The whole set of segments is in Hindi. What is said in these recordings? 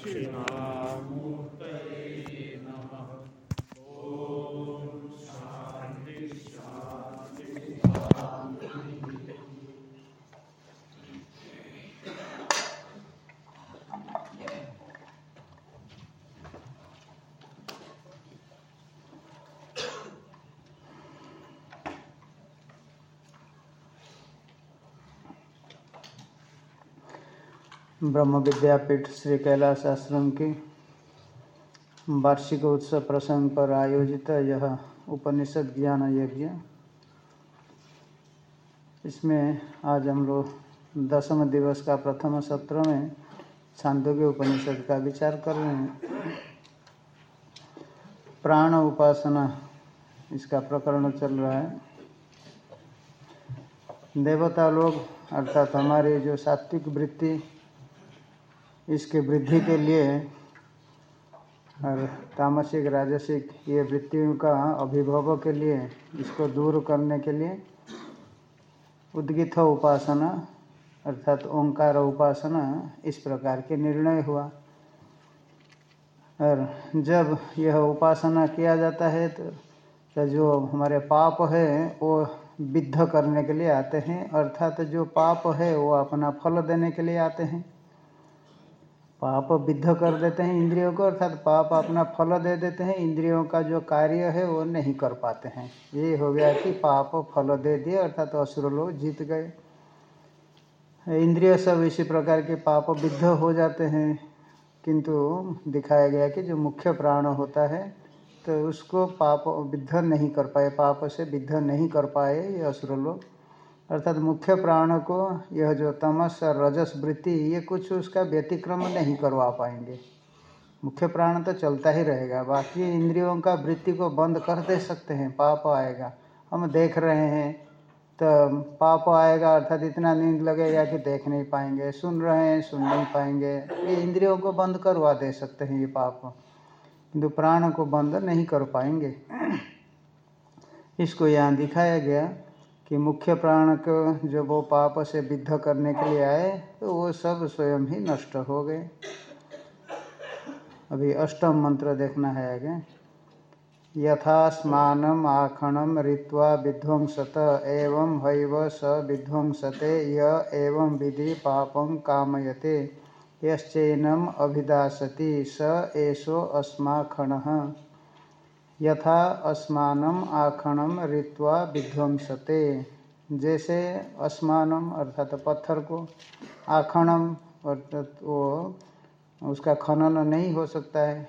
दक्षिणामूर्तये नमः। ब्रह्म विद्यापीठ श्री कैलाश आश्रम की वार्षिक उत्सव प्रसंग पर आयोजित यह उपनिषद ज्ञान यज्ञ। इसमें आज हम लोग दसम दिवस का प्रथम सत्र में छांदोग्य उपनिषद का विचार कर रहे हैं। प्राण उपासना, इसका प्रकरण चल रहा है। देवता लोग, अर्थात हमारी जो सात्विक वृत्ति इसके वृद्धि के लिए और तामसिक, राजसिक ये वृत्तियों का अभिभव के लिए, इसको दूर करने के लिए उद्गित उपासना अर्थात ओंकार उपासना इस प्रकार के निर्णय हुआ। और जब यह उपासना किया जाता है तो जो हमारे पाप है, वो विद्ध करने के लिए आते हैं। अर्थात जो पाप है, वो अपना फल देने के लिए आते हैं। पाप विद्ध कर देते हैं इंद्रियों को, अर्थात पाप अपना फल दे देते हैं। इंद्रियों का जो कार्य है, वो नहीं कर पाते हैं। ये हो गया कि पाप फल दे दिए, अर्थात असुर लोग जीत गए। इंद्रिय सब इसी प्रकार के पाप विद्ध हो जाते हैं। किंतु दिखाया गया कि जो मुख्य प्राण होता है तो उसको पाप विद्ध नहीं कर पाए, पाप से विद्ध नहीं कर पाए ये असुर लोग। अर्थात मुख्य प्राण को, यह जो तमस और रजस वृत्ति, ये कुछ उसका व्यतिक्रम नहीं करवा पाएँगे। मुख्य प्राण तो चलता ही रहेगा। बाकी इंद्रियों का वृत्ति को बंद कर दे सकते हैं, पाप आएगा। हम देख रहे हैं तो पाप आएगा, अर्थात इतना नींद लगेगा कि देख नहीं पाएँगे, सुन रहे हैं, सुन नहीं पाएँगे। ये इंद्रियों को बंद करवा दे सकते हैं, ये पाप। किंतु प्राण को बंद नहीं कर पाएँगे। इसको यहाँ दिखाया गया कि मुख्य प्राण को जब वो पाप से विद्ध करने के लिए आए तो वो सब स्वयं ही नष्ट हो गए। अभी अष्टम मंत्र देखना है आगे। यथा स्मानम आखणम ऋत्वा विध्वंसत, एवं हैव स विध्वंसते, य एवं विधि पापं कामयते, यश्चैनम अभिदासति, स एषो अस्माखण। यथा अस्मानम आखणम ऋत्वा विध्वंसते। जैसे अस्मानम अर्थात पत्थर को आखणम अर्थात वो उसका खनन नहीं हो सकता है।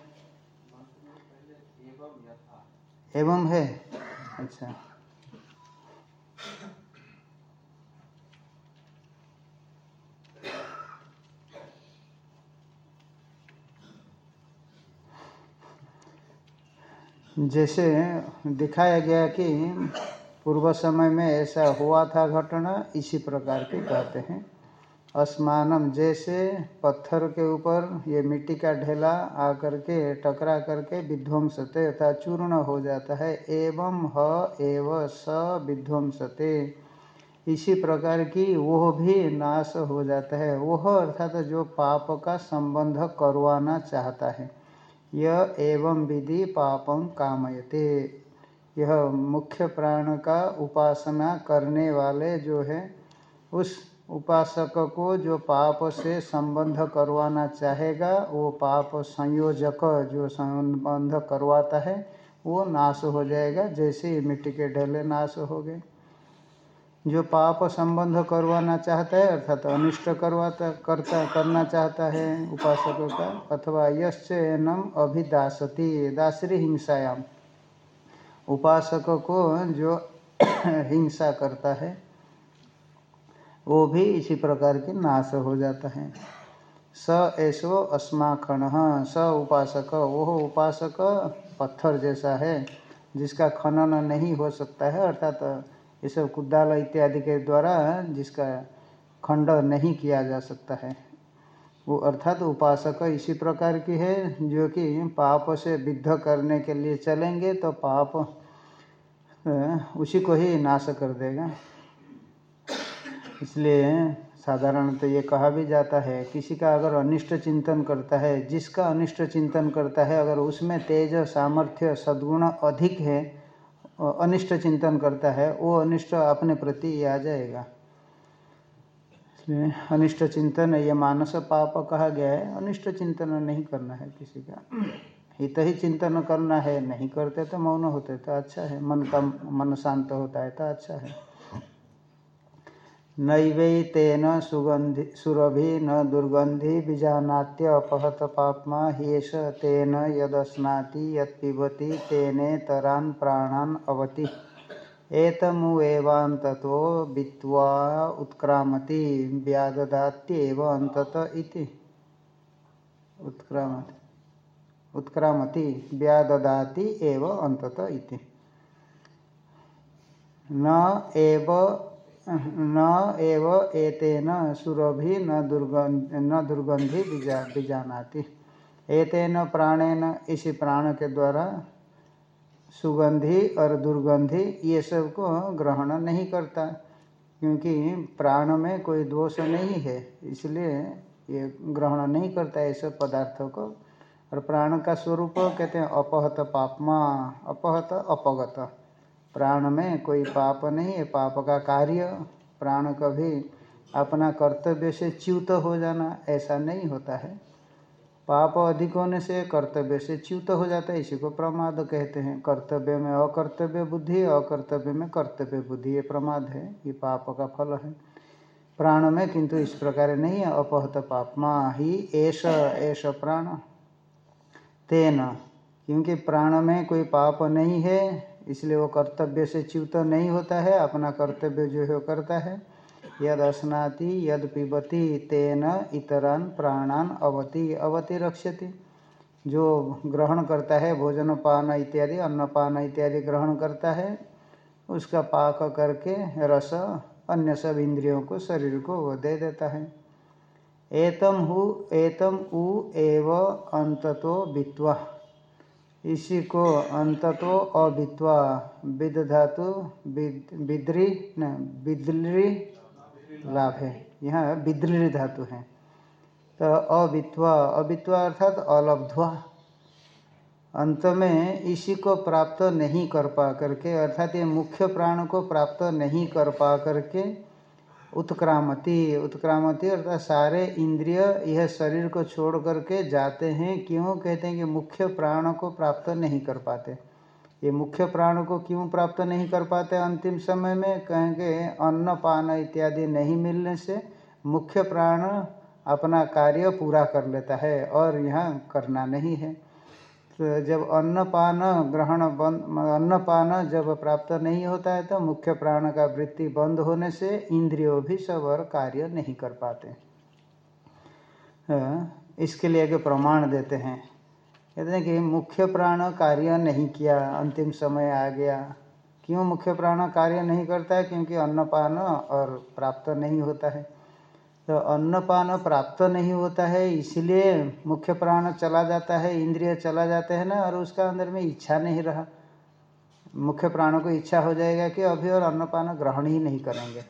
एवं है। अच्छा। जैसे दिखाया गया कि पूर्व समय में ऐसा हुआ था घटना, इसी प्रकार के कहते हैं। असमानम जैसे पत्थर के ऊपर ये मिट्टी का ढेला आकर के टकरा करके विध्वंसते अर्थात चूर्ण हो जाता है। एवं ह, एव, स विध्वंसते। इसी प्रकार की वह भी नाश हो जाता है। वह अर्थात जो पाप का संबंध करवाना चाहता है। यह एवं विधि पापम कामयते। यह मुख्य प्राण का उपासना करने वाले जो है, उस उपासक को जो पाप से संबंध करवाना चाहेगा, वो पाप संयोजक जो संबंध करवाता है, वो नाश हो जाएगा, जैसे मिट्टी के ढेले नाश हो गए। जो पाप संबंध करवाना चाहता है, अर्थात अनिष्ट करवाता करता, करना चाहता है उपासकों का, अथवा यश्च एनम अभिदासती, दासरी हिंसायाम। उपासक को जो हिंसा करता है, वो भी इसी प्रकार के नाश हो जाता है। स ऐसो अस्माखण, स उपासक वो उपासक पत्थर जैसा है, जिसका खनन नहीं हो सकता है, अर्थात ये सब कुदाल इत्यादि के द्वारा जिसका खंड नहीं किया जा सकता है। वो अर्थात उपासक इसी प्रकार की है, जो कि पाप से विद्ध करने के लिए चलेंगे तो पाप उसी को ही नाश कर देगा। इसलिए साधारण तो ये कहा भी जाता है, किसी का अगर अनिष्ट चिंतन करता है, जिसका अनिष्ट चिंतन करता है, अगर उसमें तेज सामर्थ्य सद्गुण अधिक है अनिष्ट चिंतन करता है, वो अनिष्ट अपने प्रति आ जाएगा। इसलिए अनिष्ट चिंतन ये मानस पाप कहा गया है। अनिष्ट चिंतन नहीं करना है किसी का। हित ही चिंतन करना है, नहीं करते तो मौन होते तो अच्छा है। मन का, मन शांत होता है तो अच्छा है। नैवैतेन सुगंधि सुरभि न दुर्गंधि बीजानात्य अपहत पापमा हेश तेन यदस्नाति यत्पिबति, तेने तरान प्राणान अवति। एतमुएवान्ततो वित्वा उत्क्रामति, व्याददात्येव अंतत इति। उत्क्रामति। उत्क्रामति, व्याददाति एव अंतत इति। न एव न एव एतेन सुरभि न दुर्गंध न दुर्गंधि बीजा, बीजानाति। एतेन प्राणेन इसी प्राण के द्वारा सुगंधि और दुर्गंधि ये सबको ग्रहण नहीं करता, क्योंकि प्राण में कोई दोष नहीं है, इसलिए ये ग्रहण नहीं करता ऐसे पदार्थों को। और प्राण का स्वरूप कहते हैं अपहत पापमा, अपहत, अपगत। प्राण में कोई पाप नहीं है, पाप का कार्य प्राण कभी अपना कर्तव्य से च्युत हो जाना ऐसा नहीं होता है। पाप अधिक होने से कर्तव्य से च्युत हो जाता है, इसी को प्रमाद कहते हैं। कर्तव्य में अकर्तव्य बुद्धि, अकर्तव्य में कर्तव्य बुद्धि, ये प्रमाद है, ये पाप का फल है। प्राण में किंतु इस प्रकार नहीं है, अपहत पापमा ही ऐश ऐश प्राण, तेन, क्योंकि प्राण में कोई पाप नहीं है इसलिए वो कर्तव्य से च्युत नहीं होता है, अपना कर्तव्य जो है करता है। यद अस्नाति यद पिबती तेन, इतरान, प्राणान, अवति अवति रक्षति। जो ग्रहण करता है भोजन पान इत्यादि, अन्नपान इत्यादि ग्रहण करता है, उसका पाक करके रस अन्य सब इंद्रियों को, शरीर को वो दे देता है। एतम हु, एतम उ एव अंततो वित्वा। इसी को अंततो अवित्वा विद धातु बिद्री न लाभ। है यहाँ विद्री धातु है। तो अवित्वा अवित्वा अर्थात अलब्ध्वा। अंत में इसी को प्राप्त नहीं कर पा करके अर्थात ये मुख्य प्राण को प्राप्त नहीं कर पा करके उत्क्रामति। उत्क्रामति अर्थात सारे इंद्रिय यह शरीर को छोड़ करके जाते हैं। क्यों? कहते हैं कि मुख्य प्राण को प्राप्त नहीं कर पाते। ये मुख्य प्राण को क्यों प्राप्त नहीं कर पाते अंतिम समय में? कहेंगे अन्न, पान इत्यादि नहीं मिलने से मुख्य प्राण अपना कार्य पूरा कर लेता है और यहाँ करना नहीं है। तो जब अन्नपान ग्रहण बंद, अन्नपान जब प्राप्त नहीं होता है तो मुख्य प्राण का वृत्ति बंद होने से इंद्रियों भी सब और कार्य नहीं कर पाते। इसके लिए एक प्रमाण देते हैं। कहते हैं कि मुख्य प्राण कार्य नहीं किया, अंतिम समय आ गया। क्यों मुख्य प्राण कार्य नहीं करता है? क्योंकि अन्नपान और प्राप्त नहीं होता है। तो अन्नपान प्राप्त नहीं होता है, इसलिए मुख्य प्राण चला जाता है, इंद्रिय चला जाते हैं ना, और उसका अंदर में इच्छा नहीं रहा। मुख्य प्राणों को इच्छा हो जाएगा कि अभी और अन्नपान ग्रहण ही नहीं करेंगे।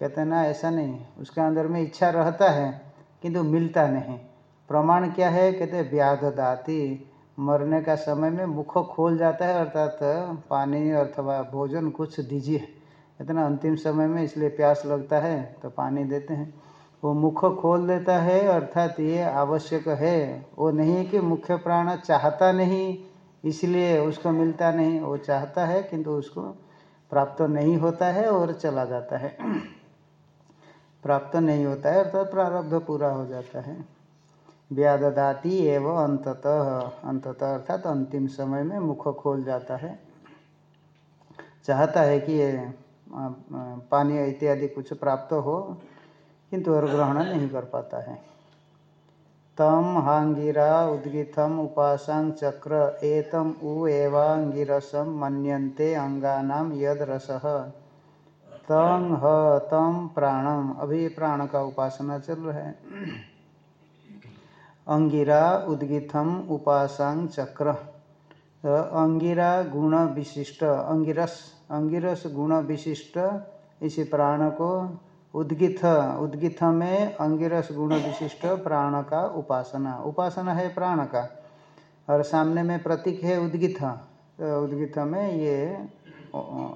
कहते हैं, ना, ऐसा नहीं, उसका अंदर में इच्छा रहता है, किंतु मिलता नहीं। प्रमाण क्या है? कहते व्याध दाती मरने का समय में मुख खोल जाता है, अर्थात पानी अथवा भोजन कुछ दीजिए। इतना अंतिम समय में इसलिए प्यास लगता है तो पानी देते हैं। वो मुख खोल देता है, अर्थात ये आवश्यक है। वो नहीं कि मुख्य प्राण चाहता नहीं, इसलिए उसको मिलता नहीं। वो चाहता है, किंतु उसको प्राप्त नहीं होता है और चला जाता है। प्राप्त नहीं होता है, अर्थात प्रारब्ध पूरा हो जाता है। व्याददाती एवं अंततः अंततः अर्थात अंतिम समय में मुख खोल जाता है। चाहता है कि ये पानी इत्यादि कुछ प्राप्त हो किंतु और ग्रहण नहीं कर पाता है। तम हांगिरा उद्गितम उपासं चक्र एतम उ एवांगिरसम मनते अंगानाम यद रस तम ह तम प्राणम अभी प्राण का उपासना चल रहा है। अंगिरा उद्गितम उपासं चक्र। तो अंगिरा गुण विशिष्ट, अंगिरस अंगिरस गुण विशिष्ट, इसी प्राण को उद्गिथ उद्गिथ में अंगिरस गुण विशिष्ट प्राण का उपासना। उपासना है प्राण का। और सामने में प्रतीक है उद्गिथ। तो उद्गिथ में ये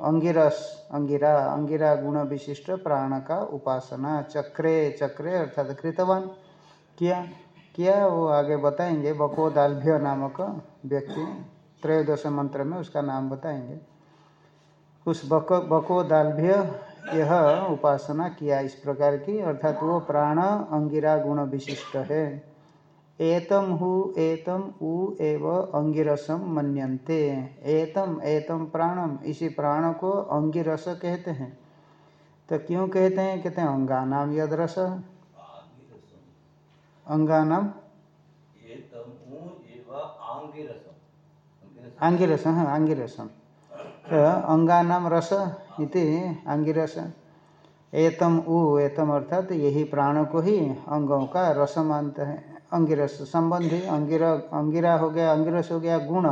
अंगिरस, अंगिरा अंगिरा गुण विशिष्ट प्राण का उपासना। चक्रे चक्रे अर्थात कृतवान। किया किया, वो आगे बताएँगे। बकोदाल्भ्य नामक व्यक्ति, त्रयोदश मंत्र में उसका नाम बताएँगे। उस बक बकोदाल्भ्य यह उपासना किया इस प्रकार की अर्थात वो प्राण अंगिरा गुण विशिष्ट है। एतम हु एतम उ एव अंगिरसम मन्यन्ते। एतम एतम प्राणम इसी प्राण को अंगिरस कहते हैं। तो क्यों कहते हैं? कहते हैं अंगानाम यद रस। अंगानाम आंगिरसम हाँ आंगिरसम तो अंगानाम रस इति आंगिरस एतम उ, एतम अर्थात यही प्राण को ही अंगों का रस मानते हैं। अंगिरस संबंधी, अंगिरा अंगिरा हो गया, अंगिरस हो गया गुण।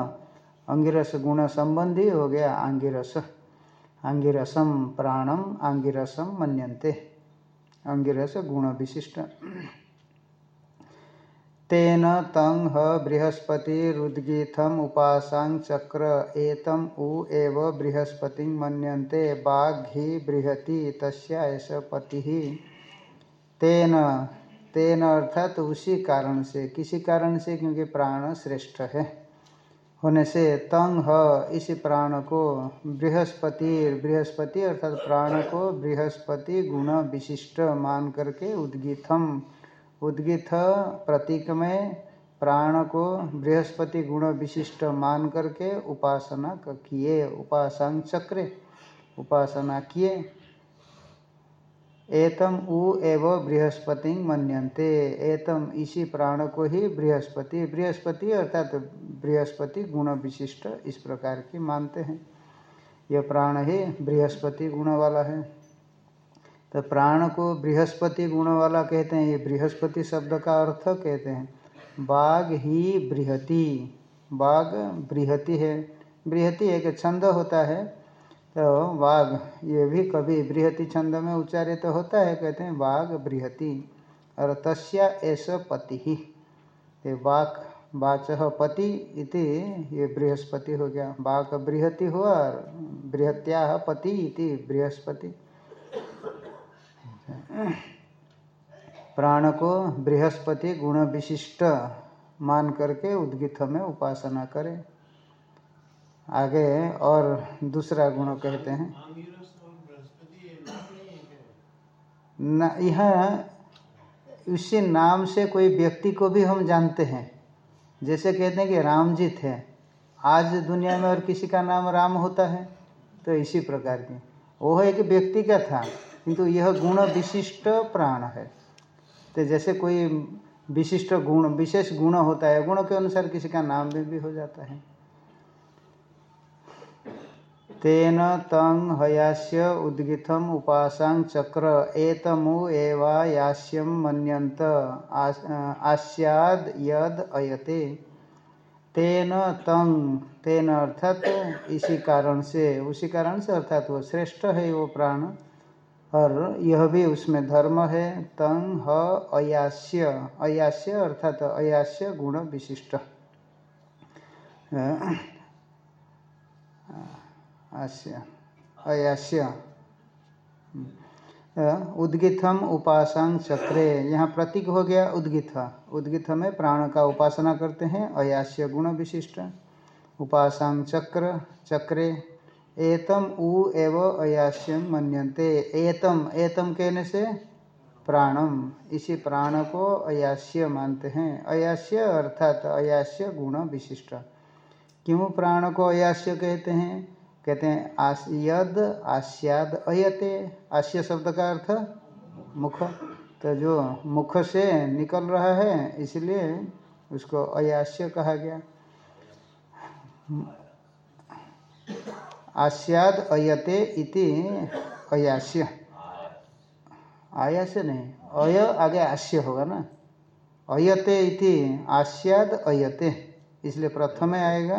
अंगिरस गुण संबंधी हो गया आंगिरस आंगिरसम प्राणम आंगिरसम मन्यन्ते। अंगिरस गुण विशिष्ट। तेन तं ह बृहस्पतिरुद्गीथम उपासां चक्र एतम उ एव बृहस्पति मन्यन्ते बाघी बृहति तस्या एष पति। तेन तेन अर्थात तो उसी कारण से, किसी कारण से क्योंकि प्राण श्रेष्ठ है। होने से तंग ह, इस प्राण को बृहस्पति बृहस्पति अर्थात प्राण को बृहस्पति गुण विशिष्ट मान करके उद्गीतम उद्गीत प्रतीक में प्राण को बृहस्पति गुण विशिष्ट मान करके उपासना किए उपासन चक्र, उपासना किए। एतम उ एव बृहस्पति मनते एतम इसी प्राण को ही बृहस्पति बृहस्पति अर्थात बृहस्पति गुण विशिष्ट इस प्रकार की मानते हैं। यह प्राण ही बृहस्पति गुण वाला है। तो प्राण को बृहस्पति गुण वाला कहते हैं। ये बृहस्पति शब्द का अर्थ कहते हैं। बाघ ही बृहति। बाघ बृहति है। बृहति एक छंद होता है। तो बाघ, ये भी कभी बृहति छंद में उच्चारित तो होता है, कहते हैं बाघ बृहति। और तस्या ऐस पति। ही ये बाच पति इति, ये बृहस्पति हो गया। बाघ बृहति हुआ और बृहत्या पति इति, बृहस्पति। प्राण को बृहस्पति गुण विशिष्ट मान करके उद्गित में उपासना करें। आगे और दूसरा गुण कहते हैं। न, यह उसी नाम से कोई व्यक्ति को भी हम जानते हैं। जैसे कहते हैं कि राम जी थे। आज दुनिया में और किसी का नाम राम होता है। तो इसी प्रकार की। वो एक व्यक्ति का था? किंतु यह गुण विशिष्ट प्राण है। तो जैसे कोई विशिष्ट गुण विशेष गुण होता है गुण के अनुसार किसी का नाम भी, भी हो जाता है। तेन तंग हयास्य उद्गितम उपासां चक्र एतमु एवा यास्यम मन्यंत आस्याद यद अयते। तेन तंग तेन अर्थात इसी कारण से उसी कारण से अर्थात वो श्रेष्ठ है वो प्राण। और यह भी उसमें धर्म है तं ह, अयास्य। अयास्य अर्थात तो अयास्य गुण विशिष्ट। अयास्य। उद्गितम उपासना चक्रे। यहाँ प्रतीक हो गया उद्गित उद्गित में प्राण का उपासना करते हैं, अयास्य गुण विशिष्ट। उपासना चक्र, चक्रे। एतम उ एव अयास्यम मनते एतम एतम कहने से प्राणम। इसी प्राण को अयास्य मानते हैं। अयास्य अर्थात अयास्य गुण विशिष्ट। क्यों प्राण को अयास्य कहते हैं? कहते हैं, आस, यद, आस्याद, अयते। आस्य शब्द का अर्थ मुख। तो जो मुख से निकल रहा है, इसलिए उसको अयास्य कहा गया। आस्याद अयते इति अयास्य। आयास्य नहीं अय आगे आस्य होगा ना? अयते इति आस्याद अयते इसलिए प्रथम आएगा।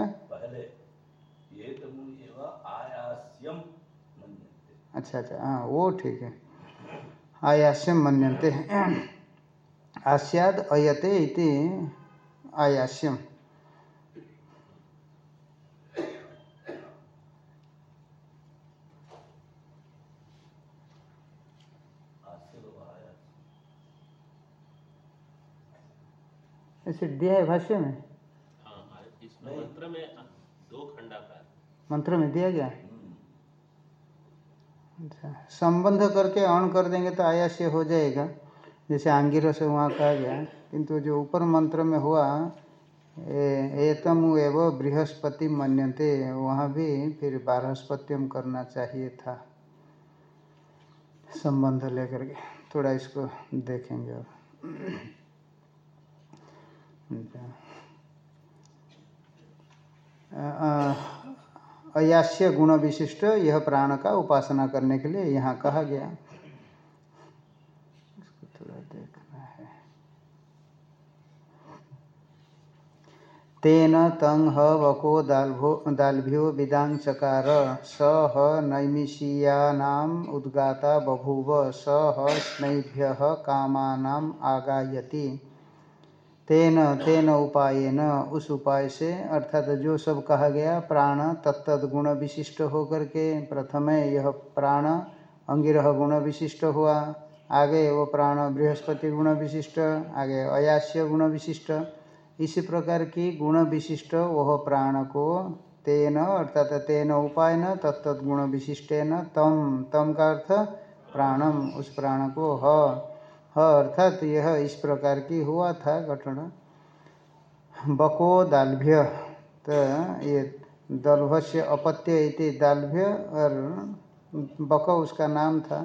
अच्छा अच्छा हाँ वो ठीक है। आयास्यम मनते आस्याद अयते इति आयास्यम। ऐसे दिया है भाष्य में? हाँ, मंत्र में दो खंडाकार। मंत्र में दिया गया? अच्छा संबंध करके अण कर देंगे तो आयास्य हो जाएगा। जैसे आंगिर से वहाँ कहा गया किंतु जो ऊपर मंत्र में हुआ एतम एव बृहस्पति मन्यते वहाँ भी फिर बारहस्पत्यम करना चाहिए था। संबंध लेकर के थोड़ा इसको देखेंगे अब। अयास्य गुण विशिष्ट, यह प्राण का उपासना करने के लिए यहाँ कहा गया। इसको थोड़ा देखना है। तेन तंग ह वको दाल्भो, दाल्भ्यो विदां चकार स ह नैमिषीयानाम् उद्गाता बभूव, स ह स्नैभ्यः कामानाम् आगायति। तेन तेन उपायन, उस उपाय से, अर्थात जो सब कहा गया, प्राण तत्त गुण विशिष्ट होकर के प्रथम यह प्राण अंगिरह गुण विशिष्ट हुआ। आगे वो प्राण बृहस्पति गुण विशिष्ट, आगे अयास्य गुण विशिष्ट। इसी प्रकार की गुण विशिष्ट वह प्राण को तेन, अर्थात तेन उपायन तत्त गुण विशिष्टेन, तम तम का अर्थ प्राणम, उस प्राण को ह। अर्थात यह इस प्रकार की हुआ था घटना। बको दाल्भ्य तो ये दल्भ से अपत्य इति दाल्भ्य और बक उसका नाम था।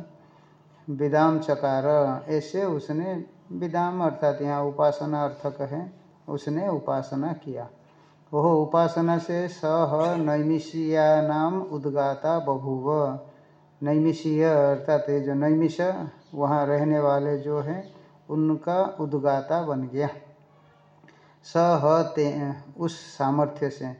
विदाम चकार। ऐसे उसने विदाम अर्थात यहाँ उपासना अर्थक है। उसने उपासना किया। वह उपासना से सह नैमिषिया नाम उद्गाता बभूव। नैमिषीय अर्थात ये जो नैमिष वहाँ रहने वाले जो हैं, उनका उद्गाता बन गया। स ह ते उस सामर्थ्य से।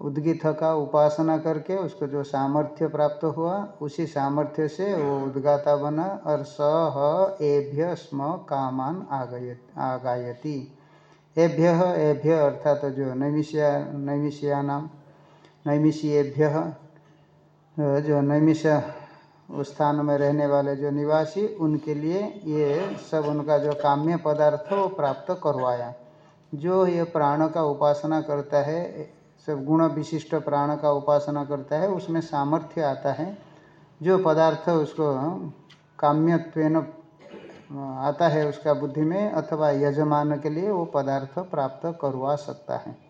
उद्गित का उपासना करके उसको जो सामर्थ्य प्राप्त हुआ, उसी सामर्थ्य से वो उद्गाता बना और स ह एभ्य स्म कामान आगय, आगायती। एभ्य एभ्य अर्थात तो जो नैमिषिया नैमिषिया नाम, नैमिषिएभ्य, जो नैमिष उस स्थान में रहने वाले जो निवासी, उनके लिए ये सब उनका जो काम्य पदार्थ वो प्राप्त करवाया। जो ये प्राण का उपासना करता है, सब गुण विशिष्ट प्राण का उपासना करता है, उसमें सामर्थ्य आता है। जो पदार्थ उसको काम्यत्वेन आता है उसका बुद्धि में, अथवा यजमान के लिए वो पदार्थ प्राप्त करवा सकता है।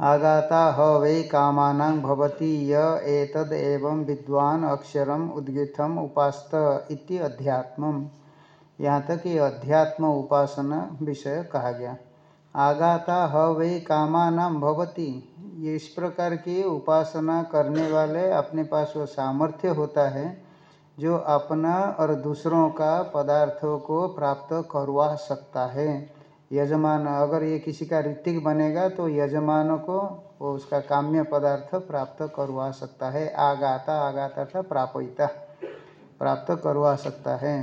आगाता ह वै कामानां भवति य एतद एवं विद्वान अक्षरम उद्गितम उपास्त इति अध्यात्म यहाँ तक ये अध्यात्म उपासना विषय कहा गया। आगाता ह वै कामानां भवति। ये इस प्रकार की उपासना करने वाले अपने पास वो सामर्थ्य होता है, जो अपना और दूसरों का पदार्थों को प्राप्त करवा सकता है। यजमान, अगर ये किसी का ऋतिक बनेगा तो यजमान को वो उसका काम्य पदार्थ प्राप्त करवा सकता है। आगाता आगाता था प्रापिता प्राप्त करवा सकता है।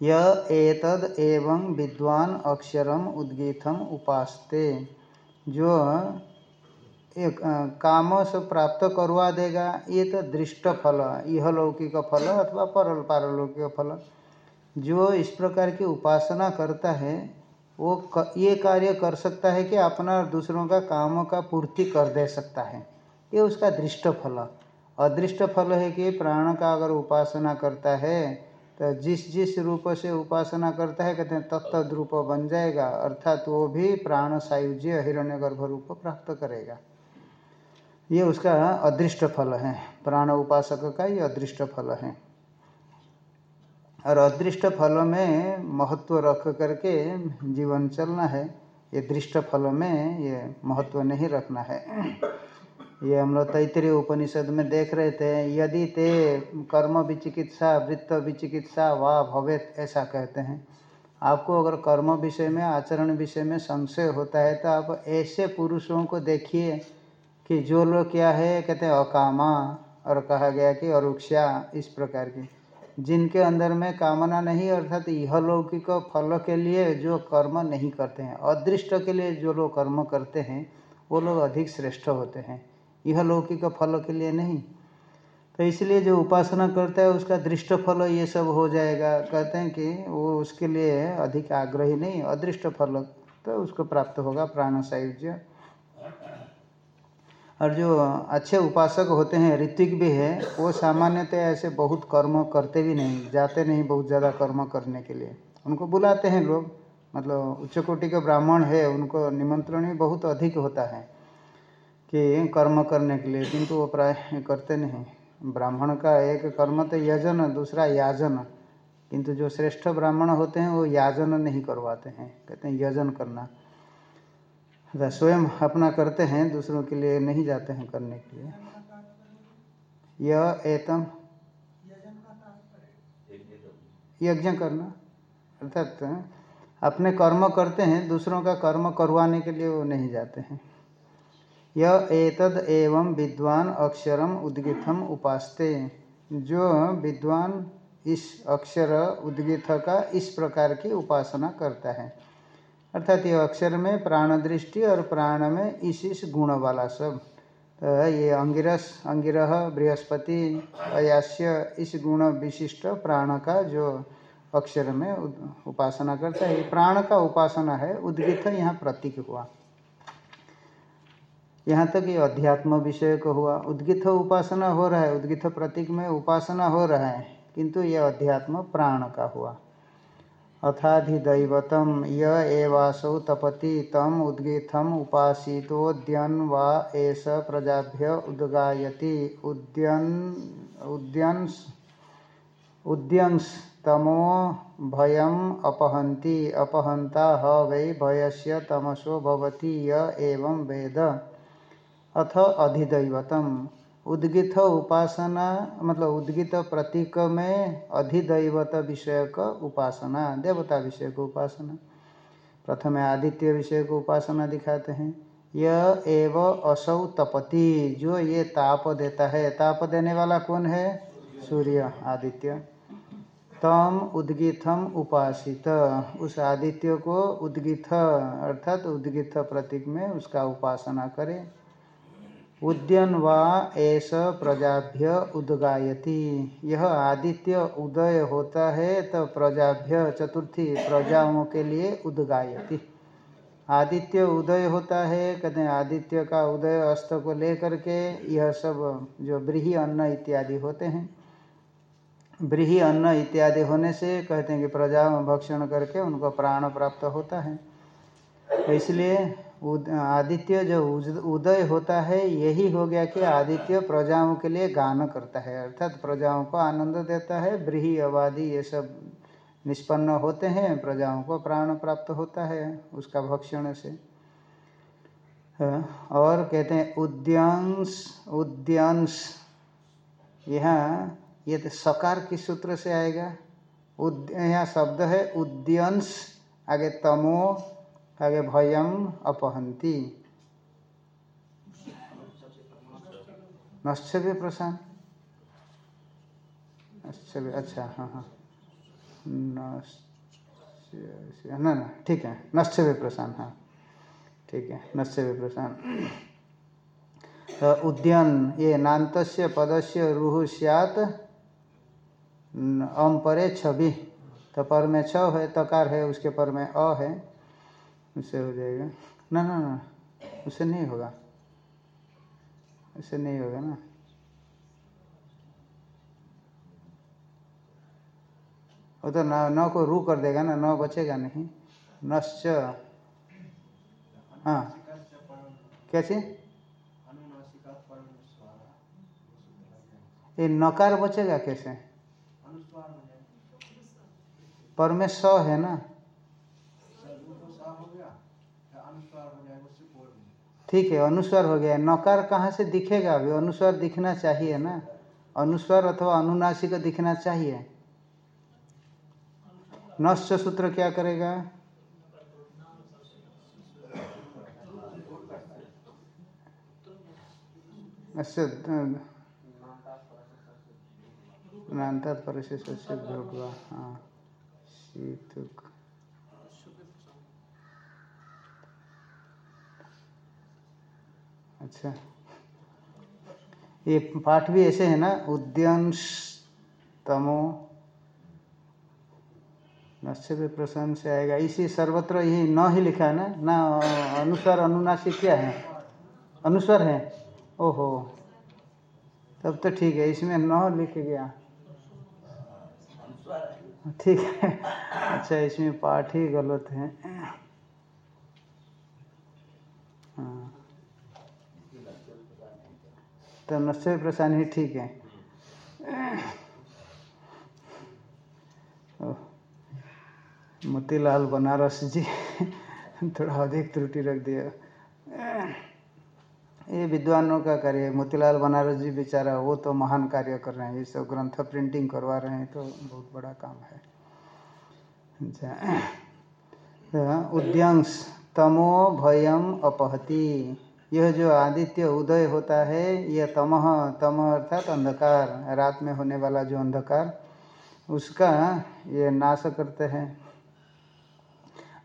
यह एतद एवं विद्वान अक्षरम उद्गीतम उपासते। जो एक काम से प्राप्त करवा देगा, ये तो दृष्ट फल यह लौकिक फल अथवा परल पारलौकिक फल। जो इस प्रकार की उपासना करता है वो क, ये कार्य कर सकता है कि अपना और दूसरों का काम का पूर्ति कर दे सकता है। ये उसका दृष्ट फल। अदृष्ट फल है कि प्राण का अगर उपासना करता है तो जिस जिस रूप से उपासना करता है कहते हैं तत्त रूप बन जाएगा। अर्थात वो भी प्राण सायुज्य हिरण्य गर्भ रूप प्राप्त करेगा। ये उसका अदृष्ट फल है। प्राण उपासक का ये अदृष्ट फल है। और अदृष्ट फल में महत्व रख करके जीवन चलना है। ये दृष्ट फल में ये महत्व नहीं रखना है। ये हम लोग तैतरीय उपनिषद में देख रहे थे, यदि ते कर्म विचिकित्सा, वृत्त विचिकित्सा वा भवेत ऐसा कहते हैं। आपको अगर कर्म विषय में, आचरण विषय में संशय होता है तो आप ऐसे पुरुषों को देखिए कि जो लोग क्या है, कहते हैं, अकामा, और कहा गया कि अरुक्षा, इस प्रकार की। जिनके अंदर में कामना नहीं अर्थात इहलौकिक फल के लिए जो कर्म नहीं करते हैं, अदृष्ट के लिए जो लोग कर्म करते हैं, वो लोग अधिक श्रेष्ठ होते हैं। यह लौकिक फल के लिए नहीं। तो इसलिए जो उपासना करता है, उसका दृष्ट फल ये सब हो जाएगा। कहते हैं कि वो उसके लिए अधिक आग्रही नहीं, अदृष्ट फल तो उसको प्राप्त होगा प्राण सायुज्य और जो अच्छे उपासक होते हैं, ऋतिक भी है, वो सामान्यतः ऐसे बहुत कर्म करते भी नहीं, जाते नहीं बहुत ज़्यादा कर्म करने के लिए। उनको बुलाते हैं लोग मतलब उच्च कोटि के ब्राह्मण है, उनको निमंत्रण भी बहुत अधिक होता है कि कर्म करने के लिए, किंतु वो प्राय करते नहीं। ब्राह्मण का एक कर्म तो यजन, दूसरा याजन। किंतु जो श्रेष्ठ ब्राह्मण होते हैं, वो याजन नहीं करवाते हैं। कहते हैं यजन करना। स्वयं अपना करते हैं, दूसरों के लिए नहीं जाते हैं करने के लिए। यह एतम। यज्ञ करना। अर्थात अपने कर्म करते हैं, दूसरों का कर्म करवाने के लिए वो नहीं जाते हैं। यह एतद एवं विद्वान अक्षरम उद्गितम उपासते। जो विद्वान इस अक्षर उद्गित का इस प्रकार की उपासना करता है। अर्थात ये अक्षर में प्राण दृष्टि और प्राण में इस इस गुण वाला सब। तो ये अंगिरस, अंगिरह, बृहस्पति, अयास्य, इस गुण विशिष्ट प्राण का जो अक्षर में उपासना करता है। प्राण का उपासना है। उद्गित यहाँ प्रतीक हुआ। यहाँ तक ये अध्यात्म विषय को हुआ। उद्गित उपासना हो रहा है। उद्गित प्रतीक में उपासना हो रहा है। किंतु ये अध्यात्म प्राण का हुआ। अथाधिदैवतम य एवासौ तपति तम उद्गीथम उपासितोद्यन एष प्रजाभ्य उद्गायति। उद्यन उद्यंस उद्यंस तमो भयम अपहंति अपहंता ह वै भयस्य तमसो भवति। य एवं वेद। अथ अधिदैवतम। उद्गित उपासना मतलब उद्गित प्रतीक में अधिदैवत विषय का उपासना, देवता विषय को उपासना। प्रथम आदित्य विषय को उपासना दिखाते हैं। यह एव असौ तपति, जो ये ताप देता है। ताप देने वाला कौन है? सूर्य, आदित्य। तम उद्गीथम उपासित। उस आदित्य को उद्गीत, अर्थात उद्गीत प्रतीक में उसका उपासना करें। उद्यन वा ऐस प्रजाभ्य उदगायति। यह आदित्य उदय होता है तो प्रजाभ्य चतुर्थी प्रजाओं के लिए उदगायति। आदित्य उदय होता है, कहते हैं, आदित्य का उदय अस्त को लेकर के यह सब जो ब्रीही अन्न इत्यादि होते हैं। ब्रीही अन्न इत्यादि होने से कहते हैं कि प्रजा भक्षण करके उनको प्राण प्राप्त होता है। इसलिए आदित्य जो उदय होता है, यही हो गया कि आदित्य प्रजाओं के लिए गान करता है। अर्थात प्रजाओं को आनंद देता है, ब्रीही आबादी ये सब निष्पन्न होते हैं, प्रजाओं को प्राण प्राप्त होता है उसका भक्षण से। और कहते हैं उद्यांश उद्यांश। यहाँ, ये तो सकार किस सूत्र से आएगा। उद, यहाँ शब्द है उद्यंश, आगे तमो आगे भयम अपहंती नश्चर्य प्रशांत। नश्चर्य अच्छा हाँ हाँ। ना ना, ठीक है, नश्चर्य प्रशांत हाँ ठीक है, नश्चर्य प्रशांत। तो उद्यन, ये नात पदस्य रूह सियात अम परे छवि तो पर में छ है, तकार है, उसके पर में अ है। उससे हो जाएगा। ना ना ना, उससे नहीं होगा। उससे नहीं होगा ना। वो तो न, नौ को रू कर देगा ना, नौ बचेगा नहीं। नश्च। हाँ। क्या चीज़? ये नकार बचेगा कैसे? पर में स है ना। ठीक है, अनुस्वार हो गया। नकार कहाँ से दिखेगा? अभी अनुस्वार दिखना चाहिए ना? अनुस्वार अथवा अनुनासिक दिखना चाहिए। नश्च सूत्र क्या करेगा? अच्छा नान्तात पर से सस्य भ्योगवा हाँ शीतुक। अच्छा। ये पाठ भी ऐसे है ना उद्यंश तमो नश्य भी प्रसन्न से आएगा। इसी सर्वत्र यही न ही लिखा है ना ना अनुसार अनुनासिक क्या है? अनुसार है। ओहो। तब तो ठीक है, इसमें न लिख गया। ठीक है। अच्छा इसमें पाठ ही गलत हाँ। तो नश्चय प्रसाद ही ठीक है। मोतीलाल बनारस जी, थोड़ा अधिक त्रुटि रख दिया। ये विद्वानों का कार्य है मोतीलाल बनारस जी बेचारा, वो तो महान कार्य कर रहे हैं। ये सब ग्रंथ प्रिंटिंग करवा रहे हैं तो बहुत बड़ा काम है। अच्छा उद्यंश, तमो भयम अपहति। यह जो आदित्य उदय होता है, यह तमह तम अर्थात अंधकार, रात में होने वाला जो अंधकार, उसका ये नाश करते हैं।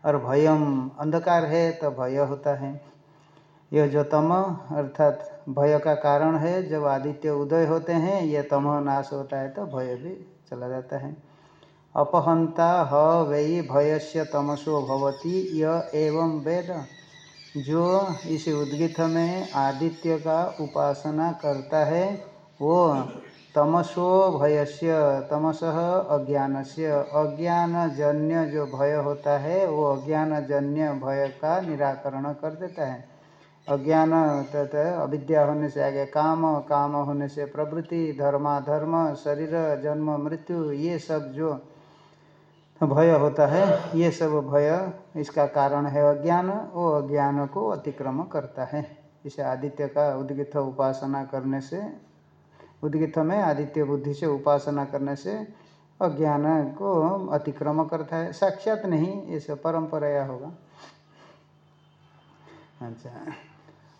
और भयम, अंधकार है तो भय होता है। यह जो तम, अर्थात भय का कारण है, जब आदित्य उदय होते हैं, यह तम नाश होता है तो भय भी चला जाता है। अपहंता ह वही भयस्य तमसो भवती यह एवं वेद। जो इस उद्गित में आदित्य का उपासना करता है, वो तमसो भयस्य, तमस अज्ञान से अज्ञानजन्य जो भय होता है, वो अज्ञानजन्य भय का निराकरण कर देता है। अज्ञान तथा अविद्या होने से आगे काम काम होने से प्रवृत्ति, धर्माधर्म, शरीर, जन्म, मृत्यु, ये सब जो भय होता है, ये सब भय इसका कारण है अज्ञान, वो अज्ञान को अतिक्रम करता है। इसे आदित्य का उद्गित उपासना करने से, उद्गित में आदित्य बुद्धि से उपासना करने से अज्ञान को अतिक्रम करता है। साक्षात नहीं, ये सब परंपराया होगा। अच्छा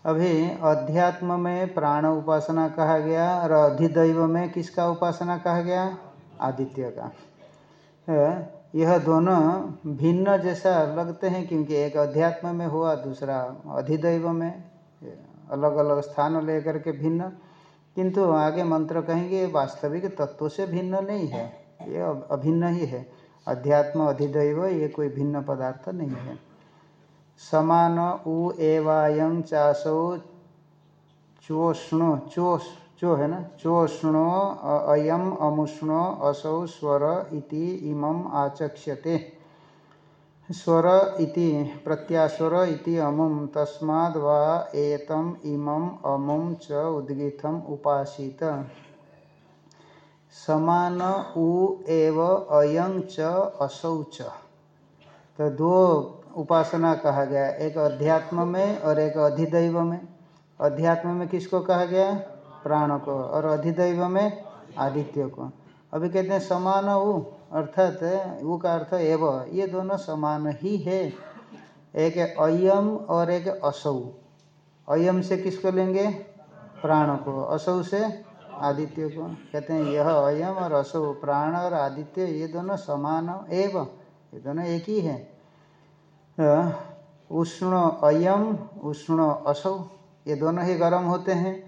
अभी अध्यात्म में प्राण उपासना कहा गया और अधिदैव में किसका उपासना कहा गया? आदित्य का। यह दोनों भिन्न जैसा लगते हैं क्योंकि एक अध्यात्म में हुआ, दूसरा अधिदैव में अलग अलग स्थान लेकर के भिन्न। किंतु आगे मंत्र कहेंगे, वास्तविक तत्व से भिन्न नहीं है, ये अभिन्न ही है। अध्यात्म, अधिदैव, ये कोई भिन्न पदार्थ नहीं है। समान उ एवायं चासौ चोष्णो चोष चो है ना चोष्णो अयम अमुष्णो, असौ स्वर इति इमम आचक्ष्यते। स्वर इति प्रत्यास्वर इति अमुम तस्माद् वा एतम इमम अमुम च उद्गीतम उपासित। समान उ एव अयं च असौ च। तो दो उपासना कहा गया, एक अध्यात्म में और एक अधिदैव में। अध्यात्म में किसको कहा गया? प्राण को और अधिदैव में आदित्य को अभी कहते हैं समान उ, अर्थात वो का अर्थ एव। ये दोनों समान ही है। एक अयम और एक असौ। अयम से किसको लेंगे? प्राण को असौ से आदित्य को कहते हैं यह अयम और असौ, प्राण और आदित्य, ये दोनों समान एव। ये दोनों एक ही है। उष्ण अयम, उष्ण असौ, ये दोनों ही गर्म होते हैं।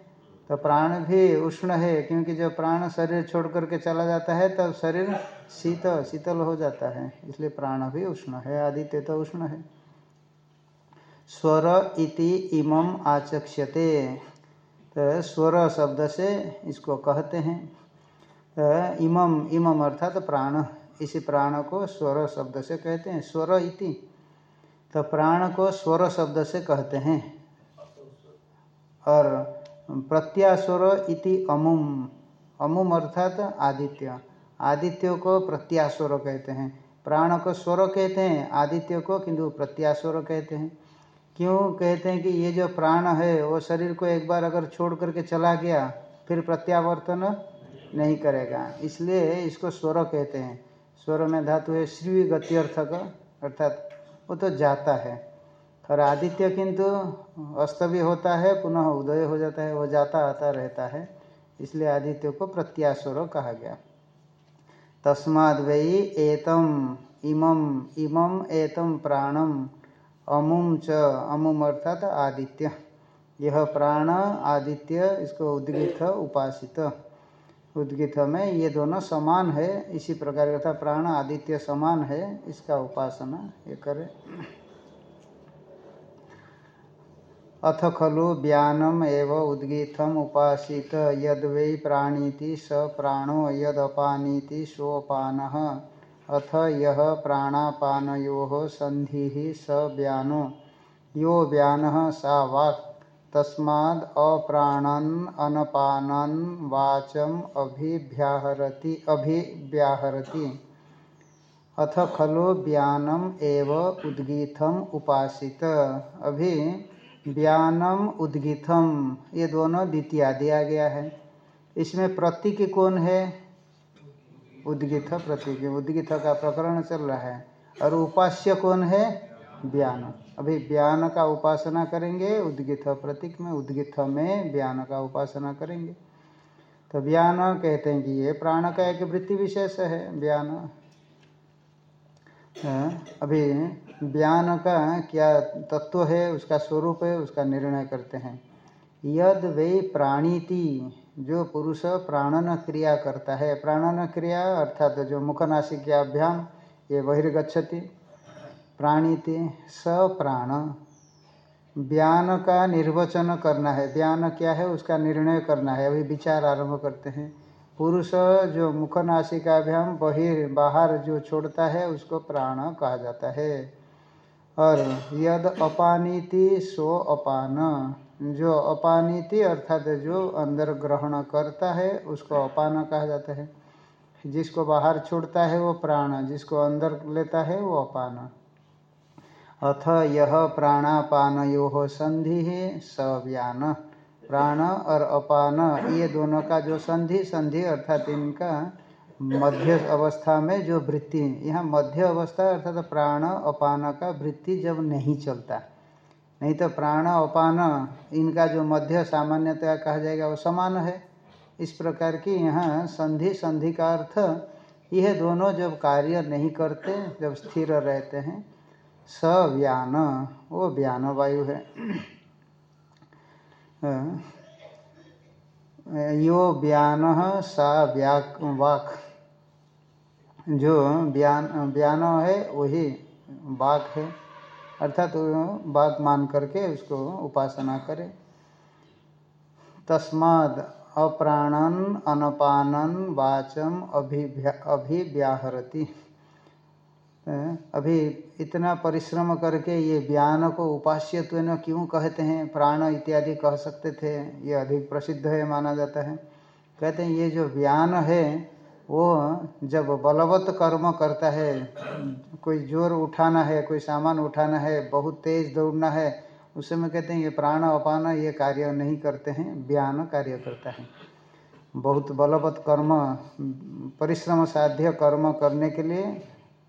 तो प्राण भी उष्ण है, क्योंकि जब प्राण शरीर छोड़ करके चला जाता है, तब शरीर शीत, शीतल हो जाता है, इसलिए प्राण भी उष्ण है, आदित्य तो उष्ण है। स्वर इति इमम आचक्ष्यते तो स्वर शब्द से इसको कहते हैं। तो इमम इमम अर्थात तो प्राण, इसी प्राण को स्वर शब्द से कहते हैं, स्वर इति। तो प्राण को स्वर शब्द से कहते हैं। और प्रत्यास्वर इति अमुम। अमुम अर्थात आदित्य। आदित्य को प्रत्यास्वर कहते हैं। प्राण को स्वर कहते हैं, आदित्य को किंतु प्रत्यास्वर कहते हैं। क्यों कहते हैं कि ये जो प्राण है, वो शरीर को एक बार अगर छोड़ करके चला गया, फिर प्रत्यावर्तन नहीं करेगा। इसलिए इसको स्वर कहते हैं। स्वर में धातु है श्री गत्यर्थक अर्थात वो तो जाता है। और आदित्य किंतु अस्त भी होता है, पुनः उदय हो जाता है, वो जाता आता रहता है। इसलिए आदित्य को प्रत्यास्वर कहा गया। तस्माद् वै एतम इमम इमम एतम प्राणम अमुम च अमुम अर्थात आदित्य। यह प्राण, आदित्य, इसको उद्गित उपासित। उद्गित में ये दोनों समान है, इसी प्रकार का प्राण, आदित्य समान है, इसका उपासना ये करे। अथ खलु व्यानम एव उद्गीतम उपासित। प्राणीति स प्राणो यदपानीति सोपान। अथ यह प्राणापानो संधि स व्यानो यो व्यान सा वाक्। तस्माद् अप्राणन अनपानन वाचम अभिव्याहरति अभिव्याहरति अथ खलु व्यानम एव उद्गीतम उपासित। अभी व्यानम उद्गितम। ये दोनों द्वितीय दिया गया है। इसमें प्रतीक कौन है? उद्गित, प्रतीक। उद्गित का प्रकरण चल रहा है। और उपास्य कौन है? व्यान अभी व्यान का उपासना करेंगे, उद्गित, प्रतीक में उद्गित में व्यान का उपासना करेंगे। तो व्यान कहते हैं कि ये प्राण का एक वृत्ति विशेष है व्यान अभी ज्ञान का क्या तत्व है, उसका स्वरूप है, उसका निर्णय करते हैं। यद वे प्राणीति, जो पुरुष प्राणन क्रिया करता है। प्राणन क्रिया अर्थात जो मुखनाशिक्याभ्याम ये बहिर्गछति प्राणीति स प्राण ज्ञान का निर्वचन करना है। ज्ञान क्या है, उसका निर्णय करना है। अभी विचार आरंभ करते हैं। पुरुष जो मुख नासिकाभ्याम बहिर, बाहर जो छोड़ता है, उसको प्राण कहा जाता है। और यद अपानीति सो अपान। जो अपानीति अर्थात जो अंदर ग्रहण करता है, उसको अपान कहा जाता है। जिसको बाहर छोड़ता है, वो प्राण। जिसको अंदर लेता है, वो अपान। अथ यह प्राणापान यो संधि है सव्यान। प्राण और अपान, ये दोनों का जो संधि संधि अर्थात इनका मध्य अवस्था में जो वृत्ति, यहाँ मध्य अवस्था अर्थात प्राण अपान का वृत्ति जब नहीं चलता, नहीं तो प्राण अपान, इनका जो मध्य सामान्यतया कहा जाएगा वो समान है। इस प्रकार की यहाँ संधि संधि का अर्थ, यह दोनों जब कार्य नहीं करते, जब स्थिर रहते हैं, सव्यान, वो व्यान वायु है। यो व्यान सा व्याक वाक जो व्यान व्यान है, वही वाक है। अर्थात तो वाक मान करके उसको उपासना करे। तस्माद अप्राणन अनपानन वाचम अभिव्या अभिव्याहरती। अभी इतना परिश्रम करके ये ज्ञान को उपास्यत्व न क्यों कहते हैं? प्राण इत्यादि कह सकते थे। ये अधिक प्रसिद्ध है, माना जाता है। कहते हैं, ये जो ज्ञान है वो, जब बलवत कर्म करता है, कोई ज़ोर उठाना है, कोई सामान उठाना है, बहुत तेज दौड़ना है, उस समय कहते हैं, ये प्राण अपान, ये कार्य नहीं करते हैं, ज्ञान कार्य करता है। बहुत बलवत कर्म, परिश्रम साध्य कर्म करने के लिए,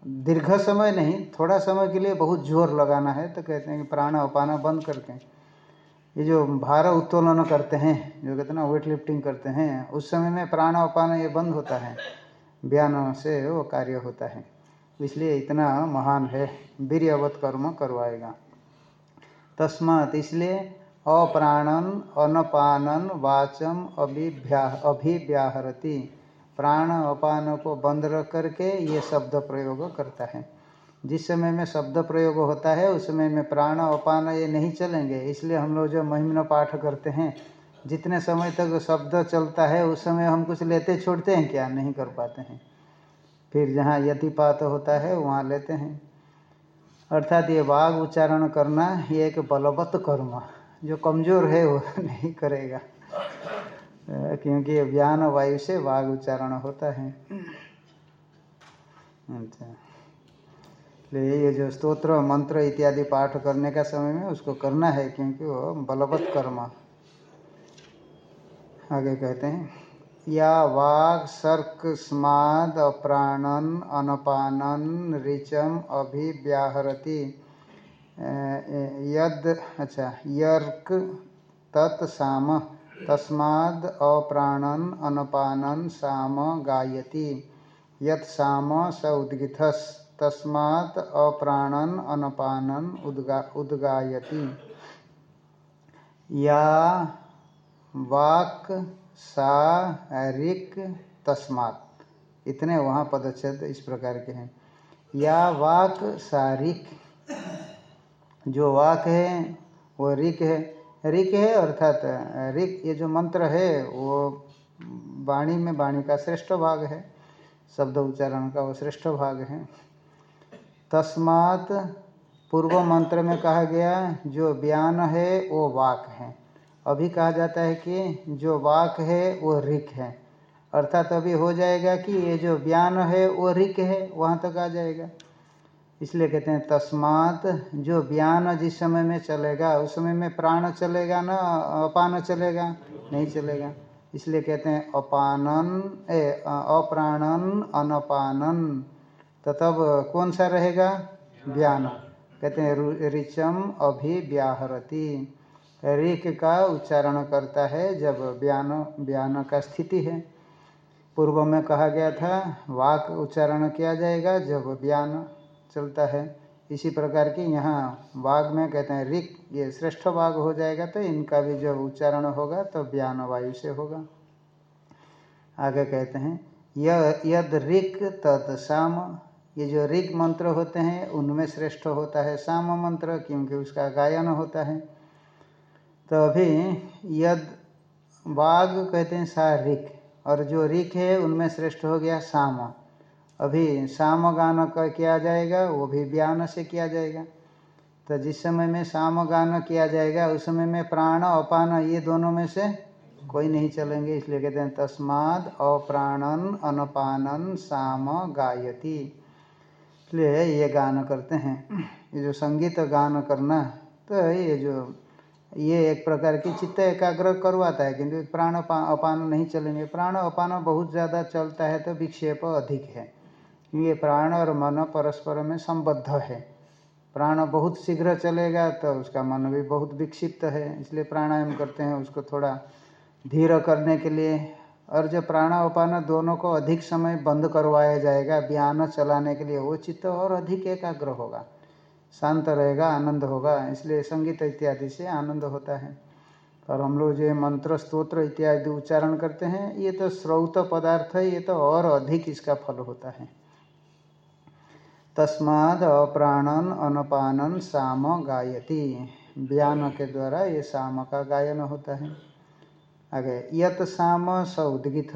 दीर्घ समय नहीं, थोड़ा समय के लिए बहुत ज़ोर लगाना है तो कहते हैं कि प्राण अपाना बंद करके। ये जो भार उत्तोलन करते हैं, जो कहते हैं ना वेट लिफ्टिंग करते हैं, उस समय में प्राण अपान ये बंद होता है। बयान से वो कार्य होता है। इसलिए इतना महान है। वीरवत कर्म करवाएगा। तस्मात इसलिए अप्राणन, अनपानन, वाचम अभिव्या अभिव्याहरती। प्राण अपान को बंद रख करके ये शब्द प्रयोग करता है। जिस समय में शब्द प्रयोग होता है, उस समय में प्राण अपान ये नहीं चलेंगे। इसलिए हम लोग जो महिमन पाठ करते हैं, जितने समय तक शब्द चलता है, उस समय हम कुछ लेते छोड़ते हैं क्या? नहीं कर पाते हैं। फिर जहाँ यतिपात होता है, वहाँ लेते हैं। अर्थात ये वाघ उच्चारण करना, ये एक बलवत् कर्म। जो कमज़ोर है, वो नहीं करेगा। क्योंकि ये ज्ञान वायु से वाघ उच्चारण होता है। अच्छा। ये जो स्तोत्र, मंत्र इत्यादि पाठ करने का समय में उसको करना है क्योंकि वो बलवत् कर्म। आगे कहते हैं, या वाग सर्क स्माद अप्राणन अनपानन ऋचम अभिव्याहरति। यद अच्छा यर्क तत्साम तस्माद अप्राणन अनपानन साम गायति। यत साम स उद्गिथस तस्मात् अप्राणन अनपानन उद्गा, उद्गायति। या वाक, सा ऋक तस्मात्। इतने वहाँ पदच्छेद इस प्रकार के हैं। या वाक सारिक जो वाक है, वो ऋक है। ऋक है अर्थात, रिक ये जो मंत्र है, वो वाणी में वाणी का श्रेष्ठ भाग है। शब्द उच्चारण का वो श्रेष्ठ भाग है। तस्मात पूर्व मंत्र में कहा गया, जो बयान है, वो वाक है। अभी कहा जाता है कि जो वाक है, वो ऋक है। अर्थात अभी हो जाएगा कि ये जो बयान है, वो ऋक है, वहाँ तक आ जाएगा। इसलिए कहते हैं, तस्मात जो बयान जिस समय में चलेगा, उस समय में प्राण चलेगा ना, अपान चलेगा? नहीं चलेगा। इसलिए कहते हैं, अपानन, ए अप्राणन, अनपानन। तो तब कौन सा रहेगा? व्यान कहते हैं ऋचम अभिव्याहरती। ऋक का उच्चारण करता है जब व्यान व्यान का स्थिति है। पूर्व में कहा गया था, वाक उच्चारण किया जाएगा जब व्यान चलता है। इसी प्रकार की यहाँ वाघ में कहते हैं, ऋक, ये श्रेष्ठ बाघ हो जाएगा तो इनका भी जब उच्चारण होगा तो व्यान वायु से होगा। आगे कहते हैं यद ऋक तद साम ये जो ऋक मंत्र होते हैं, उनमें श्रेष्ठ होता है साम मंत्र, क्योंकि उसका गायन होता है। तो अभी यद बाघ कहते हैं सा ऋक और जो ऋक है, उनमें श्रेष्ठ हो गया साम। अभी साम गान का किया जाएगा, वो भी बयान से किया जाएगा। तो जिस समय में साम गान किया जाएगा, उस समय में प्राण अपान, ये दोनों में से कोई नहीं चलेंगे, इसलिए कहते हैं तस्माद अप्राणन अनपानन साम गायती। इसलिए ये गान करते हैं। ये जो संगीत गान करना तो ये जो, ये एक प्रकार की चित्त एकाग्र करवाता है, किंतु प्राण अपान नहीं चलेंगे। प्राण अपान बहुत ज़्यादा चलता है तो विक्षेप अधिक है। ये प्राण और मन परस्पर में संबद्ध है। प्राण बहुत शीघ्र चलेगा तो उसका मन भी बहुत विक्षिप्त है। इसलिए प्राणायाम करते हैं, उसको थोड़ा धीर करने के लिए। और जो प्राणापान दोनों को अधिक समय बंद करवाया जाएगा। बयान चलाने के लिए वो चित्त और अधिक एकाग्र होगा। शांत रहेगा, आनंद होगा, इसलिए संगीत इत्यादि से आनंद होता है। और हम लोग जो मंत्र, स्तोत्र इत्यादि उच्चारण करते हैं, ये तो स्रोत पदार्थ है, ये तो और अधिक इसका फल होता है। तस्माद अप्राणन अनपानन साम गायती। व्यान के द्वारा ये साम का गायन होता है। आगे, यत साम स उद्गित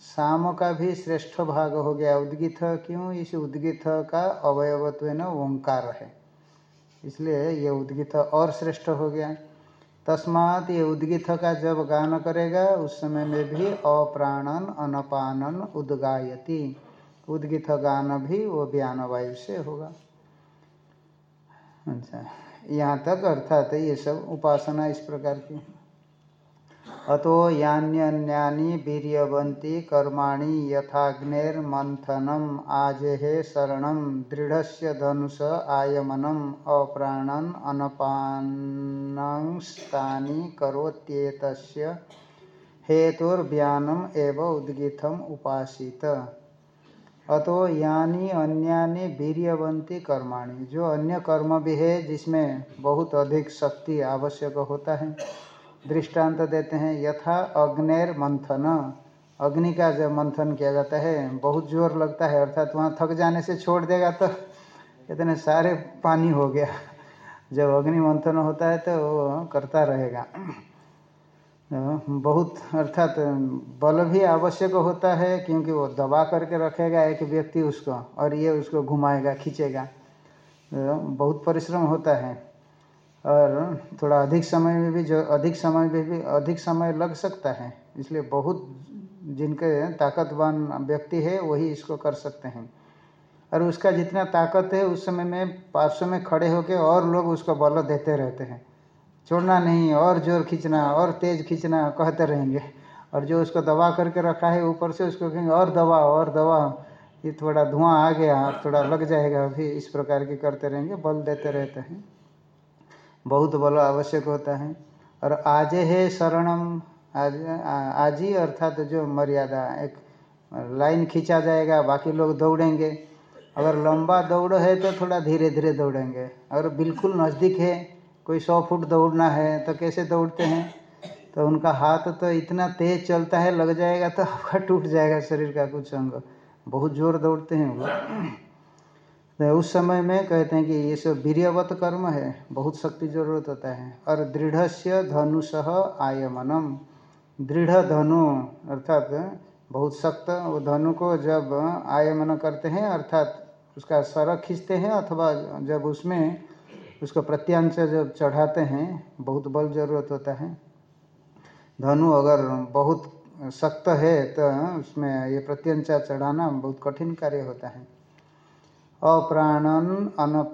साम का भी श्रेष्ठ भाग हो गया उद्गित क्यों? इस उद्गित का अवयवत्व ओंकार है। इसलिए ये उद्गित और श्रेष्ठ हो गया। तस्मात ये उद्गित का जब गान करेगा, उस समय में भी अप्राणन, अनपानन उद्गायती। उद्गित गान भी वो बयान वायु से होगा। अच्छा यहाँ तक अर्थात ये सब उपासना इस प्रकार की अतो यान्यन्यानि वीर्यवंती कर्माणि यथाग्नेर्मंथनम आजेहे शरण दृढ़ धनुष आयमनम अप्राणन अनपानी करोत्येत हेतुर्व्यानम एव उद्गीतम उपासित। अतो यानी अन्यानि वीर्यवंती कर्माणि। जो अन्य कर्म भी है, जिसमें बहुत अधिक शक्ति आवश्यक होता है दृष्टांत देते हैं। यथा अग्नेर मंथन। अग्नि का जब मंथन किया जाता है, बहुत ज़ोर लगता है, अर्थात वहाँ थक जाने से छोड़ देगा तो इतने सारे पानी हो गया। जब अग्नि मंथन होता है तो वो करता रहेगा। बहुत, अर्थात बल भी आवश्यक होता है, क्योंकि वो दबा करके रखेगा एक व्यक्ति उसको, और ये उसको घुमाएगा, खींचेगा। बहुत परिश्रम होता है। और थोड़ा अधिक समय में भी जो अधिक समय में भी अधिक समय लग सकता है, इसलिए बहुत जिनके ताकतवान व्यक्ति है, वही इसको कर सकते हैं। और उसका जितना ताकत है, उस समय में पार्श्व में खड़े होकर और लोग उसको बल देते रहते हैं। छोड़ना नहीं, और ज़ोर खींचना, और तेज खींचना कहते रहेंगे। और जो उसको दबा करके रखा है ऊपर से, उसको कहेंगे, और दबा और दबा। ये थोड़ा धुआँ आ गया, थोड़ा लग जाएगा, अभी इस प्रकार के करते रहेंगे, बल देते रहते हैं। बहुत बल आवश्यक होता है। और आज है शरणम, आज, आजी अर्थात जो मर्यादा, एक लाइन खींचा जाएगा, बाकी लोग दौड़ेंगे। अगर लंबा दौड़ है तो थोड़ा धीरे धीरे दौड़ेंगे। अगर बिल्कुल नज़दीक है, कोई सौ फुट दौड़ना है तो कैसे दौड़ते हैं? तो उनका हाथ तो इतना तेज चलता है, लग जाएगा तो आपका टूट जाएगा शरीर का कुछ अंग। बहुत ज़ोर दौड़ते हैं वो। तो उस समय में कहते हैं कि ये सब वीरवत कर्म है, बहुत शक्ति ज़रूरत होता है। और दृढ़ से धनुषः आयमनम। दृढ़ धनु, अर्थात बहुत सख्त, वो धनु को जब आयमन करते हैं, अर्थात उसका सर खींचते हैं, अथवा जब उसमें उसको प्रत्यांश जब चढ़ाते हैं, बहुत बल ज़रूरत होता है। धनु अगर बहुत सख्त है तो उसमें ये प्रत्यंचा चढ़ाना बहुत कठिन कार्य होता है। अप्राणन अनपानंस्तानी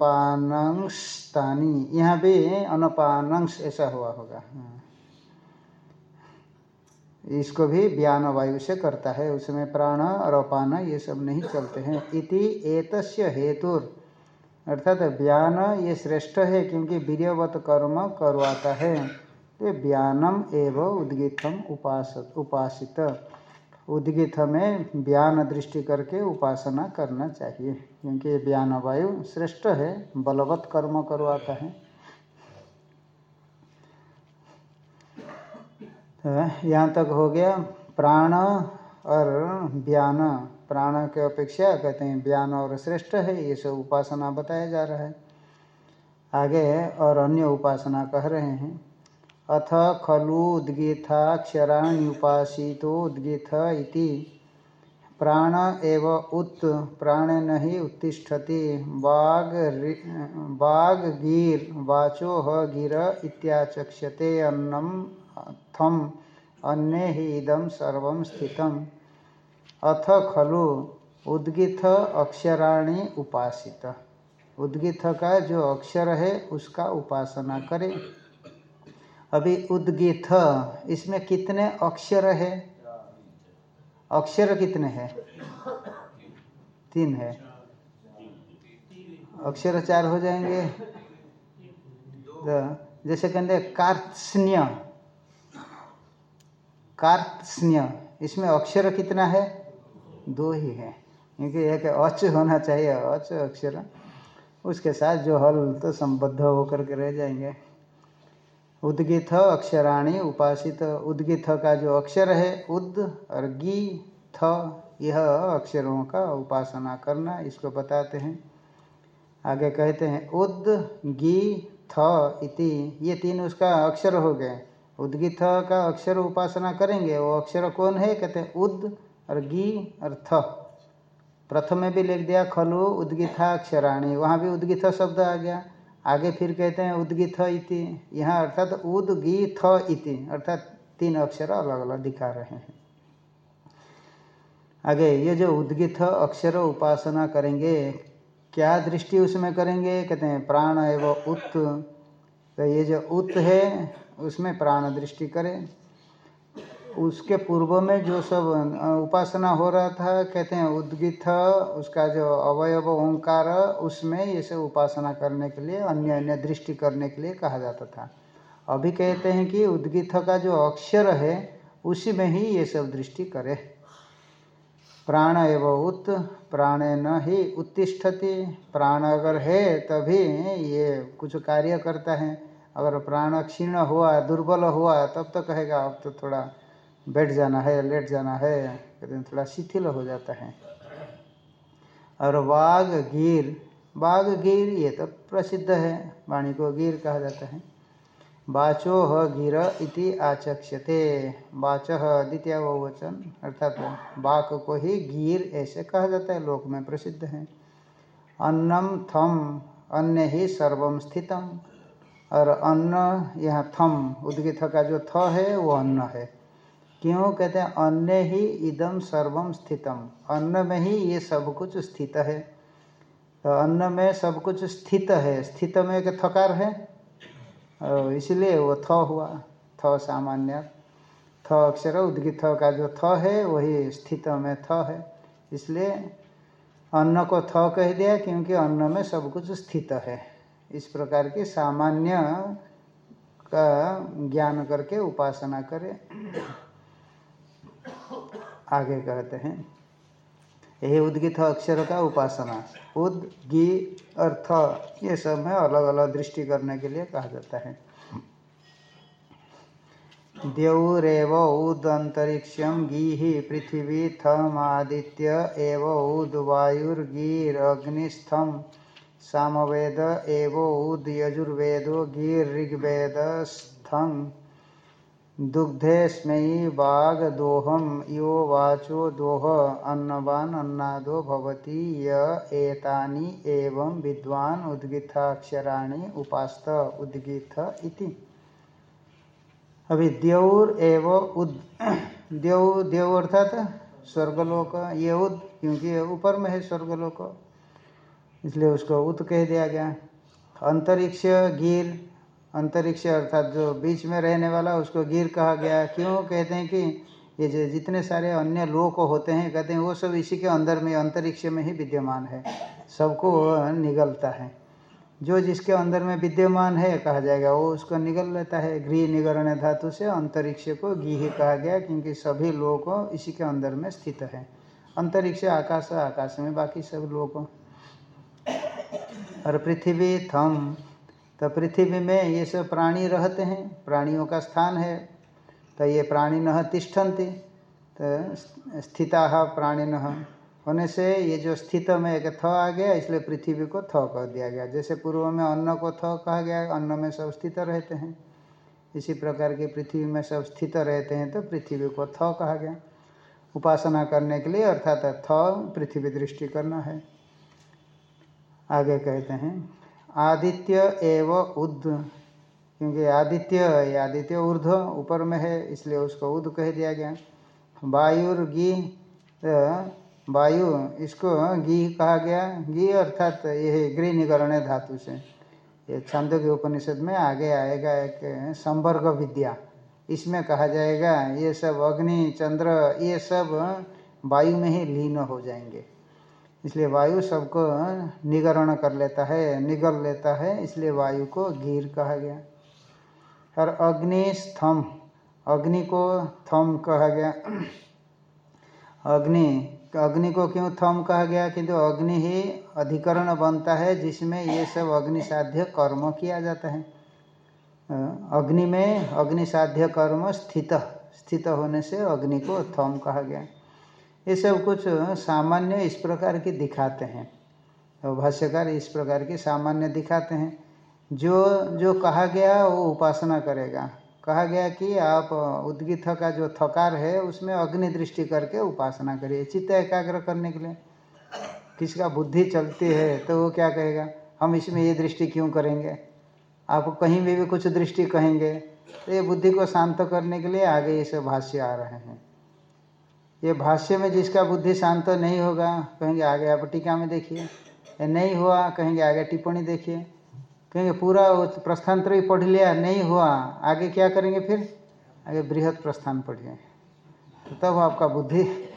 यहाँ भी अनपानंश ऐसा हुआ होगा। इसको भी व्यान वायु से करता है। उसमें प्राण और अपान ये सब नहीं चलते हैं। इति एतस्य हेतुर। अर्थात व्यान ये श्रेष्ठ है क्योंकि वीर्यवत कर्म करवाता है। ये व्यानम एवं उद्गीतम उपास उपासित। उद्गित में व्यान दृष्टि करके उपासना करना चाहिए। क्योंकि व्यान वायु श्रेष्ठ है, बलवत कर्म करवाता है। तो यहाँ तक हो गया। प्राण और व्यान प्राण के अपेक्षा कहते हैं व्यान और श्रेष्ठ है, ये सब उपासना बताया जा रहा है। आगे और अन्य उपासना कह रहे हैं। अथ खलु उद्गीथाक्षराण्युपासितो उद्गीथ इति। प्राण एव उत् प्राणेन ही उत्तिष्ठति। वाग वाग गीर वाचो ह गिर इत्याचक्ष्यते अन्नम थम, अन्य ही इदम सर्व स्थितम। अथ खलु, उद्गीथ अक्षराणी उपासित। उद्गीथ का जो अक्षर है, उसका उपासना करें। अभी उद्गीत, इसमें कितने अक्षर है? अक्षर कितने हैं? तीन है। अक्षर चार हो जाएँगे। तो जैसे कहते कार्त्स्न्य। कार्त्स्न्य, इसमें अक्षर कितना है? दो ही है। क्योंकि एक अच होना चाहिए, अच अक्षर। उसके साथ जो हल तो संबद्ध होकर के रह जाएँगे। उद्गिथ अक्षराणी उपासित। उद्गिथ का जो अक्षर है, उद और गी थ, यह अक्षरों का उपासना करना, इसको बताते हैं। आगे कहते हैं, उद, गी, थ, इति, ये तीन उसका अक्षर हो गए। उद्गिथ का अक्षर उपासना करेंगे, वो अक्षर कौन है? कहते हैं, उद और गी और थ प्रथम में भी लिख दिया, खलु उद्गिथा अक्षराणी वहाँ भी उद्गिथ शब्द आ गया। आगे फिर कहते हैं उदगी इति। यहाँ अर्थात उदगी इति, अर्थात तीन अक्षर अलग अलग दिखा रहे हैं। आगे, ये जो उद्गिथ अक्षर उपासना करेंगे, क्या दृष्टि उसमें करेंगे? कहते हैं, प्राण एवं उत। तो ये जो उत है, उसमें प्राण दृष्टि करें। उसके पूर्व में जो सब उपासना हो रहा था, कहते हैं उद्गित उसका जो अवयव ओंकार, उसमें ये सब उपासना करने के लिए, अन्य अन्य दृष्टि करने के लिए कहा जाता था। अभी कहते हैं कि उद्गित का जो अक्षर है, उसी में ही ये सब दृष्टि करे। प्राण एवं उत, प्राण न ही उत्तिष्ठति। प्राण अगर है, तभी ये कुछ कार्य करता है। अगर प्राण क्षीण हुआ, दुर्बल हुआ, तब तो कहेगा, अब तो थोड़ा बैठ जाना है, लेट जाना है, कहते हैं थोड़ा शिथिल हो जाता है। और वाघ गिर बाघ गिर ये तो प्रसिद्ध है, वाणी को गिर कहा जाता है। बाचो ह गिर इति आचक्षते बाच द्वितीय वचन, अर्थात बाक को ही गिर ऐसे कहा जाता है, लोक में प्रसिद्ध है। अन्नम थम, अन्य ही सर्वम स्थितम। और अन्न, यहाँ थम, उद्गित का जो थ है, वो अन्न है। क्यों कहते हैं? अन्य ही इदम सर्वम स्थितम। अन्न में ही ये सब कुछ स्थित है। तो अन्न में सब कुछ स्थित है। स्थित में एक थकार है। इसलिए वो थ हुआ। थ सामान्य। थ अक्षर उद्गित का जो थ है, वही स्थित में थ है। इसलिए अन्न को थ कह दिया क्योंकि अन्न में सब कुछ स्थित है। इस प्रकार की सामान्य का ज्ञान करके उपासना करें। आगे कहते हैं। यही उद्गित अक्षर का उपासना। उद गी अर्थ, ये सब में अलग अलग दृष्टि करने के लिए कहा जाता है। द्यौरेव उद अंतरिक्षम गी पृथ्वी थम आदित्य एव उद वायुर्गीरग्निस्थम सामवेद एव उद यजुर्वेदो गीर्ऋग्वेदस्थं। दुग्धेस्मयी बाघ दोहम यो वाचो दोह, अन्नवान अन्नादो भवति, य एतानि एवं विद्वान उद्गिताक्षराणि उपास्त, उद्गित इति। अभी द्यौर एव उद, द्यौ द्यौ अर्थात स्वर्गलोक, ये उद, क्योंकि ऊपर में है स्वर्गलोक, इसलिए उसको उत कह दिया गया। अंतरिक्ष, गिर अंतरिक्ष अर्थात जो बीच में रहने वाला, उसको गिर कहा गया। क्यों? कहते हैं कि ये जो जितने सारे अन्य लोक होते हैं, कहते हैं, वो सब इसी के अंदर में, अंतरिक्ष में ही विद्यमान है। सबको निगलता है। जो जिसके अंदर में विद्यमान है, कहा जाएगा, वो उसको निगल लेता है। गृह निगरण धातु से अंतरिक्ष को गी कहा गया, क्योंकि सभी लोग इसी के अंदर में स्थित है। अंतरिक्ष आकाश आकाश में बाकी सब लोग। और पृथ्वी थम तो पृथ्वी में ये सब प्राणी रहते हैं, प्राणियों का स्थान है तो ये प्राणी न तिष्ठन्ति तो स्थिता प्राणी न होने से ये जो स्थित में एक थ आ गया, इसलिए पृथ्वी को थ कह दिया गया। जैसे पूर्व में अन्न को थ कहा गया, अन्न में सब स्थित रहते हैं। इसी प्रकार की पृथ्वी में सब स्थित रहते हैं तो पृथ्वी को थ कहा गया। उपासना करने के लिए अर्थात थ पृथ्वी दृष्टि करना है। आगे कहते हैं आदित्य एव उद, क्योंकि आदित्य है आदित्य ऊर्ध ऊपर में है, इसलिए उसको उद कह दिया गया। वायुर्गी वायु, इसको गी कहा गया। गी अर्थात यह गृह निगरण धातु से। ये छंद के उपनिषद में आगे आएगा एक संवर्ग विद्या। इसमें कहा जाएगा, ये सब अग्नि, चंद्र, ये सब वायु में ही लीन हो जाएँगे। इसलिए वायु सबको निगरण कर लेता है, निगल लेता है, इसलिए वायु को गिर कहा गया। और अग्नि स्थम अग्नि को थम कहा गया। अग्नि अग्नि को क्यों थम कहा गया? किंतु अग्नि ही अधिकरण बनता है, जिसमें ये सब अग्नि साध्य कर्म किया जाता है। अग्नि में अग्नि साध्य कर्म स्थित स्थित होने से अग्नि को थम कहा गया। ये सब कुछ सामान्य इस प्रकार की दिखाते हैं। तो भाष्यकार इस प्रकार की सामान्य दिखाते हैं। जो जो कहा गया, वो उपासना करेगा। कहा गया कि आप उद्गित का जो थकार है, उसमें अग्नि दृष्टि करके उपासना करिए, चित्त एकाग्र करने के लिए। किसका बुद्धि चलती है तो वो क्या कहेगा? हम इसमें ये दृष्टि क्यों करेंगे? आप कहीं भी भी कुछ दृष्टि कहेंगे तो ये बुद्धि को शांत करने के लिए आगे ये सब भाष्य आ रहे हैं। ये भाष्य में जिसका बुद्धि शांत नहीं होगा, कहेंगे आगे आप टीका में देखिए। नहीं हुआ, कहेंगे आगे टिप्पणी देखिए। कहेंगे पूरा प्रस्थांतर ही पढ़ लिया, नहीं हुआ। आगे क्या करेंगे फिर? आगे बृहद प्रस्थान पढ़िए। तो तब आपका बुद्धि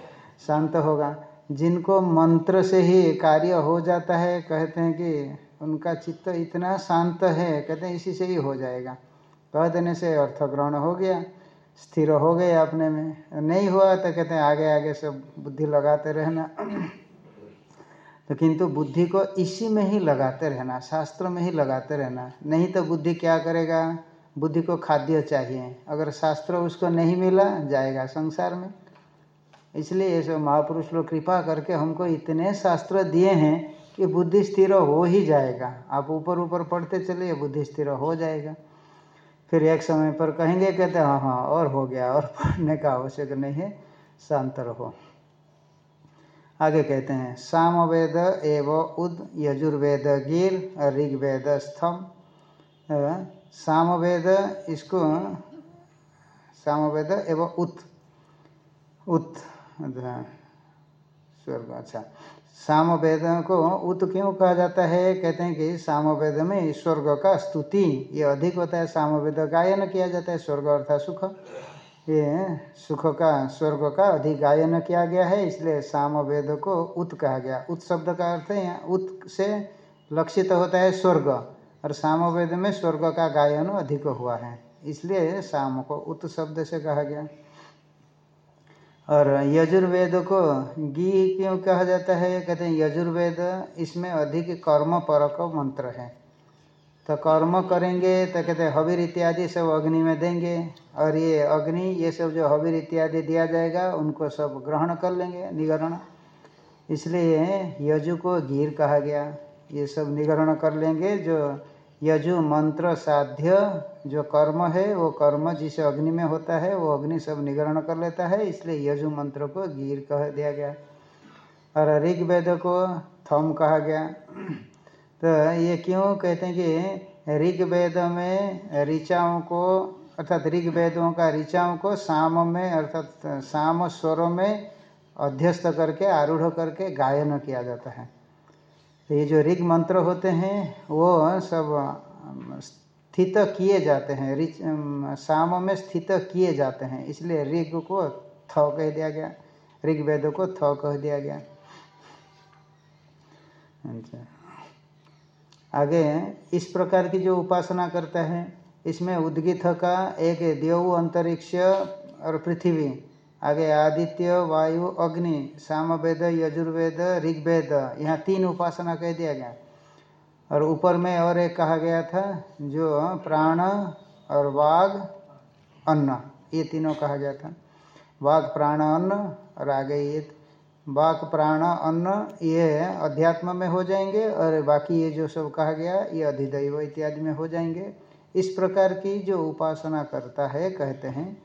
शांत होगा। जिनको मंत्र से ही कार्य हो जाता है, कहते हैं कि उनका चित्त इतना शांत है, कहते हैं इसी से ही हो जाएगा। कह देने से अर्थ ग्रहण हो गया। स्थिर हो गए अपने में। नहीं हुआ तो कहते हैं आगे आगे सब बुद्धि लगाते रहना। तो किंतु बुद्धि को इसी में ही लगाते रहना, शास्त्र में ही लगाते रहना। नहीं तो बुद्धि क्या करेगा? बुद्धि को खाद्य चाहिए। अगर शास्त्र उसको नहीं मिला, जाएगा संसार में। इसलिए ये सब महापुरुष लोग कृपा करके हमको इतने शास्त्र दिए हैं कि बुद्धि स्थिर हो ही जाएगा। आप ऊपर ऊपर पढ़ते चलिए, बुद्धि स्थिर हो जाएगा। फिर एक समय पर कहेंगे, कहते हाँ हाँ और हो गया, और पढ़ने का आवश्यक नहीं है, शांत रहो। आगे कहते हैं, सामवेद एव उद यजुर्वेद गिर ऋग्वेद स्थम। सामवेद इसको, सामवेद एवं उत उत स्वर्ग अच्छा। सामवेद को उत क्यों कहा जाता है? कहते हैं कि सामवेद में स्वर्ग का स्तुति, ये अधिक होता है। सामवेद गायन किया जाता है, स्वर्ग अर्थात सुख। ये सुख का, स्वर्ग का अधिक गायन किया गया है, इसलिए सामवेद को उत कहा गया। उत शब्द का अर्थ है यहाँ उत से लक्षित होता है स्वर्ग, और सामवेद में स्वर्ग का गायन अधिक हुआ है। इसलिए साम को उत शब्द से कहा गया। और यजुर्वेद को गी क्यों कहा जाता है? कहते हैं, यजुर्वेद इसमें अधिक कर्म परक मंत्र है। तो कर्म करेंगे तो कहते हैं हबीर इत्यादि सब अग्नि में देंगे, और ये अग्नि, ये सब जो हबीर इत्यादि दिया जाएगा, उनको सब ग्रहण कर लेंगे निगरण इसलिए यजु को गिर कहा गया। ये सब निगरण कर लेंगे, जो यजु मंत्र साध्य जो कर्म है, वो कर्म जिस अग्नि में होता है, वो अग्नि सब निगरण कर लेता है, इसलिए यजु मंत्र को गिर कह दिया गया। और ऋग्वेद को थम कहा गया। तो ये क्यों कहते हैं कि ऋग्वेद में ऋचाओं को, अर्थात ऋग्वेदों का ऋचाओं को साम में, अर्थात साम स्वरों में अध्यस्त करके, आरूढ़ करके गायन किया जाता है। ये जो ऋग मंत्र होते हैं, वो सब स्थित किए जाते हैं ऋच साम में स्थित किए जाते हैं। इसलिए ऋग को थ कह दिया गया ऋग वेद को थ कह दिया गया। अच्छा। आगे, इस प्रकार की जो उपासना करता है, इसमें उद्गित का एक देव अंतरिक्ष और पृथ्वी, आगे आदित्य, वायु, अग्नि, सामवेद, यजुर्वेद, ऋग्वेद, यहाँ तीन उपासना कह दिया गया। और ऊपर में और एक कहा गया था, जो प्राण और वाघ अन्न, ये तीनों कहा गया था। वाघ प्राण अन्न और आगे ये वाघ प्राण अन्न, ये अध्यात्म में हो जाएँगे और बाकी ये जो सब कहा गया, ये अधिदैव इत्यादि में हो जाएँगे। इस प्रकार की जो उपासना करता है, कहते हैं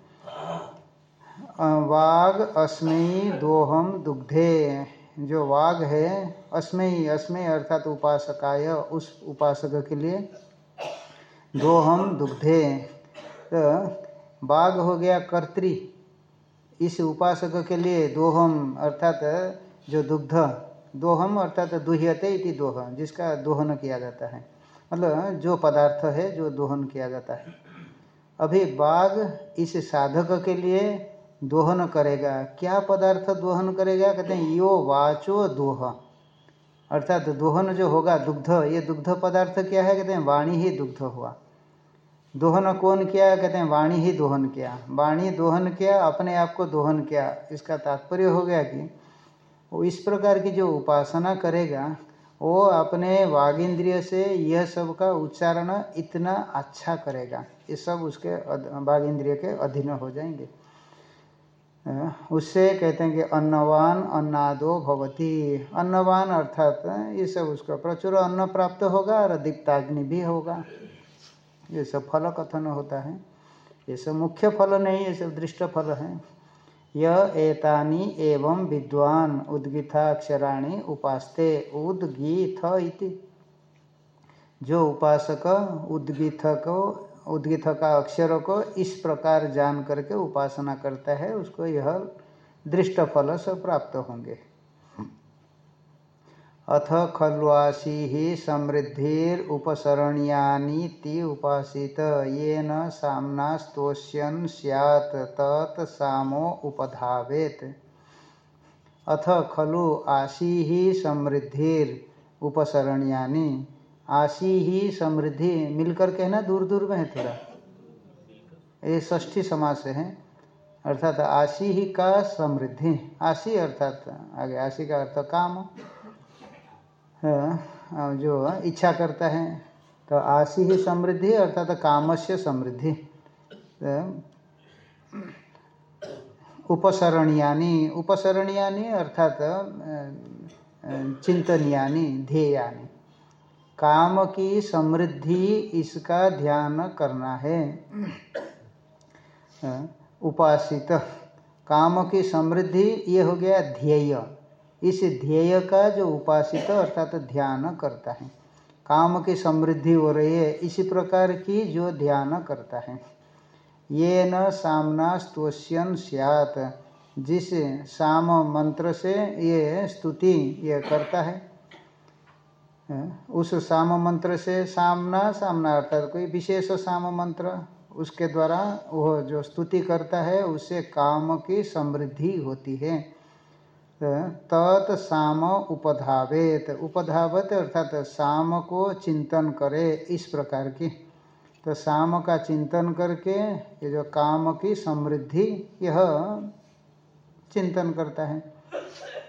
वाग अस्मयी दोहम, दुग्धे। जो वाग है अस्मयी अस्मय अर्थात उपासकाय, उस उपासक के लिए दोहम दुग्धे। तो बाघ हो गया कर्त्री। इस उपासक के लिए दोहम अर्थात जो दुग्ध, दोहम अर्थात दुह्यते इति दोह, जिसका दोहन किया जाता है। मतलब जो पदार्थ है, जो दोहन किया जाता है। अभी बाघ इस साधक के लिए दोहन करेगा। क्या पदार्थ दोहन करेगा? कहते हैं, यो वाचो दोह। अर्थात दोहन जो होगा, दुग्ध, ये दुग्ध पदार्थ क्या है? कहते हैं, वाणी ही दुग्ध हुआ। दोहन कौन किया? कहते हैं, वाणी ही दोहन किया। वाणी दोहन किया, अपने आप को दोहन किया। इसका तात्पर्य हो गया कि वो इस प्रकार की जो उपासना करेगा, वो अपने वाग इंद्रिय से यह सब का उच्चारण इतना अच्छा करेगा। ये सब उसके वाग इंद्रिय के अधीन हो जाएँगे। उससे कहते हैं कि अन्नवान अन्नादो भवती। अन्नवान अर्थात ये सब उसका प्रचुर अन्न प्राप्त होगा और दीप्ताग्नि भी होगा। ये सब फल कथन होता है। ये सब मुख्य फल नहीं, ये सब दृष्ट फल है। यह एतानी एवं विद्वान उद्गीताक्षराणी उपासते उद्गीत इति। जो उपासक उद्गीत को उद्गित का अक्षर को इस प्रकार जान करके उपासना करता है, उसको यह दृष्ट फल से प्राप्त होंगे। अथ खल्वासी ही समृद्धिर उपसरणीयानी ती उपासित ये न सामना स्तोष्यन सैत तत् सामो उपधावेत। अथ खलु आशी ही समृद्धिर उपसरणीयानी। आशी ही समृद्धि मिलकर के है ना दूर दूर में है थोड़ा। ये ष्ठी समास है अर्थात आशी ही का समृद्धि। आशी अर्थात आगे आशी का अर्थ काम। हाँ, जो इच्छा करता है तो आशी ही समृद्धि अर्थात कामस्य समृद्धि। तो उपसरणियानी उपसरणियानी अर्थात चिंतनियानी ध्येयानी। काम की समृद्धि इसका ध्यान करना है। उपासित। काम की समृद्धि ये हो गया ध्येय। इस ध्येय का जो उपासित अर्थात तो ध्यान करता है। काम की समृद्धि हो रही है, इसी प्रकार की जो ध्यान करता है। ये न सामना स्तोष्यन सियात। जिस साम मंत्र से ये स्तुति ये करता है। उस साम मंत्र से सामना सामना अर्थात कोई विशेष साम मंत्र, उसके द्वारा वह जो स्तुति करता है, उससे काम की समृद्धि होती है। तत् साम उपधावेत। उपधावत अर्थात साम को चिंतन करे, इस प्रकार की। तो साम का चिंतन करके ये जो काम की समृद्धि, यह चिंतन करता है।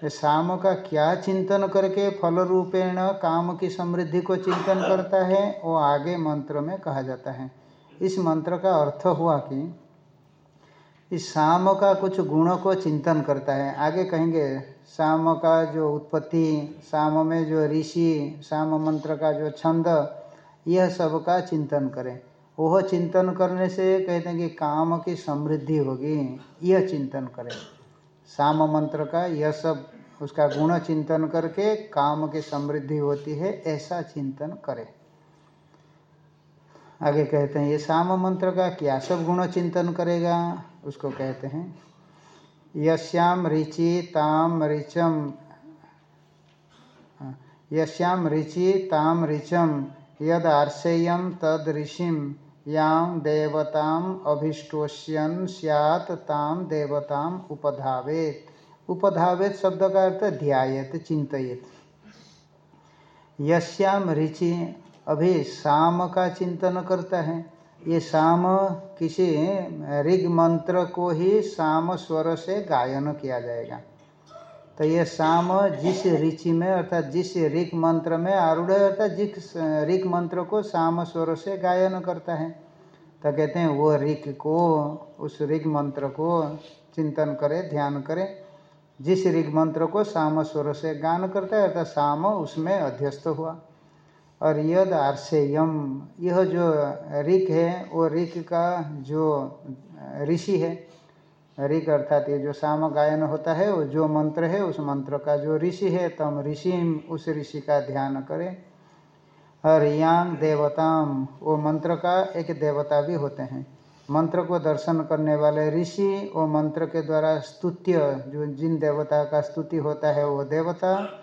साम का क्या चिंतन करके फल रूपेण काम की समृद्धि को चिंतन करता है, वो आगे मंत्र में कहा जाता है। इस मंत्र का अर्थ हुआ कि इस साम का कुछ गुणों को चिंतन करता है। आगे कहेंगे, साम का जो उत्पत्ति, साम में जो ऋषि, साम मंत्र का जो छंद, यह सब का चिंतन करें। वह चिंतन करने से कहते हैं कि काम की समृद्धि होगी, यह चिंतन करें। साम मंत्र का यह सब, उसका गुण चिंतन करके काम की समृद्धि होती है, ऐसा चिंतन करें। आगे कहते हैं, ये साम मंत्र का क्या सब गुण चिंतन करेगा? उसको कहते हैं यश्याम ऋचि ताम ऋचम यश्याम ऋचि ताम ऋचम यद आर्सेयम तद ऋषिम याम देवताम अभिष्टोष्यन स्यात ताम देवताम उपधावेत। उपधावेत शब्द का अर्थ ध्यायत चिंतित यश्याम ऋचि अभी शाम का चिंतन करता है। ये शाम किसी ऋग मंत्र को ही शाम स्वर से गायन किया जाएगा। तो ये शाम जिस ऋचि में अर्थात जिस ऋग मंत्र में आरूढ़ अर्थात जिस ऋग मंत्र को शाम स्वर से गायन करता है। तो कहते हैं वो ऋग को, उस ऋग मंत्र को चिंतन करे, ध्यान करे। जिस ऋग मंत्र को शाम स्वर से गान करता है, अर्थात शाम उसमें अध्यस्त हुआ। और यद आर्सेयम यह जो ऋक है, वो ऋक का जो ऋषि है ऋक अर्थात ये जो साम गायन होता है, वो जो मंत्र है, उस मंत्र का जो ऋषि है तम ऋषि उस ऋषि का ध्यान करें। और यांग देवताम, वो मंत्र का एक देवता भी होते हैं। मंत्र को दर्शन करने वाले ऋषि, वो मंत्र के द्वारा स्तुत्य, जो जिन देवता का स्तुति होता है, वो देवता।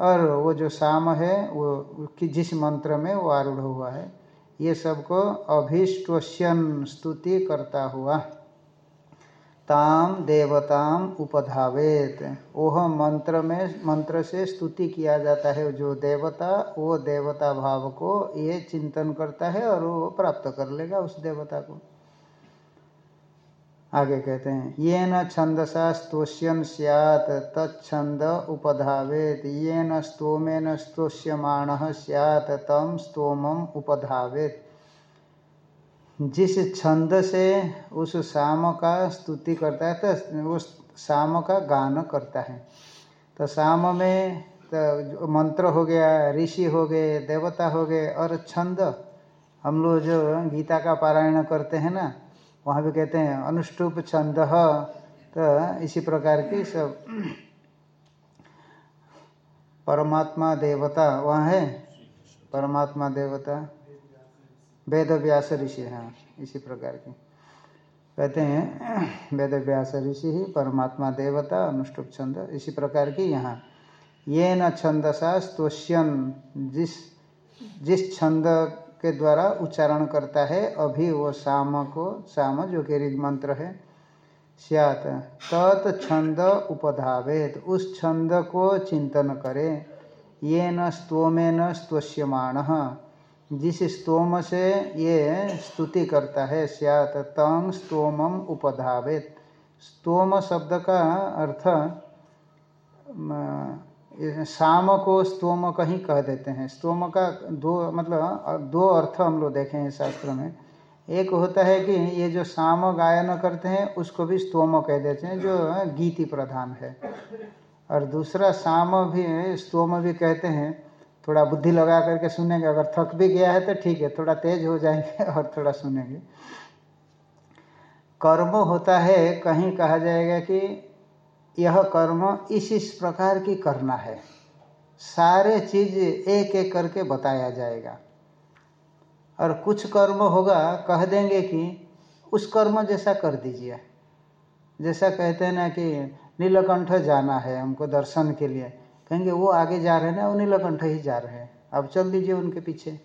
और वो जो शाम है, वो कि जिस मंत्र में वो आरूढ़ हुआ है। ये सबको अभिष्टोष्यन स्तुति करता हुआ। ताम देवताम उपधावेत। वह मंत्र में, मंत्र से स्तुति किया जाता है। जो देवता, वो देवता भाव को ये चिंतन करता है और वो प्राप्त कर लेगा उस देवता को। आगे कहते हैं ये न छंदसा स्तोष्यन सियात तछंद उपधावेत। ये न स्तोमेन स्तोष्यमाण सियात, तम स्तोम उपधावेत। जिस छंद से उस शाम का स्तुति करता है तो उस शाम का गान करता है। तो शाम में तो मंत्र हो गया, ऋषि हो गए, देवता हो गए, और छंद, हम लोग जो गीता का पारायण करते हैं ना, वहाँ भी कहते हैं, अनुष्टुप छंद तो इसी प्रकार की सब परमात्मा देवता वहाँ है। परमात्मा देवता। वेद व्यास ऋषि हाँ इसी प्रकार की। कहते हैं वेद व्यास ऋषि ही परमात्मा देवता अनुष्टुप छंद, इसी प्रकार की यहाँ। ये न छंदसा स्तोष्यन, जिस जिस छंद के द्वारा उच्चारण करता है, अभी वो शाम को शाम जो कि ऋग मंत्र है, स्यात। तत् छंद उपधावेत, उस छंद को चिंतन करे। ये न स्तोमे न स्तोष्यमाण जिस स्तोम से ये स्तुति करता है, स्यात तंग स्तोमम उपधावेत। स्तोम शब्द का अर्थ शाम को स्तोम कहीं कह देते हैं। स्तोम का दो मतलब दो अर्थ हम लोग देखे हैं शास्त्र में। एक होता है कि ये जो शाम गायन करते हैं, उसको भी स्तोम कह देते हैं, जो गीति प्रधान है। और दूसरा शाम भी, स्तोम भी कहते हैं थोड़ा बुद्धि लगा करके सुनेंगे, अगर थक भी गया है तो ठीक है, थोड़ा तेज हो जाएँगे और थोड़ा सुनेंगे। कर्म होता है, कहीं कहा जाएगा कि यह कर्म इस इस प्रकार की करना है। सारे चीज़ एक एक करके बताया जाएगा। और कुछ कर्म होगा, कह देंगे कि उस कर्म जैसा कर दीजिए। जैसा कहते हैं ना कि नीलकंठ जाना है हमको दर्शन के लिए। कहेंगे, वो आगे जा रहे हैं ना वो नीलकंठ ही जा रहे हैं। अब चल दीजिए उनके पीछे।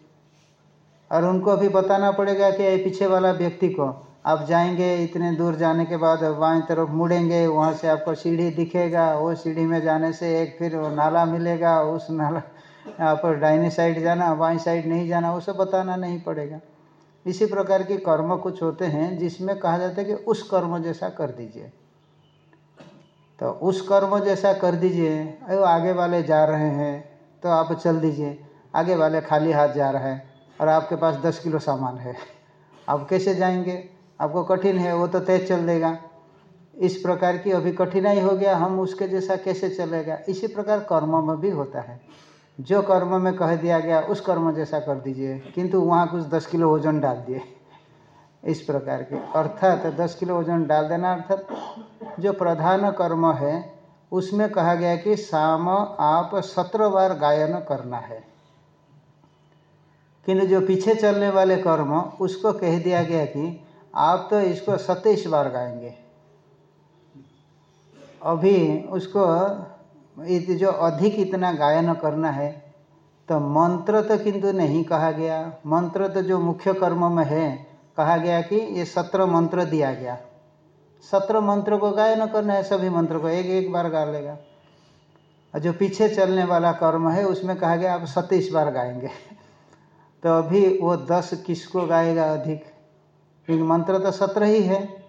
और उनको अभी बताना पड़ेगा कि ये पीछे वाला व्यक्ति को आप जाएँगे इतने दूर जाने के बाद, बाएँ तरफ़ मुड़ेंगे, वहाँ से आपको सीढ़ी दिखेगा, वो सीढ़ी में जाने से एक फिर नाला मिलेगा, उस नाला पर डाइनी साइड जाना बाई साइड नहीं जाना, वो सब बताना नहीं पड़ेगा। इसी प्रकार के कर्म कुछ होते हैं जिसमें कहा जाता है कि उस कर्म जैसा कर दीजिए। तो उस कर्म जैसा कर दीजिए। अरे, आगे वाले जा रहे हैं तो आप चल दीजिए। आगे वाले खाली हाथ जा रहा है और आपके पास दस किलो सामान है। आप कैसे जाएँगे? आपको कठिन है, वो तो तेज चल देगा। इस प्रकार की अभी कठिनाई हो गया, हम उसके जैसा कैसे चलेगा? इसी प्रकार कर्म में भी होता है। जो कर्म में कह दिया गया, उस कर्म जैसा कर दीजिए। किंतु वहाँ कुछ दस किलो वज़न डाल दिए। इस प्रकार के। अर्थात दस किलो वज़न डाल देना, अर्थात जो प्रधान कर्म है, उसमें कहा गया कि शाम आप सत्रह बार गायन करना है। किंतु जो पीछे चलने वाले कर्म, उसको कह दिया गया कि आप तो इसको सत्ताईस बार गाएँगे। अभी उसको जो अधिक इतना गायन करना है तो मंत्र तो किंतु नहीं कहा गया। मंत्र तो जो मुख्य कर्म में है कहा गया कि ये सत्रह मंत्र दिया गया। सत्रह मंत्र को गायन करना है, सभी मंत्र को एक एक बार गा लेगा। और जो पीछे चलने वाला कर्म है, उसमें कहा गया आप सत्ताईस बार गाएँगे। तो अभी वो दस किसको गाएगा अधिक? क्योंकि मंत्र तो सत्रह ही है।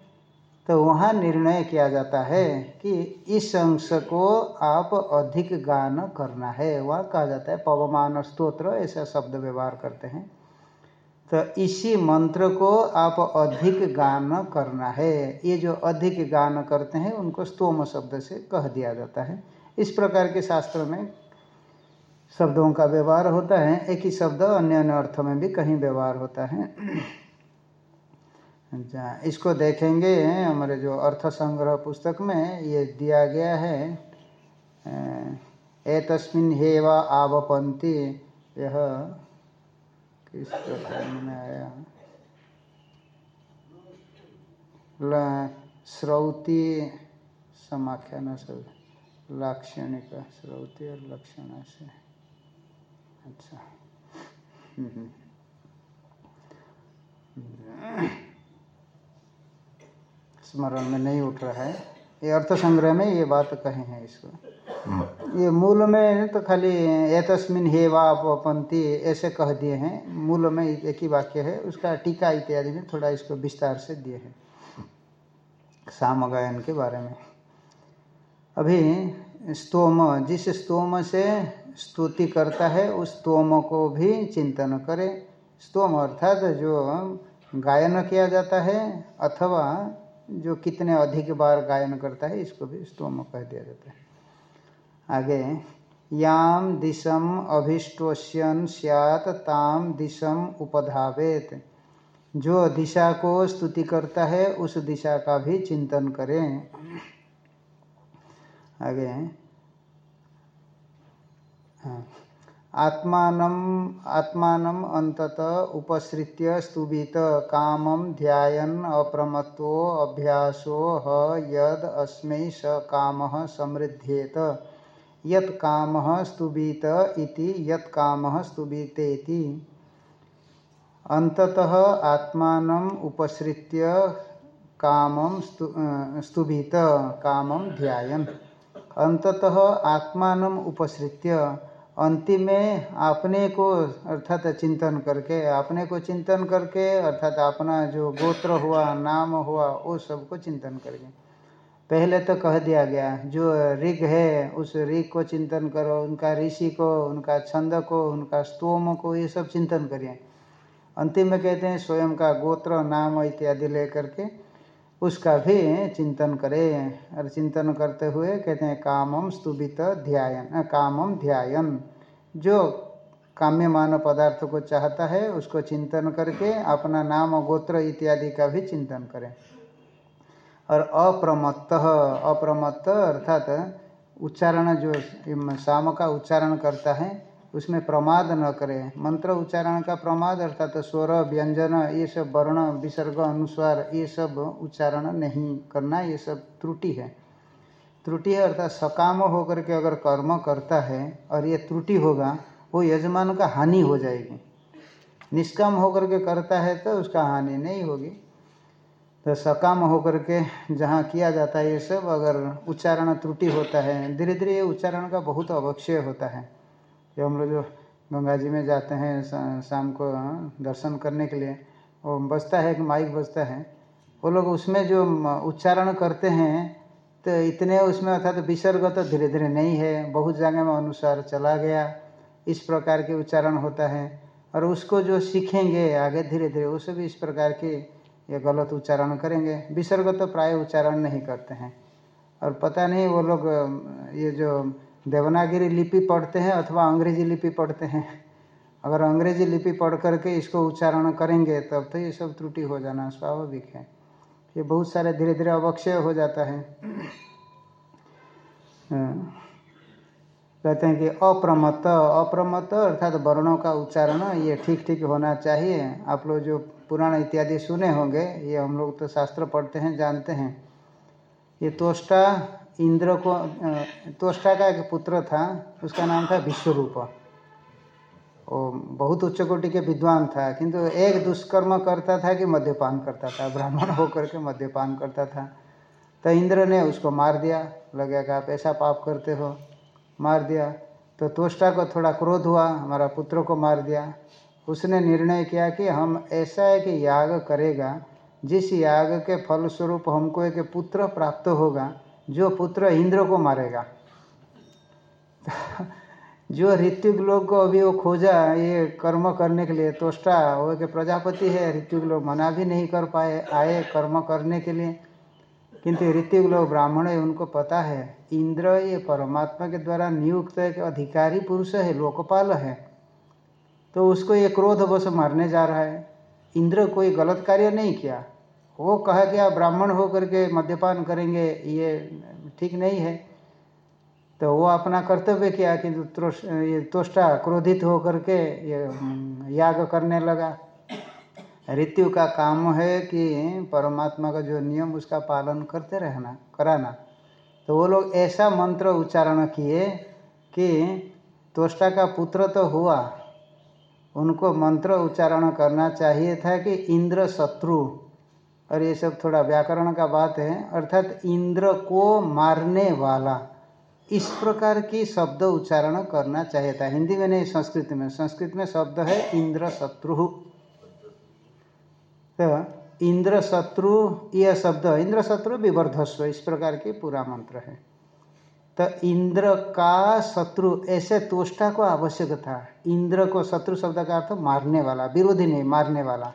तो वहाँ निर्णय किया जाता है कि इस अंश को आप अधिक गान करना है। वह कहा जाता है पवमान स्त्रोत्र ऐसा शब्द व्यवहार करते हैं। तो इसी मंत्र को आप अधिक गान करना है। ये जो अधिक गान करते हैं, उनको स्तोम शब्द से कह दिया जाता है। इस प्रकार के शास्त्र में शब्दों का व्यवहार होता है। एक ही शब्द अन्य अन्य अर्थ में भी कहीं व्यवहार होता है। इसको देखेंगे, हमारे जो अर्थ संग्रह पुस्तक में ये दिया गया है। ए तस्मिन हेवा आवपंती यह किस प्रकार में आया श्रौती समाख्यान सब लाक्षणिक श्रौती और लक्षण से अच्छा। हम्म। स्मरण में नहीं उठ रहा है। ये अर्थ संग्रह में ये बात कहे हैं इसको। ये मूल में तो खाली ए तस्मिन हे वापंती ऐसे कह दिए हैं। मूल में एक ही वाक्य है उसका टीका इत्यादि में थोड़ा इसको विस्तार से दिए हैं। साम गायन के बारे में। अभी स्तोम जिस स्तोम से स्तुति करता है उस स्तोम को भी चिंतन करें। स्तोम अर्थात जो गायन किया जाता है अथवा जो कितने अधिक बार गायन करता है, इसको भी स्तोम कह दिया जाता है। आगे, याम दिशम अभिष्टोष्यन सियात, ताम दिशम उपधावेत। जो दिशा को स्तुति करता है, उस दिशा का भी चिंतन करें। आगे हाँ। आत्मान आत्मान अंतत उपसृत्य स्तुभित कामम ध्यान अप्रमत्तो अभ्यासो ह यद स काम समृद्धेत यत काम स्तुभित इति, यत काम स्तुभितेति। अंततः आत्मान उपसृत्य कामम स्तुभित कामम ध्यान अंततः आत्मान उपसृत्य अंतिम में अपने को अर्थात चिंतन करके अपने को चिंतन करके, अर्थात अपना जो गोत्र हुआ, नाम हुआ, वो सबको चिंतन करके। पहले तो कह दिया गया, जो ऋग है, उस ऋग को चिंतन करो, उनका ऋषि को, उनका छंद को, उनका स्तोम को, ये सब चिंतन करिए। अंतिम में कहते हैं, स्वयं का गोत्र, नाम इत्यादि लेकर के उसका भी चिंतन करें। और चिंतन करते हुए कहते हैं कामम स्तुभित ध्यान कामम ध्यान जो काम्यमान पदार्थ को चाहता है, उसको चिंतन करके अपना नाम, गोत्र इत्यादि का भी चिंतन करें। और अप्रमत्त अप्रमत्त अर्थात उच्चारण जो शाम का उच्चारण करता है उसमें प्रमाद न करें। मंत्र उच्चारण का प्रमाद अर्थात स्वर, व्यंजन, ये सब वर्ण, विसर्ग, अनुस्वार, ये सब उच्चारण नहीं करना, ये सब त्रुटि है। त्रुटि है अर्थात सकाम होकर के अगर कर्म करता है और ये त्रुटि होगा, वो यजमान का हानि हो जाएगी। निष्काम होकर के करता है तो उसका हानि नहीं होगी। तो सकाम होकर के जहाँ किया जाता है ये सब, अगर उच्चारण त्रुटि होता है धीरे धीरे ये उच्चारण का बहुत अवक्षय होता है। जब हम लोग जो गंगा जी में जाते हैं शाम को हाँ, दर्शन करने के लिए वो बजता है एक माइक बजता है वो लोग उसमें जो उच्चारण करते हैं तो इतने उसमें अर्थात विसर्ग तो धीरे धीरे नहीं है बहुत जगह में अनुसार चला गया इस प्रकार के उच्चारण होता है और उसको जो सीखेंगे आगे धीरे धीरे वो भी इस प्रकार के ये गलत उच्चारण करेंगे विसर्ग तो प्राय उच्चारण नहीं करते हैं और पता नहीं वो लोग ये जो देवनागिरी लिपि पढ़ते हैं अथवा अंग्रेज़ी लिपि पढ़ते हैं। अगर अंग्रेज़ी लिपि पढ़ करके इसको उच्चारण करेंगे, तब तो ये सब त्रुटि हो जाना स्वाभाविक है। ये बहुत सारे धीरे धीरे अवक्षय हो जाता है। हाँ। कहते हैं कि अप्रमत्त अप्रमत्त अर्थात वर्णों का उच्चारण, ये ठीक ठीक होना चाहिए। आप लोग जो पुराण इत्यादि सुने होंगे, ये हम लोग तो शास्त्र पढ़ते हैं, जानते हैं। ये तोष्टा इंद्र को तोष्टा का एक पुत्र था, उसका नाम था विश्वरूप। वो बहुत उच्च कोटि के विद्वान था, किंतु एक दुष्कर्म करता था कि मद्यपान करता था, ब्राह्मण होकर के मद्यपान करता था। तो इंद्र ने उसको मार दिया, लगे कि आप ऐसा पाप करते हो, मार दिया। तो तोष्टा को थोड़ा क्रोध हुआ, हमारा पुत्र को मार दिया। उसने निर्णय किया कि हम ऐसा है कि याग करेगा, जिस याग के फलस्वरूप हमको एक पुत्र प्राप्त होगा जो पुत्र इंद्र को मारेगा। जो ऋत्विक लोग को अभी वो खोजा, ये कर्म करने के लिए तोष्टा, वो एक प्रजापति है, ऋत्विक लोग मना भी नहीं कर पाए, आए कर्म करने के लिए। किंतु ऋत्विक लोग, ब्राह्मण है, उनको पता है, इंद्र ये परमात्मा के द्वारा नियुक्त एक अधिकारी पुरुष है, लोकपाल है। तो उसको ये क्रोध बस मारने जा रहा है। इंद्र कोई गलत कार्य नहीं किया। वो कहा आप ब्राह्मण होकर के मद्यपान करेंगे, ये ठीक नहीं है। तो वो अपना कर्तव्य किया किंतु ये तोष्टा क्रोधित होकर के ये याग करने लगा। ऋत्यु का काम है कि परमात्मा का जो नियम, उसका पालन करते रहना, कराना। तो वो लोग ऐसा मंत्र उच्चारण किए कि तोष्टा का पुत्र तो हुआ। उनको मंत्र उच्चारण करना चाहिए था कि इंद्र शत्रु। और ये सब थोड़ा व्याकरण का बात है, अर्थात इंद्र को मारने वाला, इस प्रकार की शब्द उच्चारण करना चाहिए था। हिंदी में नहीं, संस्कृत में। संस्कृत में शब्द है इंद्र शत्रु तो इंद्र शत्रु यह शब्द इंद्र शत्रु विवर्धस्व, इस प्रकार की पूरा मंत्र है। तो इंद्र का शत्रु, ऐसे तोष्टा को आवश्यक था। इंद्र को शत्रु शब्द का अर्थ मारने वाला, विरोधी नहीं, मारने वाला।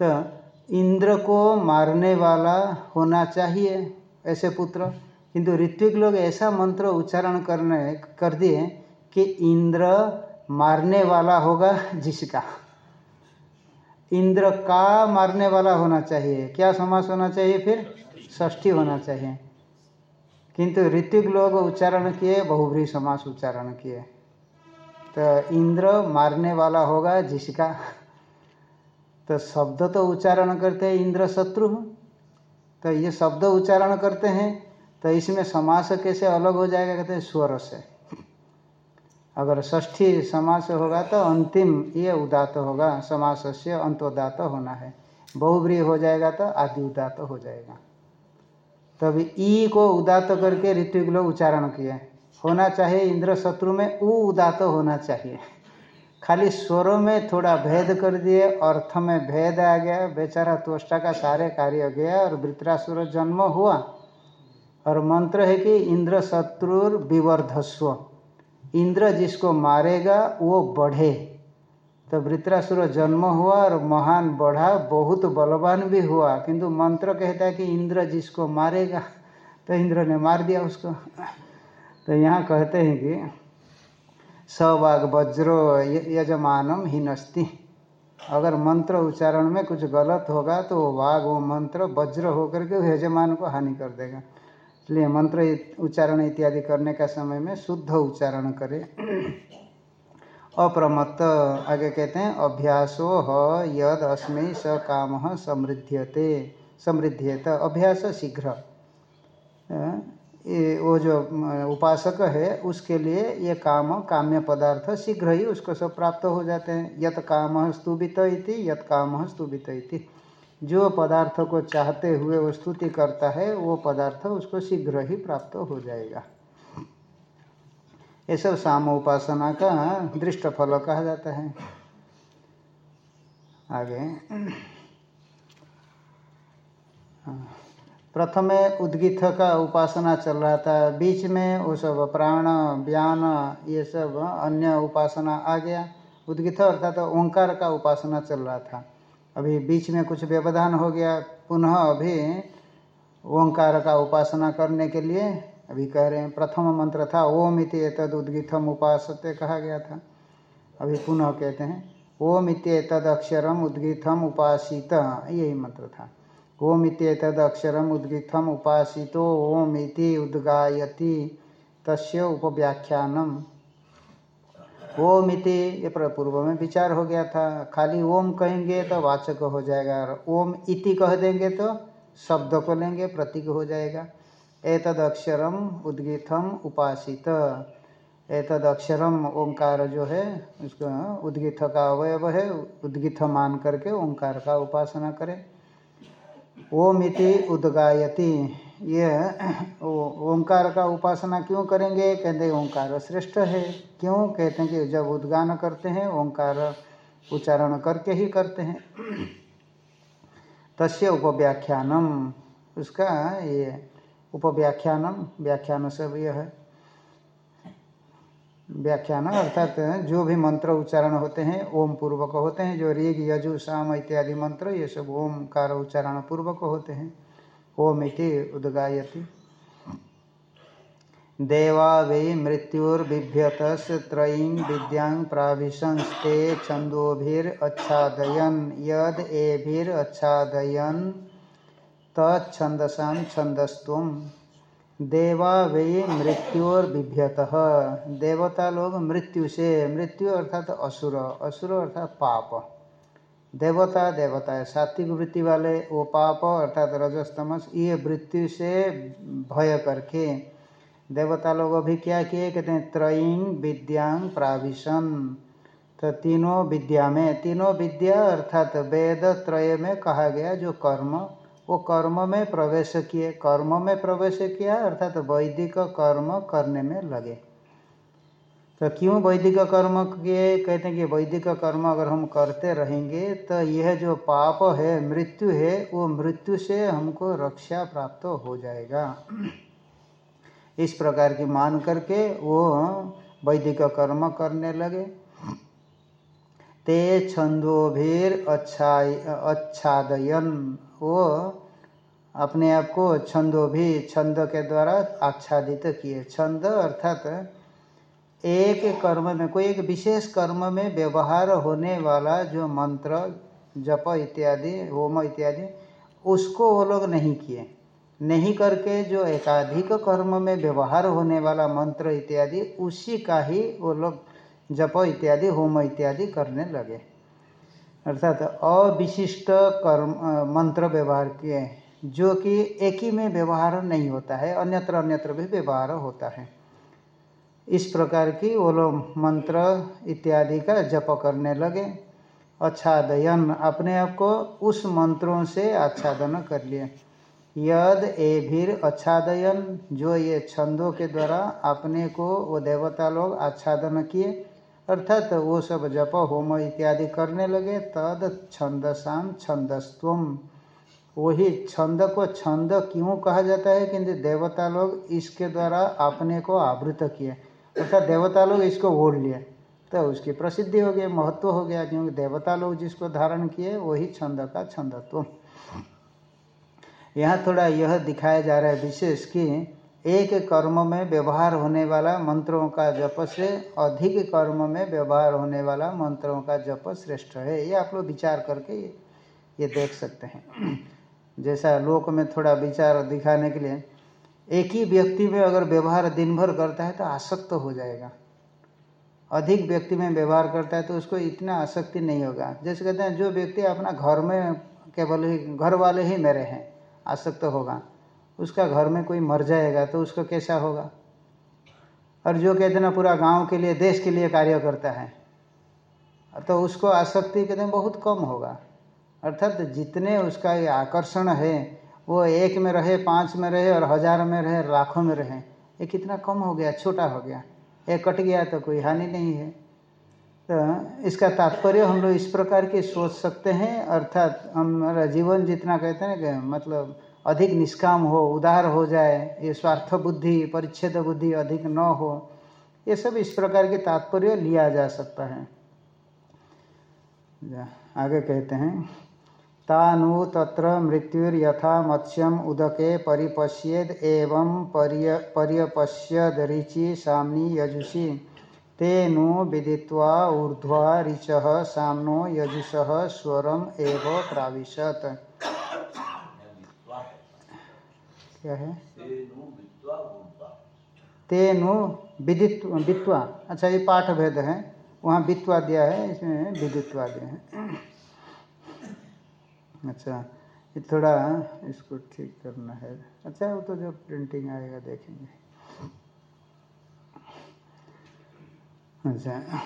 तो इंद्र को मारने वाला होना चाहिए, ऐसे पुत्र। किंतु ऋत्विक लोग ऐसा मंत्र उच्चारण करने, कर दिए कि इंद्र मारने वाला होगा जिसका। इंद्र का मारने वाला होना चाहिए। क्या समास होना चाहिए फिर? षष्ठी होना चाहिए। किंतु ऋतिक लोग उच्चारण किए, बहुव्री समास उच्चारण किए। तो इंद्र मारने वाला होगा जिसका। तो शब्द तो उच्चारण करते हैं, इंद्र शत्रु तो ये शब्द उच्चारण करते हैं तो इसमें समास कैसे अलग हो जाएगा, कहते हैं स्वर से। अगर ष्ठी समास होगा तो अंतिम ये उदात होगा, समास से अंतोदात होना है। बहुब्री हो जाएगा तो आदि उदात हो जाएगा। तब ई को उदात करके ऋत्विक लोग उच्चारण किए। होना चाहिए इंद्र शत्रु में, उ उदात होना चाहिए। खाली स्वरों में थोड़ा भेद कर दिए, अर्थ में भेद आ गया। बेचारा तोष्टा का सारे कार्य गया और वृत्रासुर जन्म हुआ। और मंत्र है कि इंद्र शत्रुर विवर्धस्व। इंद्र जिसको मारेगा, वो बढ़े। तो वृत्रासुर जन्म हुआ और महान बढ़ा, बहुत बलवान भी हुआ। किंतु मंत्र कहता है कि इंद्र जिसको मारेगा तो इंद्र ने मार दिया उसको। तो यहाँ कहते हैं कि सवाग वज्रो यजमानम हिनस्ति अगर मंत्र उच्चारण में कुछ गलत होगा तो वो वाघ वो मंत्र वज्र होकर के यजमान को हानि कर देगा। इसलिए मंत्र उच्चारण इत्यादि करने का समय में शुद्ध उच्चारण करें। अप्रमत्त, आगे कहते हैं, अभ्यासो ह, यद अस्मय स काम समृद्ध्यते समृद्ध्यत अभ्यास शीघ्र। वो जो उपासक है, उसके लिए ये काम, काम्य पदार्थ शीघ्र ही उसको सब प्राप्त हो जाते हैं। यत काम स्तुभित इति, यत काम स्तुभित इति। जो पदार्थ को चाहते हुए वो स्तुति करता है, वो पदार्थ उसको शीघ्र ही प्राप्त हो जाएगा। ये सब साम उपासना का दृष्ट फल कहा जाता है। आगे। प्रथम उद्गित का उपासना चल रहा था। बीच में वो सब प्राण व्यान ये सब अन्य उपासना आ गया। उद्गित अर्थात तो ओंकार का उपासना चल रहा था। अभी बीच में कुछ व्यवधान हो गया। पुनः अभी ओंकार का उपासना करने के लिए अभी कह रहे हैं, प्रथम मंत्र था। ओम इति तद उद्गितम उपासते कहा गया था। अभी पुनः कहते हैं, ओम इति तद अक्षरम उद्गितम उपासित। यही मंत्र था। ओम इत्येतद अक्षरम उद्गितम उपासितो ओम इति उद्गायति। तस्य उपव्याख्यानम। ओमिति ये पूर्व में विचार हो गया था। खाली ओम कहेंगे तो वाचक हो जाएगा। और ओम इति कह देंगे तो शब्द को लेंगे, प्रतीक हो जाएगा। एतद अक्षरम उद्गितम उपासित। एतद ओंकार जो है, उसको उद्गित का अवयव है, उद्गित मान करके ओंकार का उपासना करें। ओम इति उदगायति। ये ओंकार का उपासना क्यों करेंगे? कहते हैं ओंकार श्रेष्ठ है। क्यों? कहते हैं कि जब उद्गान करते हैं, ओंकार उच्चारण करके ही करते हैं। तस्य उपव्याख्यानम। उसका ये उपव्याख्यानम, व्याख्यान सब यह है। व्याख्यान अर्थात जो भी मंत्र उच्चारण होते हैं, ओम पूर्वक होते हैं, जो ऋग, यजु, साम इत्यादि मंत्र, ये सब ओमकार उच्चारण पूर्वक होते हैं। ओम इति उदगायति। देवा वै मृत्युर्बिभ्यत त्रयीं विद्यां प्राभिशंस्ते छंदोभिरच्छादयन यद एभिरच्छादयन तछंदसा छंदस्तुम देवा वे मृत्युर विभ्यत देवता लोग मृत्यु से, मृत्यु अर्थात असुर असुर अर्थात पाप। देवता देवता है सात्विक वृत्ति वाले, वो पाप अर्थात रजस्तमस, ये मृत्यु से भय करके। देवता लोग अभी क्या किए? कहते हैं, त्रयीं विद्यांग प्राविशन। तो तीनों विद्या में, तीनों विद्या अर्थात वेद त्रय में कहा गया, जो कर्म वो कर्म में प्रवेश किए। कर्म में प्रवेश किया, अर्थात तो वैदिक कर्म करने में लगे। तो क्यों वैदिक कर्म किए? कहते हैं कि वैदिक कर्म अगर हम करते रहेंगे तो यह जो पाप है, मृत्यु है, वो मृत्यु से हमको रक्षा प्राप्त हो जाएगा। इस प्रकार की मान करके वो वैदिक कर्म करने लगे। ते छंदोभिर अच्छा अच्छादयन। वो अपने आप को छंदो भी छंद के द्वारा आच्छादित किए। छंद अर्थात एक कर्म में, कोई एक विशेष कर्म में व्यवहार होने वाला जो मंत्र, जप इत्यादि, होम इत्यादि, उसको वो लोग नहीं किए। नहीं करके जो एकाधिक कर्म में व्यवहार होने वाला मंत्र इत्यादि, उसी का ही वो लोग जप इत्यादि, होम इत्यादि करने लगे। अर्थात अविशिष्ट कर्म मंत्र व्यवहार किए जो कि एक ही में व्यवहार नहीं होता है, अन्यत्र अन्यत्र भी व्यवहार होता है। इस प्रकार की वो लोग मंत्र इत्यादि का जप करने लगे। आच्छादयन, अपने आप को उस मंत्रों से आच्छादन कर लिए। यद ए भीर आच्छादयन, जो ये छंदों के द्वारा अपने को वो देवता लोग आच्छादन किए अर्थात तो वो सब जप, होम इत्यादि करने लगे, तद छंदसाम छंदस्व वही छंद को छंद क्यों कहा जाता है? किंतु देवता लोग इसके द्वारा अपने को आवृत किए। अर्थात देवता लोग इसको ओढ़ लिए। तो उसकी प्रसिद्धि हो गई, महत्व हो गया, क्योंकि देवता लोग जिसको धारण किए, वही छंद का छंदत्व। यहाँ थोड़ा यह दिखाया जा रहा है विशेष कि एक कर्म में व्यवहार होने वाला मंत्रों का जप से अधिक कर्म में व्यवहार होने वाला मंत्रों का जप श्रेष्ठ है। ये आप लोग विचार करके ये देख सकते हैं। जैसा लोक में थोड़ा विचार दिखाने के लिए, एक ही व्यक्ति में अगर व्यवहार दिन भर करता है तो आसक्त तो हो जाएगा। अधिक व्यक्ति में व्यवहार करता है तो उसको इतना आसक्ति नहीं होगा। जैसे कहते हैं, जो व्यक्ति अपना घर में केवल ही, घर वाले ही मेरे हैं, आसक्त तो होगा। उसका घर में कोई मर जाएगा तो उसको कैसा होगा? और जो कहते ना पूरा गाँव के लिए, देश के लिए कार्य करता है। तो उसको आसक्ति कहते हैं बहुत कम होगा। अर्थात जितने उसका ये आकर्षण है, वो एक में रहे, पाँच में रहे और हज़ार में रहे, लाखों में रहे, ये कितना कम हो गया, छोटा हो गया। ये कट गया तो कोई हानि नहीं है। तो इसका तात्पर्य हम लोग इस प्रकार की सोच सकते हैं। अर्थात हमारा जीवन जितना कहते हैं कि मतलब अधिक निष्काम हो, उदार हो जाए, ये स्वार्थ बुद्धि, परिच्छेद बुद्धि अधिक न हो, ये सब इस प्रकार के तात्पर्य लिया जा सकता है। आगे कहते हैं, तानु तत्र मृत्युर्यथा मत्स्यम उदके परिपश्येद एवं पर्य, पर्यपश्यद ऋचि सामनी यजुषी। तेनु विदित्वा ऊर्ध्वा ऋच सामनो यजुष स्वरम एव प्राविशत। क्या है? तेनु विदित्व वित्वा अच्छा ये पाठ भेद है। वहाँ वित्वा दिया है इसमें विदित्वा दिया है। अच्छा ये थोड़ा इसको ठीक करना है। अच्छा वो तो जो प्रिंटिंग आएगा देखेंगे। अच्छा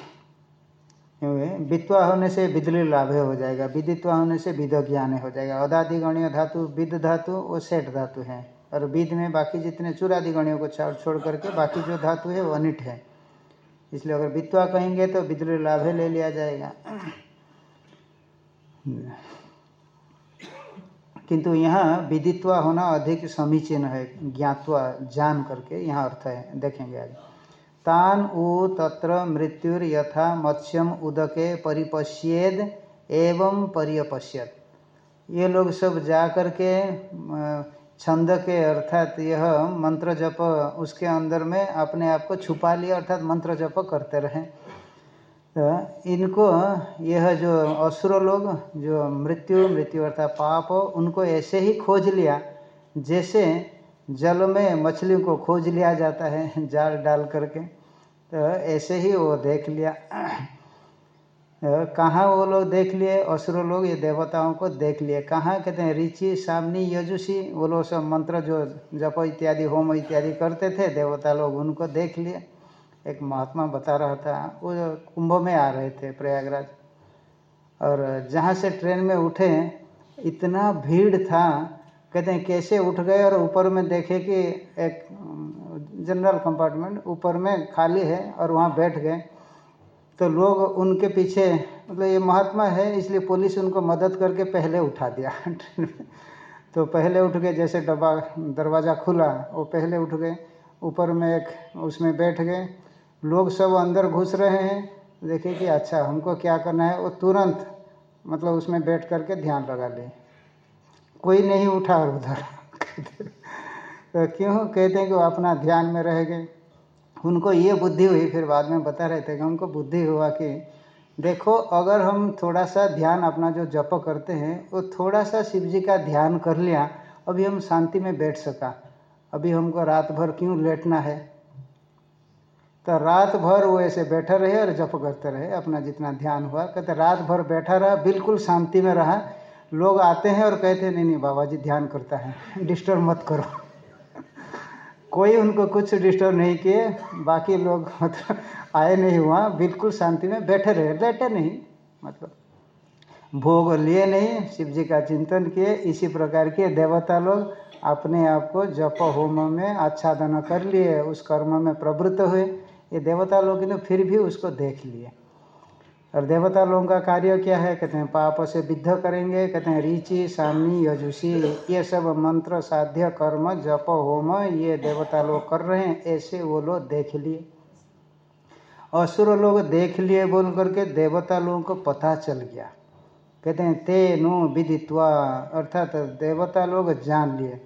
वित्वा होने से विदली लाभ हो जाएगा विदित्वा होने से विद ज्ञान हो जाएगा। अदादि गणीय धातु विद धातु वो सेठ धातु है। और विद में बाकी जितने चूरादि गणियों को छोड़ छोड़ करके बाकी जो धातु है वो अनिट है। इसलिए अगर वित्वा कहेंगे तो विदली लाभे ले लिया जाएगा। किंतु यहाँ विदित्वा होना अधिक समीचीन है, ज्ञातवा जान करके यहाँ अर्थ है, देखेंगे आगे। तान उ तत्र मृत्युर यथा मत्स्यम उदके परिपश्येद एवं पर्यपश्यत ये लोग सब जा करके छंद के अर्थात यह मंत्र जप, उसके अंदर में अपने आप को छुपा लिया, अर्थात मंत्र जप करते रहे। तो इनको, यह जो असुर लोग, जो मृत्यु मृत्यु अर्थात पाप, उनको ऐसे ही खोज लिया, जैसे जल में मछली को खोज लिया जाता है, जाल डाल करके। तो ऐसे ही वो देख लिया। कहाँ वो लोग देख लिए? असुर लोग, ये देवताओं को देख लिए। कहाँ? कहते हैं ऋचि सामनी, यजुषी, वो लोग सब मंत्र जो जप इत्यादि, होम इत्यादि करते थे, देवता लोग उनको देख लिए। एक महात्मा बता रहा था, वो कुंभ में आ रहे थे, प्रयागराज। और जहाँ से ट्रेन में उठे, इतना भीड़ था, कहते हैं, कैसे उठ गए और ऊपर में देखे कि एक जनरल कंपार्टमेंट ऊपर में खाली है और वहाँ बैठ गए। तो लोग उनके पीछे मतलब ये महात्मा है, इसलिए पुलिस उनको मदद करके पहले उठा दिया। ट्रेन तो पहले उठ गए, जैसे डब्बा दरवाज़ा खुला, वो पहले उठ गए, ऊपर में एक, उसमें बैठ गए। लोग सब अंदर घुस रहे हैं देखिए कि अच्छा हमको क्या करना है? वो तुरंत मतलब उसमें बैठ करके ध्यान लगा ले। कोई नहीं उठा उधर। तो क्यों? कहते हैं कि वो अपना ध्यान में रह गए। उनको ये बुद्धि हुई, फिर बाद में बता रहे थे कि उनको बुद्धि हुआ कि देखो, अगर हम थोड़ा सा ध्यान अपना जो जप करते हैं, वो थोड़ा सा शिव जी का ध्यान कर लिया, अभी हम शांति में बैठ सका। अभी हमको रात भर क्यों लेटना है? तो रात भर वो ऐसे बैठा रहे और जप करते रहे, अपना जितना ध्यान हुआ। कहते, रात भर बैठा रहा, बिल्कुल शांति में रहा। लोग आते हैं और कहते हैं, नहीं नहीं, बाबा जी ध्यान करता है, डिस्टर्ब मत करो। कोई उनको कुछ डिस्टर्ब नहीं किए, बाकी लोग मतलब आए नहीं हुआ बिल्कुल शांति में बैठे रहे लेटे नहीं मतलब भोग लिए नहीं, शिव जी का चिंतन किए, इसी प्रकार के देवता लोग अपने आप को जप होम में आच्छादन कर लिए, उस कर्म में प्रवृत्त हुए। ये देवता लोग ने फिर भी उसको देख लिए। और देवता लोगों का कार्य क्या है? कहते हैं, पाप से विद्ध करेंगे। कहते हैं रीचि सामनी, यजुषी, ये सब मंत्र, साध्य, कर्म, जप, होम, ये देवता लोग कर रहे हैं। ऐसे वो लोग देख लिए। असुर लोग देख लिए बोल करके देवता लोगों को पता चल गया। कहते हैं, ते नु विदित्वा, अर्थात देवता लोग जान लिए।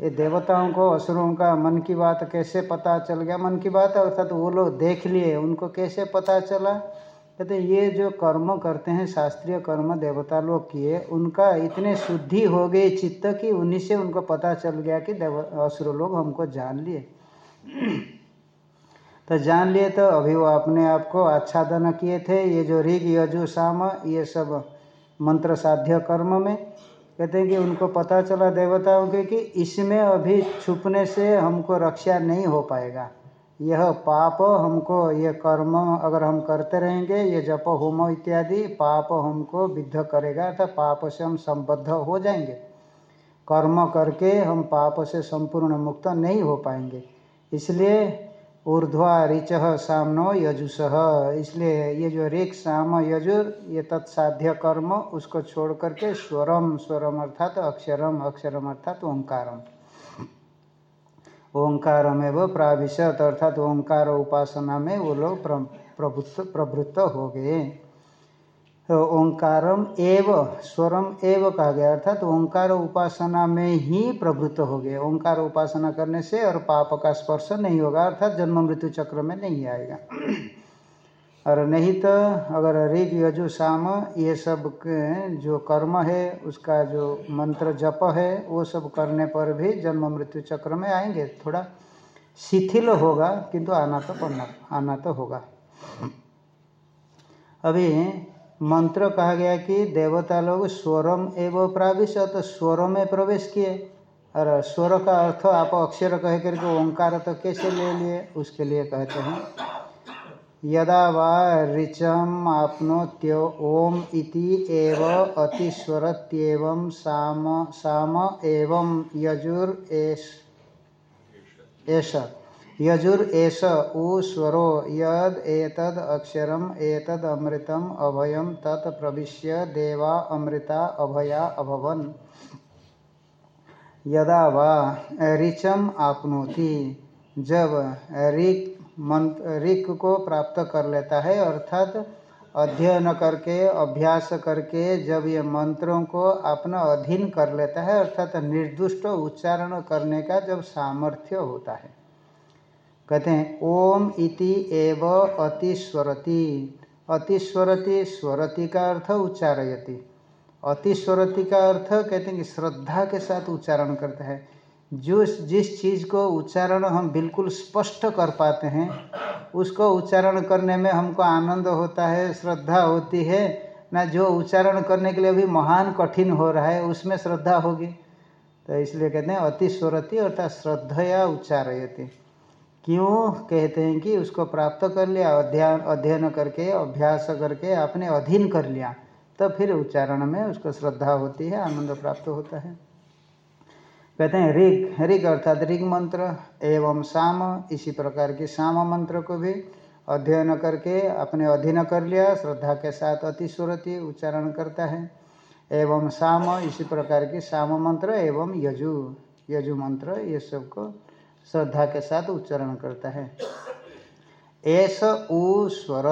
ये देवताओं को, असुरों का मन की बात कैसे पता चल गया? मन की बात अर्थात वो लोग देख लिए। उनको कैसे पता चला? कहते ये जो कर्म करते हैं, शास्त्रीय कर्म, देवता लोग किए, उनका इतने शुद्धि हो गई चित्त कि उन्हीं से उनको पता चल गया कि देव, असुर लोग हमको जान लिए। तो जान लिए तो अभी वो अपने आप को आच्छादन किए थे। ये जो ऋग यजु साम, ये सब मंत्र साध्य कर्म में कहते हैं कि उनको पता चला देवताओं के कि इसमें अभी छुपने से हमको रक्षा नहीं हो पाएगा। यह पाप हमको, ये कर्म अगर हम करते रहेंगे, ये जप, होम इत्यादि, पाप हमको विद्ध करेगा, अर्थात पाप से हम संबद्ध हो जाएँगे। कर्म करके हम पाप से संपूर्ण मुक्त नहीं हो पाएँगे। इसलिए ऊर्ध्वा ऋच सामनो यजुष इसलिए ये जो ऋक, साम यजुर ये तत्साध्य कर्म, उसको छोड़ करके स्वरम स्वरम अर्थात अक्षरम अक्षरम अर्थात ओंकारम। ओंकारम वो प्राविशत, अर्थात ओंकार उपासना में वो लोग प्रभुत्व प्रवृत्त हो गए। तो ओंकारम एव, स्वरम एव कहा गया, अर्थात तो ओंकार उपासना में ही प्रवृत्त हो गए। ओंकार उपासना करने से और पाप का स्पर्श नहीं होगा, अर्थात जन्म मृत्यु चक्र में नहीं आएगा। और नहीं तो अगर ऋग, यजु शाम ये सब जो कर्म है, उसका जो मंत्र जप है, वो सब करने पर भी जन्म मृत्यु चक्र में आएँगे। थोड़ा शिथिल होगा, किंतु आना तो पड़ना आना तो होगा। अभी मंत्र कहा गया कि देवता लोग स्वरम एवं प्राविश तो स्वर में प्रवेश किए। और स्वर का अर्थ आप अक्षर कह करके ओंकार तो कैसे ले लिए, उसके लिए कहते हैं। यदा वा ऋचम आपनोत्य ओम इति एव अतिस्वरत्येवं साम साम एवं यजुर एष यजुर एष उ स्वरो यद एतद अक्षरम एतद अमृतम अभयम तत् प्रविश्य देवा अमृता अभया अभवन। यदा वा ऋचम आपनोति, जब ऋक मंत्र ऋक को प्राप्त कर लेता है, अर्थात अध्ययन करके, अभ्यास करके जब ये मंत्रों को अपना अधीन कर लेता है, अर्थात निर्दुष्ट उच्चारण करने का जब सामर्थ्य होता है। कहते हैं, ओम इति एव अतिस्वरति। अतिस्वरति, स्वरति का अर्थ उच्चारयति। अतिस्वरति का अर्थ कहते हैं कि श्रद्धा के साथ उच्चारण करता है। जो जिस चीज़ को उच्चारण हम बिल्कुल स्पष्ट कर पाते हैं, उसको उच्चारण करने में हमको आनंद होता है, श्रद्धा होती है। ना जो उच्चारण करने के लिए अभी महान कठिन हो रहा है, उसमें श्रद्धा होगी। तो इसलिए कहते हैं अतिस्वरति अर्थात श्रद्धया उच्चारयती। क्यों? कहते हैं कि उसको प्राप्त कर लिया अध्ययन अध्ययन करके, अभ्यास करके, आपने अधीन कर लिया तो फिर उच्चारण में उसको श्रद्धा होती है, आनंद प्राप्त होता है। कहते हैं ऋग ऋग अर्थात ऋग मंत्र एवं साम, इसी प्रकार के साम मंत्र को भी अध्ययन करके अपने अधीन कर लिया, श्रद्धा के साथ अतिस्वरती उच्चारण करता है। एवं साम, इसी प्रकार की साम मंत्र एवं यजु यजु मंत्र, ये सबको श्रद्धा के साथ उच्चारण करता है। ऐस उ स्वर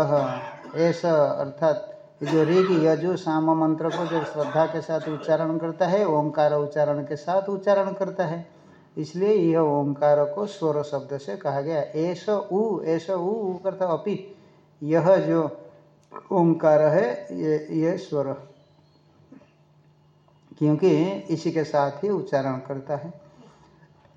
ऐसा अर्थात जो ऋग यजु साम मंत्र को जब श्रद्धा के साथ उच्चारण करता है, ओंकार उच्चारण के साथ उच्चारण करता है। इसलिए यह ओंकार को स्वर शब्द से कहा गया। ऐस उ ऐस उ करता अपि। यह जो ओंकार है, ये ये स्वर। क्योंकि इसी के साथ ही उच्चारण करता है।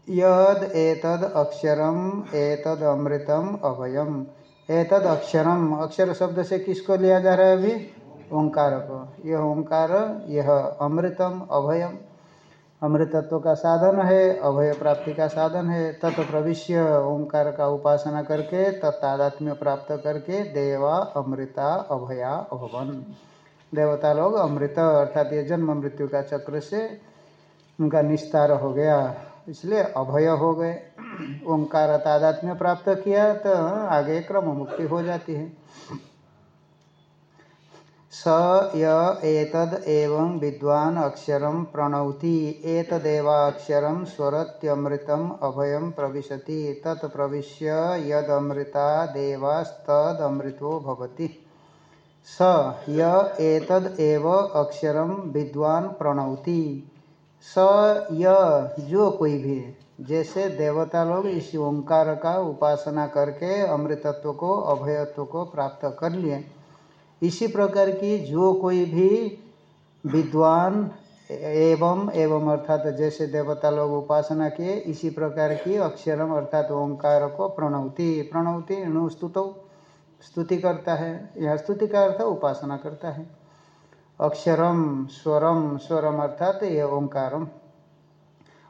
यद, एतद अक्षरम, एतद अमृतम अभयम एतद अक्षरम। अक्षर शब्द से किसको लिया जा रहा है अभी? ओंकार को यह ओंकार, यह अमृतम, अभयम। अमृतत्व का साधन है, अभय प्राप्ति का साधन है। तत् प्रविश्य ओंकार का उपासना करके तत्तादात्म्य प्राप्त करके, देवा, अमृता, अभया, अभवन। देवता लोग अमृत, अर्थात ये जन्म मृत्यु का चक्र से उनका निस्तार हो गया। इसलिए अभय हो गए। ओंकार तादात्म्य प्राप्त किया तो आगे क्रम मुक्ति हो जाती है। स य एतद एवं विद्वान अक्षरम प्रणौति। एतदेवाक्षरम स्वरत्यमृतम अभयम प्रविशति। तत् प्रविश्य यदमृता देवास्तदमृतो भवति। स य एतद एव अक्षरम विद्वान प्रणौति। स य जो कोई भी जैसे देवता लोग इस ओंकार का उपासना करके अमृतत्व को, अभयत्व को प्राप्त कर लिए। इसी प्रकार की जो कोई भी विद्वान एवं एवं अर्थात जैसे देवता लोग उपासना किए, इसी प्रकार की अक्षरम अर्थात ओंकार को प्रणौति प्रणौति स्तुत, स्तुति करता है। यह स्तुति का अर्थ उपासना करता है। अक्षरम स्वरम स्वरम अर्थात ये ओंकारम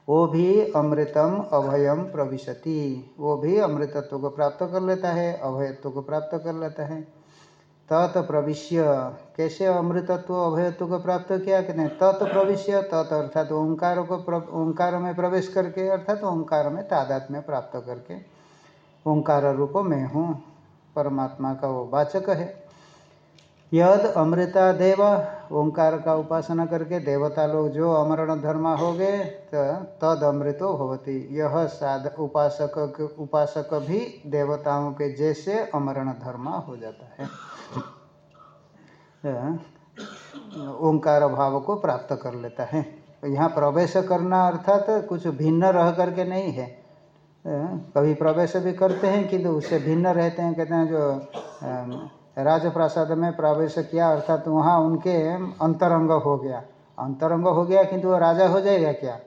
वो भी अमृतम अभयम प्रविशति। वो भी अमृतत्व को प्राप्त कर लेता है, अभयत्व को प्राप्त कर लेता है। तत् प्रविश्य। कैसे अमृतत्व, अभयत्व को प्राप्त किया? कहते हैं, तत् प्रविश्य। तत् अर्थात ओंकार को ओंकार में प्रवेश करके, अर्थात ओंकार में तादात में प्राप्त करके, ओंकार रूप में हूँ। परमात्मा का वो वाचक है। यद अमृता देव, ओंकार का उपासना करके देवता लोग जो अमरण धर्म हो गए तो तद अमृतो होती यह साध उपासक उपासक भी देवताओं के जैसे अमरण धर्म हो जाता है। ओंकार भाव को प्राप्त कर लेता है। यहाँ प्रवेश करना अर्थात तो कुछ भिन्न रह करके नहीं है। कभी प्रवेश भी करते हैं, किंतु उससे भिन्न रहते हैं, कहते हैं जो राजप्रासाद में प्रवेश किया, अर्थात वहाँ उनके अंतरंग हो गया। अंतरंग हो गया किंतु वो राजा हो जाएगा क्या?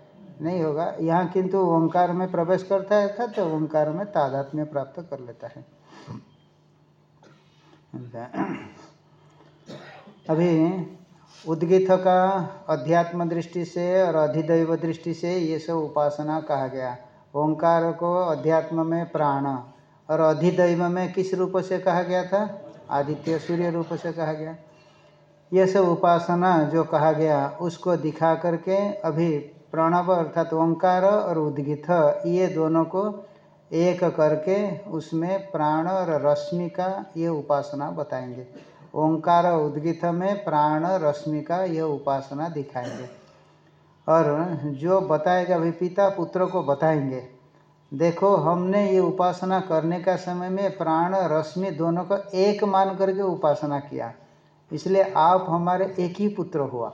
नहीं होगा। यहाँ किंतु ओंकार में प्रवेश करता है, अर्थात तो ओंकार में तादात्म्य प्राप्त कर लेता है। अभी उद्गित का अध्यात्म दृष्टि से और अधिदैव दृष्टि से ये सब उपासना कहा गया। ओंकार को अध्यात्म में प्राण और अधिदैव में किस रूप से कहा गया था? आदित्य सूर्य रूप से कहा गया। यह सब उपासना जो कहा गया, उसको दिखा करके अभी प्रणव अर्थात ओंकार और उद्गित, ये दोनों को एक करके उसमें प्राण और रश्मि का ये उपासना बताएँगे। ओंकार उद्गित में प्राण रश्मि का ये उपासना दिखाएँगे। और जो बताएगा अभी पिता पुत्र को बताएँगे। देखो, हमने ये उपासना करने का समय में प्राण, रश्मि दोनों का एक मान करके उपासना किया। इसलिए आप हमारे एक ही पुत्र हुआ।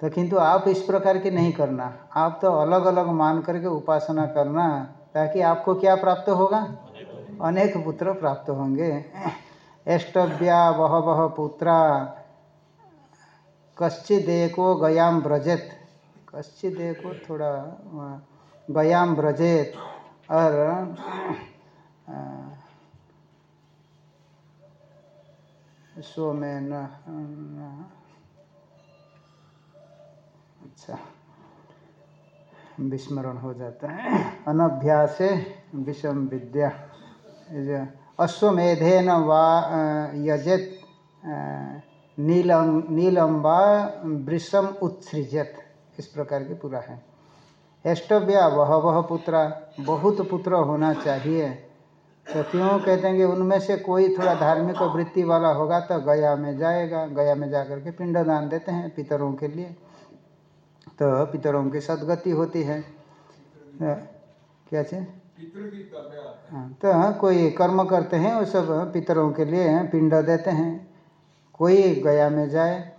तो किंतु आप इस प्रकार की नहीं करना। आप तो अलग अलग मान करके उपासना करना, ताकि आपको क्या प्राप्त होगा? अनेक पुत्र प्राप्त होंगे। एष्टव्या वह वह पुत्रा। कश्चिदेको गयाम ब्रजत कश्चिदेको थोड़ा गयाम ब्रजेत और सो में न अच्छा विस्मरण हो जाता है। अनभ्यास विषम विद्या। अश्वमेधेन वा यजत नीलम नीलम वा, वृषम उत्सृजत। इस प्रकार के पूरा है। एष्टव्या वह वह पुत्रा बहुत पुत्र होना चाहिए। तो क्यों कहते हैं कि उनमें से कोई थोड़ा धार्मिक वृत्ति वाला होगा तो गया में जाएगा। गया में जा करके पिंडदान देते हैं पितरों के लिए। तो पितरों की सदगति होती है। क्या चीज़? हाँ तो हाँ कोई कर्म करते हैं वो सब पितरों के लिए पिंड देते हैं। कोई गया में जाए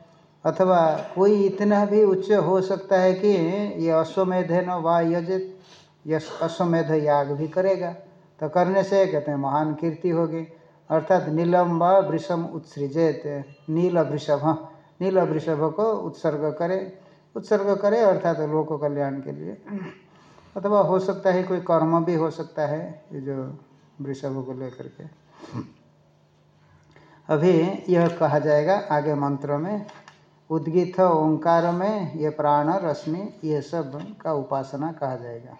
अथवा कोई इतना भी उच्च हो सकता है कि ये अश्वमेध न वा यजित यश अश्वमेध याग भी करेगा। तो करने से कहते हैं महान कीर्ति होगी। अर्थात नीलम व वृषम उत्सृजित नील वृषभ हाँ, नील वृषभ को उत्सर्ग करे। उत्सर्ग करे अर्थात लोक कल्याण के लिए। अथवा हो सकता है कोई कर्म भी हो सकता है ये जो वृषभ को लेकर के। अभी यह कहा जाएगा आगे मंत्रों में। उद्गित ओंकार में, ये प्राण, रश्मि, ये सब का उपासना कहा जाएगा।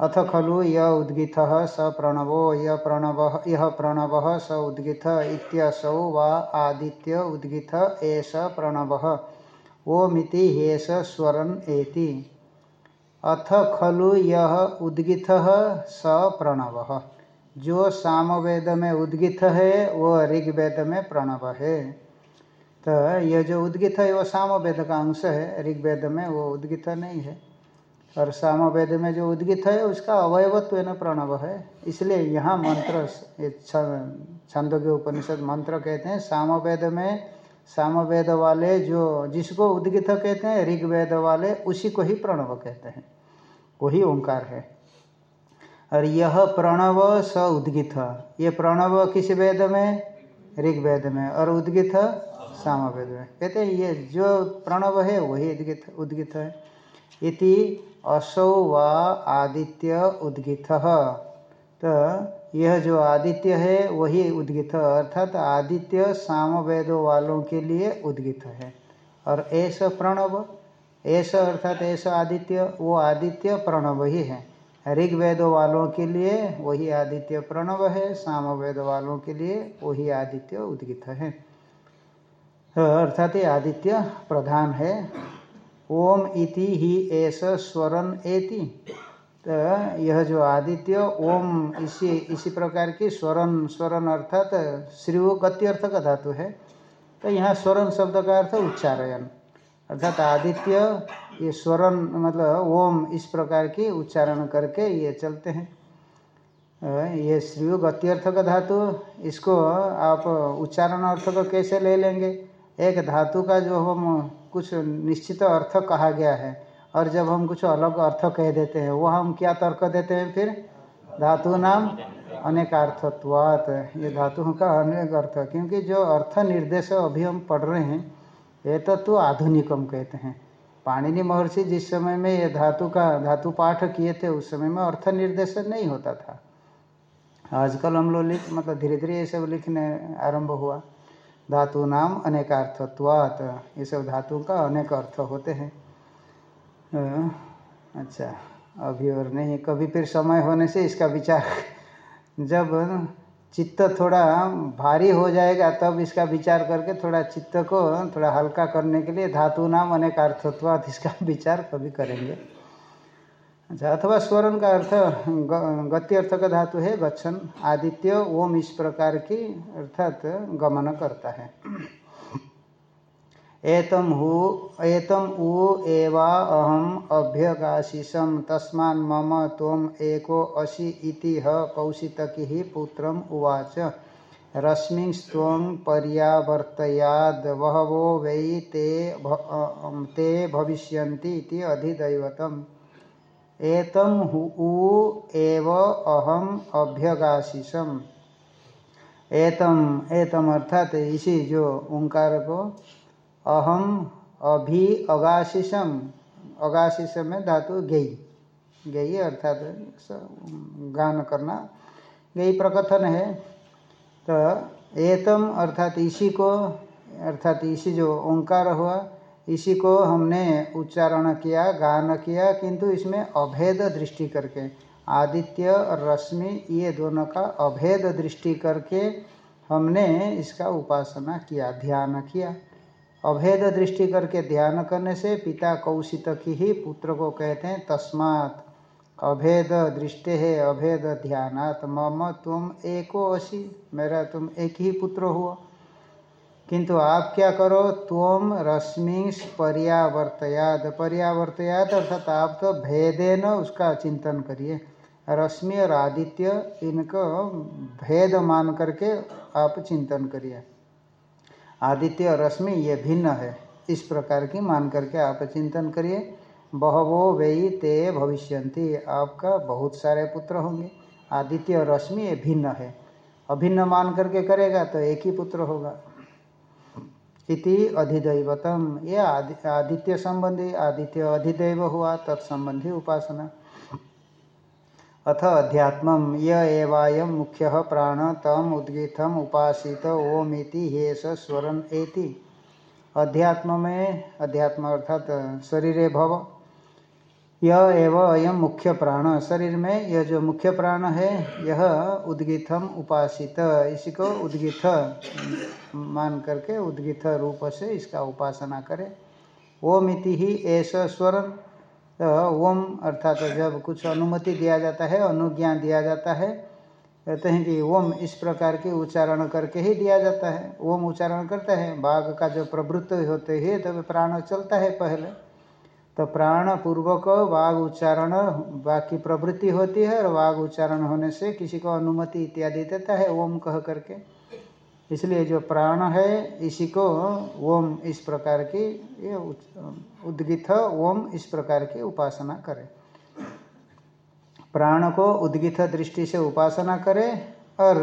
अथ खलु य उद्गित स प्रणवो, य प्रणव, यह प्रणव, स उद्गित इत्यसौ व आदित्य उद्गित एष प्रणव ओमिति हेष स्वरन एति। अथ खलु यह उद्गित स प्रणव। जो सामवेद में उद्गित है, वो ऋग्वेद में प्रणव है। तो यह जो उद्गित है, वो साम वेद का अंश है, ऋग्वेद में वो उद्गित नहीं है। और साम वेद में जो उद्गित है, उसका अवयवत्व न प्रणव है। इसलिए यहाँ मंत्र छंदोग्य उपनिषद मंत्र कहते हैं साम वेद में साम वेद वाले जो, जिसको उद्गित कहते हैं, ऋग्वेद वाले, उसी को ही प्रणव कहते हैं। वही ओंकार है। और यह प्रणव स उद्गित ये प्रणव किस वेद में? ऋग्वेद में। और उद्गित सामवेद में। कहते हैं, ये जो प्रणव है, वही उद्गित उद्गित है। इति असौ व आदित्य उद्गित। तो यह जो आदित्य है, वही उद्गित। अर्थात आदित्य सामवेद वालों के लिए उद्गित है। और ऐसा प्रणव ऐसा अर्थात ऐसा आदित्य, वो आदित्य प्रणव ही है। ऋग्वेद वालों के लिए वही आदित्य प्रणव है, सामवेद वालों के लिए वही आदित्य उद्गित है। अर्थात आदित्य प्रधान है। ओम इति ही एस स्वरन एति। तो यह जो आदित्य, ओम इसी इसी प्रकार की स्वरण स्वरण अर्थात श्रीव गति अर्थ का धातु है। तो यहाँ स्वरण शब्द का अर्थ उच्चारण। अर्थात आदित्य ये स्वरण मतलब ओम इस प्रकार की उच्चारण करके ये चलते हैं। ये श्रीव गति अर्थ का धातु, इसको आप उच्चारण अर्थ को कैसे ले लेंगे? एक धातु का जो हम कुछ निश्चित अर्थ कहा गया है और जब हम कुछ अलग अर्थ कह देते हैं वो हम क्या तर्क देते हैं फिर? धातु नाम अनेकार्थत्वात। ये धातु का अनेक अर्थ क्योंकि जो अर्थ निर्देश अभी हम पढ़ रहे हैं ये तो, तो आधुनिकम कहते हैं। पाणिनि महर्षि जिस समय में ये धातु का धातु पाठ किए थे उस समय में अर्थ निर्देश नहीं होता था। आजकल हम लोग लिख मतलब धीरे धीरे ये सब लिखने आरंभ हुआ। धातु नाम अनेकार्थत्वात। ये सब धातु का अनेक अर्थ होते हैं। अच्छा अभी और नहीं, कभी फिर समय होने से इसका विचार जब चित्त थोड़ा भारी हो जाएगा, तब इसका विचार करके थोड़ा चित्त को थोड़ा हल्का करने के लिए धातु नाम अनेक अर्थत्वात इसका विचार कभी करेंगे। अच्छा अथवा स्वरण का अर्थ गति अर्थ का धातु है, गच्छन, आदित्य, ओम इस प्रकार की अर्थात गमन करता है। एतम हु, एतम उ, एवा, अहम, अभ्यगाशीषम तस्मा मम तम एको अशी इति, ह, कौशितकी उवाच। रश्मिस्व पर्यावर्तयाद बहवो वै ते ते भविष्यन्ति इति अधिदैवतम्। एतम उ, एव, अहम अभ्यगाशीषम। एतम एतम अर्थात इसी जो ओंकार को, अहम अभि अगाशीषम। अगाशीष में धातु गई गई अर्थात गान करना। गई प्रकथन है। तो एतम अर्थात इसी को, अर्थात इसी जो ओंकार हुआ इसी को हमने उच्चारण किया, गान किया, किंतु इसमें अभेद दृष्टि करके, आदित्य और रश्मि, ये दोनों का अभेद दृष्टि करके हमने इसका उपासना किया, ध्यान किया। अभेद दृष्टि करके ध्यान करने से पिता कौशित की ही पुत्र को कहते हैं, तस्मात अभेद दृष्टि है, अभेद ध्यानात मम तुम एको असी मेरा तुम एक ही पुत्र हुआ। किंतु आप क्या करो तुम रश्मि पर्यावर्तयाद। पर्यावर्तयाद अर्थात आप तो भेदे न उसका चिंतन करिए। रश्मि और आदित्य इनको भेद मान करके आप चिंतन करिए। आदित्य और रश्मि ये भिन्न है। इस प्रकार की मान करके आप चिंतन करिए। बहवो वे ते भविष्यंति आपका बहुत सारे पुत्र होंगे। आदित्य और रश्मि ये भिन्न है। अभिन्न मान करके करेगा तो एक ही पुत्र होगा। इति अधिदैवतम। ये आदि आदित्य संबंधी आदित्य अधिदैव हुआ, तत्संबंधी उपासना। अथ अध्यात्म य एवायम मुख्य प्राण, तम उद्गीतम उपासित, ओमिति हेस स्वरन एति। अध्यात्म में अध्यात्म अर्थात शरीर भव। यह एव अयम मुख्य प्राण शरीर में यह जो मुख्य प्राण है, यह उद्गीतम उपासित। इसी को उद्गीत मान करके उद्गीत रूप से इसका उपासना करें। ओम इति ही ऐसा स्वर तो ओम अर्थात तो जब कुछ अनुमति दिया जाता है अनुज्ञा दिया जाता है, कहते हैं कि ओम इस प्रकार के उच्चारण करके ही दिया जाता है। ओम उच्चारण करता है, बाघ का जो प्रवृत्ति होते ही, तब तो प्राण चलता है पहले। तो प्राण पूर्वक वाघ उच्चारण बाकी प्रवृत्ति होती है और वाघ उच्चारण होने से किसी को अनुमति इत्यादि देता है, ओम कह करके। इसलिए जो प्राण है, इसी को ओम इस प्रकार की, ये उद्गित ओम इस प्रकार की उपासना करें। प्राण को उद्गित दृष्टि से उपासना करें और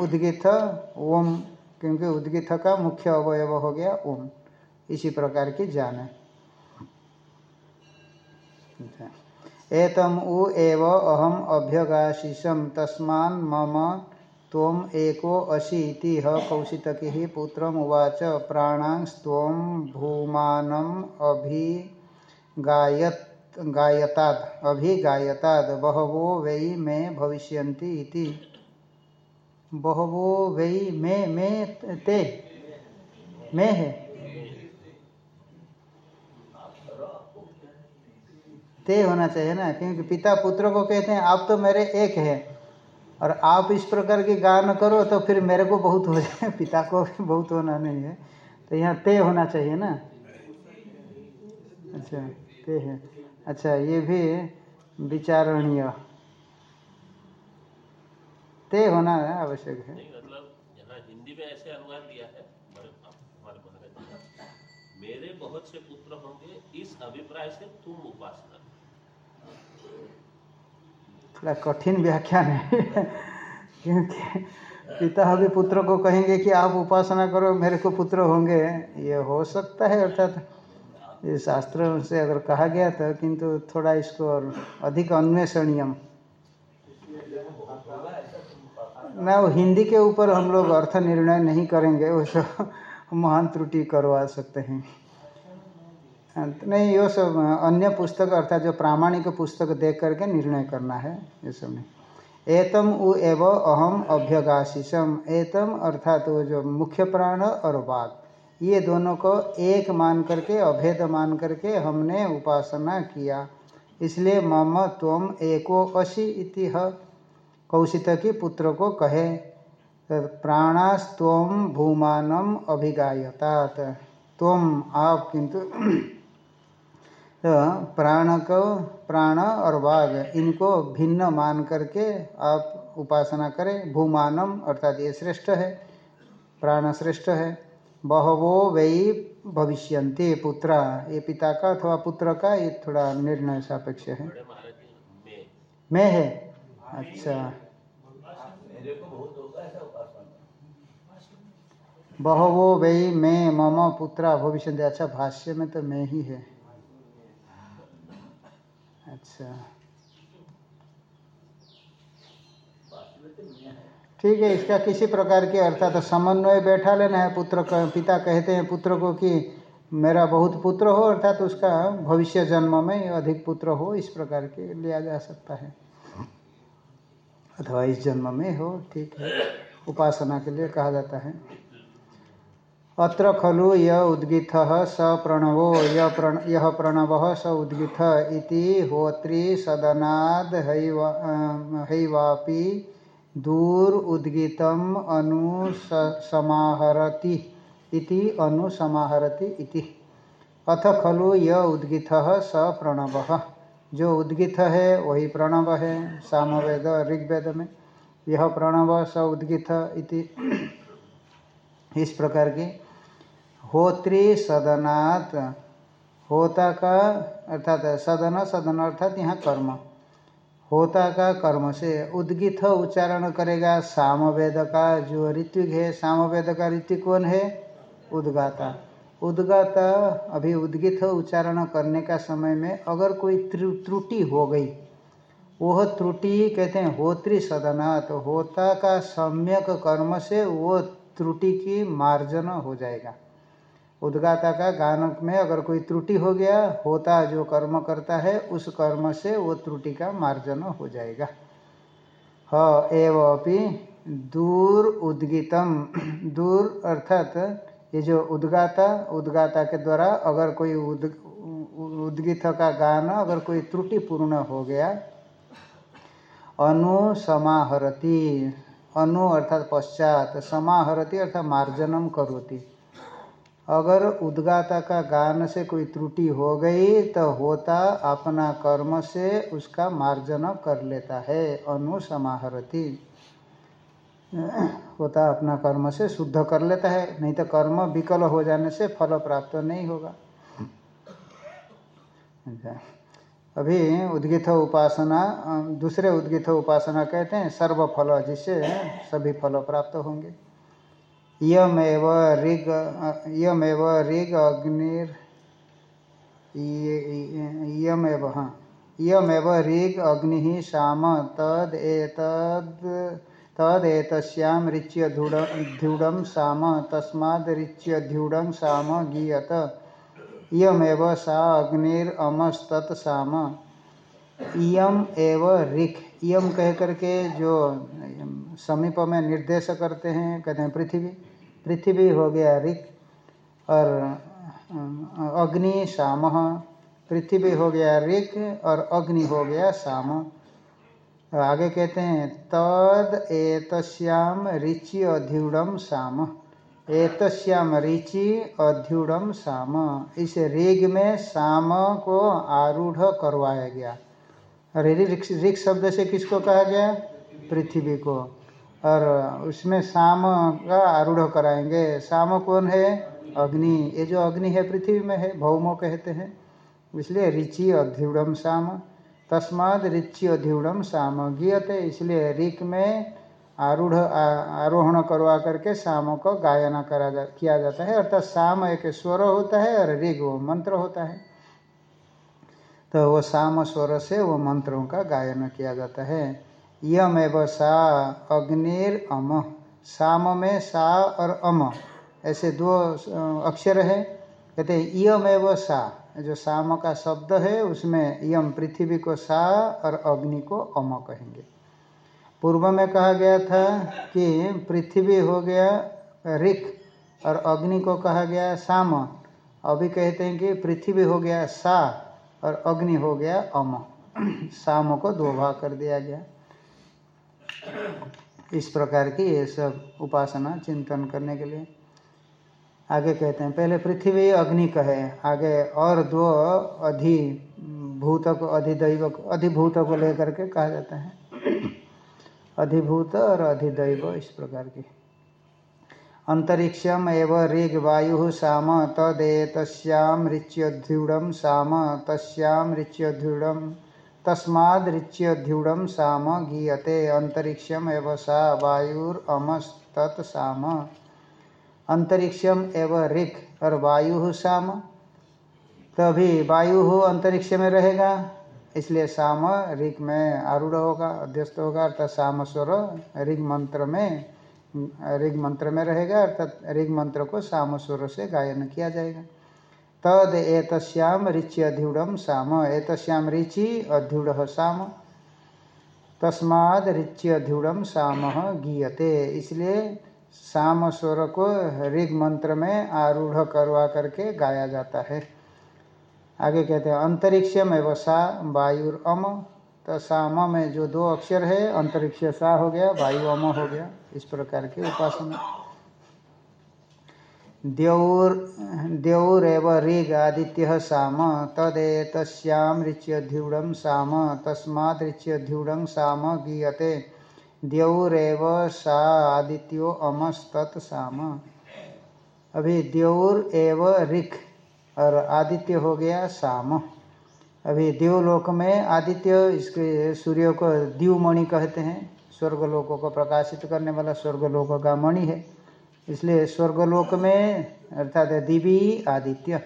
उद्गित ओम, क्योंकि उद्गित का मुख्य अवयव हो गया ओम। इसी प्रकार की जाने एतम उ एव अहम अभ्यगाशीषम, तस्मान मम तम एको अशी इति ह कौशितकी पुत्र उवाच प्राणांस्त्वं भूमानम अभिगायत, गायताद, अभिगायताद, बहवो वै मे भविष्यन्ति इति। बहवो वै मे मे ते, मे है। ते होना चाहिए ना, क्योंकि पिता पुत्र को कहते हैं, आप तो मेरे एक है। और आप इस प्रकार की गान करो तो फिर मेरे को बहुत हो जाए, पिता को भी बहुत होना नहीं है। तो यहाँ ते होना चाहिए ना। अच्छा ते है। अच्छा ये भी विचारणीय। ते होना आवश्यक है। मतलब हिंदी में ऐसे अनुवाद दिया है मेरे बहुत से पुत्र होंगे, इस अभिप्राय से तुम उपासना थोड़ा कठिन व्याख्यान है, क्योंकि पिता अभी पुत्र को कहेंगे कि आप उपासना करो, मेरे को पुत्र होंगे। ये हो सकता है, अर्थात ये शास्त्र से अगर कहा गया था किंतु थोड़ा इसको और अधिक अन्वेषणीयम। ना, वो हिंदी के ऊपर हम लोग अर्थ निर्णय नहीं करेंगे, वो सब महान त्रुटि करवा सकते हैं। तो नहीं, ये सब अन्य पुस्तक अर्थात जो प्रामाणिक पुस्तक देख करके निर्णय करना है, ये सब नहीं। एतम उ एव अहम अभ्यगाशीषम। एतम अर्थात वो जो मुख्य प्राण और वाघ ये दोनों को एक मान करके, अभेद मान करके हमने उपासना किया। इसलिए मम त्वम एको अशी इति कौशित की पुत्र को कहे प्राणास्तम भूमानम अभिगायतात। तुम आप किंतु तो प्राण को प्राण और वाघ इनको भिन्न मान करके आप उपासना करें। भूमानम अर्थात ये श्रेष्ठ है प्राण श्रेष्ठ है। बहवो वही भविष्यंति पुत्रा ये पिता का अथवा पुत्र का ये थोड़ा निर्णय सापेक्ष है। मैं। है? अच्छा। बहवो वही मैं मम पुत्रा भविष्य अच्छा भाष्य में तो मैं ही है। अच्छा। ठीक है, इसका किसी प्रकार के अर्थात तो समन्वय बैठा लेना है, पुत्र का, पिता कहते हैं पुत्र को कि मेरा बहुत पुत्र हो, अर्थात तो उसका भविष्य जन्म में अधिक पुत्र हो, इस प्रकार के लिया जा सकता है। अथवा इस जन्म में हो, ठीक है। उपासना के लिए कहा जाता है। अत्र खलु य उद्गित स प्रणवो य प्रण यह प्रणव स उद्गित इति होत्री सदनाद हैवापि दूर उद्गितम अनुसमाहरति इति अनुसमाहरति इति। अथ खलु य उद्गित स प्रणव। जो उद्गित है, वही प्रणव है। सामवेद, ऋग्वेद में यह प्रणव स उद्गित इति। इस प्रकार की होत्री सदनात होता का अर्थात सदन सदन अर्थात यहाँ कर्म। होता का कर्म से उद्गित उच्चारण करेगा, सामवेद का जो ऋत्विक है, सामवेद का ऋत्विक कौन है? उद्गाता। उद्गाता अभी उद्गित उच्चारण करने का समय में अगर कोई त्रुटि हो गई, वह त्रुटि कहते हैं होत्री सदना तो होता का सम्यक कर्म से वो त्रुटि की मार्जन हो जाएगा। उद्गाता का गान में अगर कोई त्रुटि हो गया, होता जो कर्म करता है, उस कर्म से वो त्रुटि का मार्जन हो जाएगा। ह एव अपि दूर उद्गितम। दूर अर्थात ये जो उद्गाता उद्गाता के द्वारा अगर कोई उद, उद्गित का गान, अगर कोई त्रुटि पूर्ण हो गया अनुसमाहरति अनु अर्थात पश्चात, समाहरति अर्थात मार्जनम करोति। अगर उद्गाता का गान से कोई त्रुटि हो गई तो होता अपना कर्म से उसका मार्जन कर लेता है, अनुसमाहरति। होता अपना कर्म से शुद्ध कर लेता है, नहीं तो कर्म विकल हो जाने से फल प्राप्त नहीं होगा। अभी उद्गित उपासना दूसरे उद्गित उपासना कहते हैं सर्व फल जिससे सभी फल प्राप्त होंगे। यमेव ऋग यमेव ऋग अग्निर यमेव हाँ ऋग अग्नि शाम तद एतद ऋच्य ध्युडम साम ध्युडम साम गीयत। इयमेव सा अग्निरमस्तत्साम इयम एव ऋख इयम कह करके जो समीप में निर्देश करते हैं, कहते हैं पृथ्वी पृथ्वी हो गया ऋख और अग्नि शाम, पृथ्वी हो गया ऋक, और अग्नि हो गया साम आगे कहते हैं, तद एतस्याम ऋचि अध्युड़म साम एतस्याम ऋचि अध्युड़म साम इस ऋग में साम को आरूढ़ करवाया गया। और ऋग शब्द से किसको कहा गया पृथ्वी को। और उसमें शाम का आरूढ़ कराएँगे। शाम कौन है? अग्नि। ये जो अग्नि है, पृथ्वी में है, भौमो कहते हैं। इसलिए ऋचि अध्युड़म शाम तस्माद ऋचि अध्युड़म साम। गीयते, इसलिए ऋक में आरूढ़ आरोहण करवा करके शाम को गायन करा जा, किया जाता है। अर्थात शाम एक स्वर होता है और ऋग वो मंत्र होता है। तो वो शाम स्वर से वो मंत्रों का गायन किया जाता है। यम एव सा अग्निर अम। साम में सा और अम। ऐसे दो अक्षर है। कहते हैं यम एव सा। जो साम का शब्द है, उसमें यम पृथ्वी को सा और अग्नि को अम कहेंगे। पूर्व में कहा गया था कि पृथ्वी हो गया ऋख और अग्नि को कहा गया साम। अभी कहते हैं कि पृथ्वी हो गया सा और अग्नि हो गया अम। साम को दो भाग कर दिया गया। इस प्रकार की ये सब उपासना चिंतन करने के लिए। आगे कहते हैं, पहले पृथ्वी अग्नि कहे, आगे और दो अधि भूत को अधिदैव अधिभूत को लेकर के कहा जाता है। अधिभूत और अधिदैव इस प्रकार की। अंतरिक्षम एव ऋग वायु साम तदेतस्याम ऋच्यध्युड़म साम तस्याम ऋच्यध्युड़म तस्माद ऋच्यध्युड़म साम गीयते, अंतरिक्षम एव सा वायुरमस्तत् साम अंतरिक्षम एव ऋख और वायु साम। तभी वायु अंतरिक्ष में रहेगा, इसलिए साम ऋग में आरूढ़ होगा, अध्यस्त होगा, अर्थात साम स्वर ऋग मंत्र में ऋग मंत्र में रहेगा, अर्थात ऋग मंत्र को साम स्वर से गायन किया जाएगा। तद एतस्याम ऋचि अध्युढ़ साम। एतस्याम ऋचि अध्युढ़ साम। तस्माद ऋचि अध्युढ़ साम गीयते। इसलिए साम स्वर को ऋग मंत्र में आरूढ़ करवा करके गाया जाता है। आगे कहते हैं अंतरिक्ष में वसा वायुर अम। तो में जो दो अक्षर है, अंतरिक्ष सा हो गया, वायु अम हो गया, इस प्रकार की उपासना। द्यौर द्यौरव ऋग आदित्य साम तदेतस्याम ऋच्यध्युढ़ साम तस्मात् ऋच्यध्युढ़ साम गीयते। द्यौरव सा आदित्यो अमस्तत् साम। अभी द्यौर एव ऋख, और आदित्य हो गया साम। अभी देवलोक में आदित्य इसके सूर्य को द्यूमणि कहते हैं। स्वर्गलोकों को प्रकाशित करने वाला स्वर्गलोक का मणि है। इसलिए स्वर्गलोक में, अर्थात दिवी आदित्य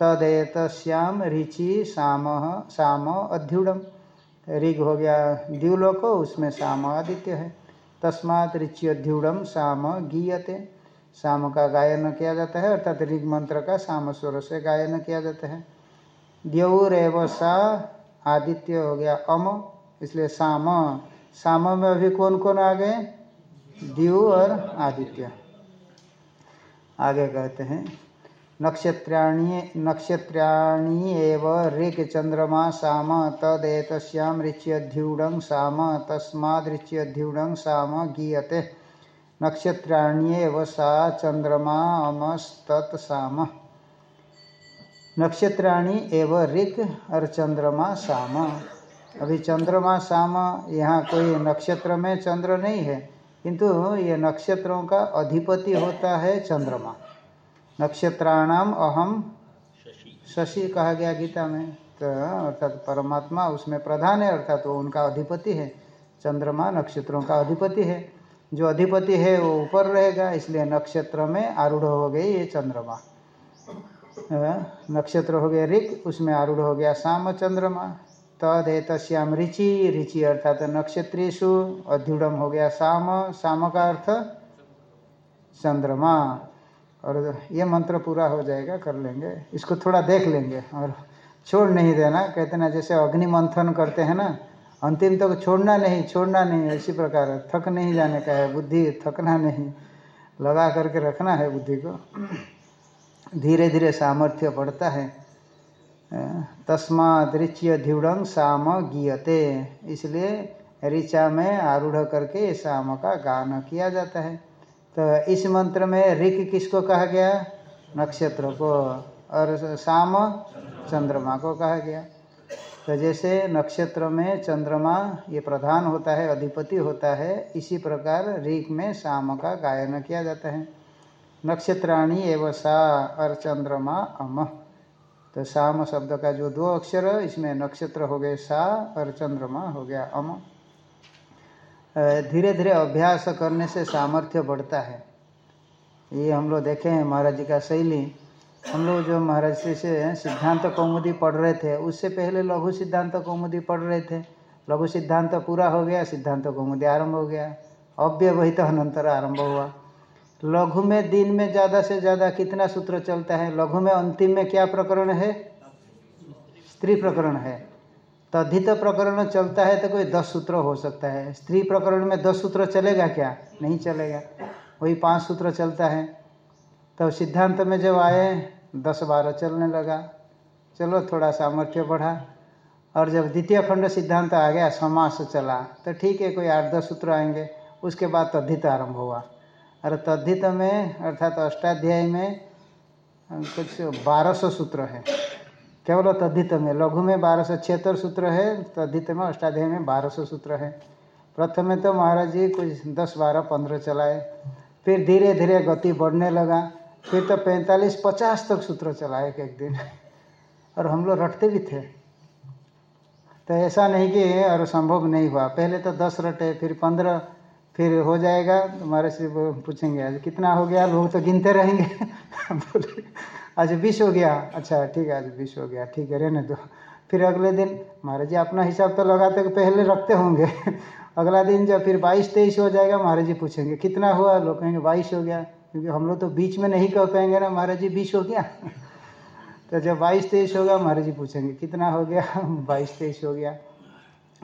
तदेत श्याम ऋचि साम साम अध्युड़म। ऋग हो गया द्यूलोक उसमें साम आदित्य है। तस्मात् ऋचि अध्युड़म, साम गीयते। साम का गायन किया जाता है, अर्थात ऋग मंत्र का साम स्वर से गायन किया जाता है। द्यौर सा आदित्य हो गया अम, इसलिए साम। साम में अभी कौन कौन आ गए? द्यू और आदित्य। आगे कहते हैं नक्षत्राणी नक्षत्राणी एव ऋग चंद्रमा साम तदेतश्याम ऋच्यध्युढ़ साम तस्माद् ऋच्यध्युढ़ साम गीयते। नक्षत्राण्येव सा चंद्रमा अमस्तत् साम नक्षत्राणी एव ऋक और चंद्रमा साम। अभी चंद्रमा साम, यहाँ कोई नक्षत्र में चंद्र नहीं है। किंतु ये नक्षत्रों का अधिपति होता है चंद्रमा। नक्षत्राणाम अहम शशि। कहा गया गीता में। तो अर्थात परमात्मा उसमें प्रधान है अर्थात वो उनका अधिपति है। चंद्रमा नक्षत्रों का अधिपति है। जो अधिपति है वो ऊपर रहेगा इसलिए नक्षत्र में आरूढ़ हो गई ये चंद्रमा। नक्षत्र हो गया ऋख उसमें आरूढ़ हो गया शाम चंद्रमा तद एतश्याम ऋचि ऋचि अर्थात नक्षत्रेशु अध्युड़म हो गया शाम शाम का अर्थ चंद्रमा। और ये मंत्र पूरा हो जाएगा, कर लेंगे। इसको थोड़ा देख लेंगे और छोड़ नहीं देना। कहते ना, जैसे अग्नि मंथन करते हैं ना, अंतिम तक तो छोड़ना नहीं छोड़ना नहीं, इसी प्रकार। थक नहीं जाने का है बुद्धि, थकना नहीं। लगा करके रखना है बुद्धि को। धीरे धीरे सामर्थ्य बढ़ता है। तस्मादृच्य दृढ़ साम गीयते। इसलिए ऋचा में आरूढ़ करके साम का गान किया जाता है। तो इस मंत्र में ऋक किसको कहा गया? नक्षत्र को, और साम चंद्रमा को कहा गया। तो जैसे नक्षत्र में चंद्रमा ये प्रधान होता है, अधिपति होता है, इसी प्रकार ऋक में शाम का गायन किया जाता है। नक्षत्राणी एवं सा और चंद्रमा अम। तो शाम शब्द का जो दो अक्षर है इसमें नक्षत्र हो गए सा और चंद्रमा हो गया अम। धीरे धीरे अभ्यास करने से सामर्थ्य बढ़ता है। ये हम लोग देखे हैं महाराज जी का शैली। हम लोग जो महाराज जी से सिद्धांत कौमुदी पढ़ रहे थे, उससे पहले लघु सिद्धांत कौमुदी पढ़ रहे थे। लघु सिद्धांत पूरा हो गया, सिद्धांत कौमुदी आरंभ हो गया। अव्यवहित अनंतर आरंभ हुआ। लघु में दिन में ज़्यादा से ज़्यादा कितना सूत्र चलता है? लघु में अंतिम में क्या प्रकरण है? स्त्री प्रकरण है। तद्धित प्रकरण चलता है तो कोई दस सूत्र हो सकता है। स्त्री प्रकरण में दस सूत्र चलेगा क्या? नहीं चलेगा। वही पाँच सूत्र चलता है। तो सिद्धांत में जब आए, दस बारह चलने लगा। चलो थोड़ा सामर्थ्य बढ़ा। और जब द्वितीय खंड सिद्धांत आ गया, समास चला तो ठीक है, कोई आठ दस सूत्र आएँगे। उसके बाद तद्धित आरंभ हुआ। और तद्धित में, अर्थात अष्टाध्यायी में कुछ बारह सौ सूत्र है। केवल तद्धित में, लघु में बारह सौ छिहत्तर सूत्र है, तद्धित में अष्टाध्याय में बारह सौ सूत्र है। प्रथम में तो महाराज जी कुछ दस बारह पंद्रह चलाए, फिर धीरे धीरे गति बढ़ने लगा, फिर तो पैंतालीस पचास तक सूत्र चलाए एक एक दिन। और हम लोग रटते भी थे। तो ऐसा नहीं कि और संभव नहीं हुआ। पहले तो दस रटे, फिर पंद्रह फिर हो जाएगा, तुम्हारे से पूछेंगे, आज कितना हो गया? लोग तो गिनते रहेंगे। बोले, आज बीस हो गया। अच्छा ठीक है, आज बीस हो गया, ठीक है, रहने दो। फिर अगले दिन, महाराज जी, अपना हिसाब तो लगाते पहले रखते होंगे। अगला दिन जब फिर बाईस तेईस हो जाएगा, महाराज जी पूछेंगे, कितना हुआ? लोग कहेंगे, बाईस हो गया। क्योंकि हम लोग तो बीच में नहीं कह पाएँगे ना, महाराज जी, बीस हो गया? तो जब बाईस तेईस होगा, महाराज जी पूछेंगे, कितना हो गया? बाईस तेईस हो गया।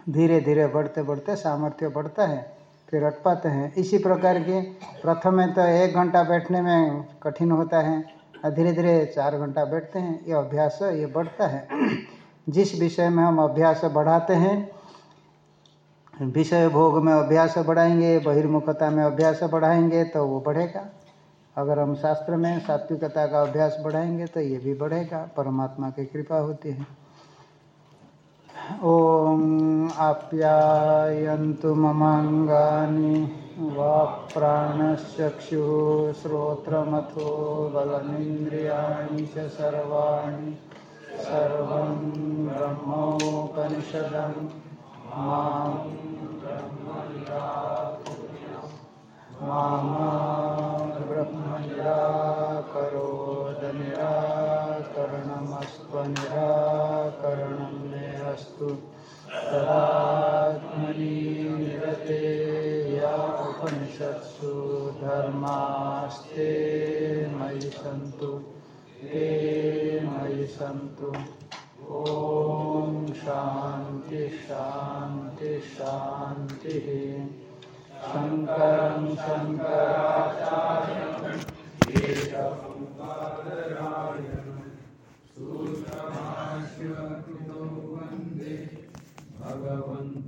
धीरे धीरे बढ़ते बढ़ते सामर्थ्य बढ़ता है। फिर रट पाते हैं। इसी प्रकार के प्रथम में तो एक घंटा बैठने में कठिन होता है, और धीरे धीरे चार घंटा बैठते हैं। ये अभ्यास, ये बढ़ता है। जिस विषय में हम अभ्यास बढ़ाते हैं, विषय भोग में अभ्यास बढ़ाएँगे, बहिर्मुखता में अभ्यास बढ़ाएँगे तो वो बढ़ेगा। अगर हम शास्त्र में सात्विकता का अभ्यास बढ़ाएँगे तो ये भी बढ़ेगा। परमात्मा की कृपा होती है। ॐ आप्यायन्तु ममाङ्गानि वाक्प्राणश्चक्षुः श्रोत्रमथो बलमिन्द्रियाणि च सर्वाणि। सर्वं ब्रह्मोपनिषदं। माँ मामा ब्रह्मनिराकरोदनिराकरणमस्त्वनिराकरणं मे अस्तु। तदात्मनि निरते या उपनिषत्सु धर्मास्ते मयि सन्तु। ते मयि सन्तु। ॐ शान्ति शान्ति शान्तिः। शङ्करं शङ्कराचार्यं सूत्रमास्य भगवन्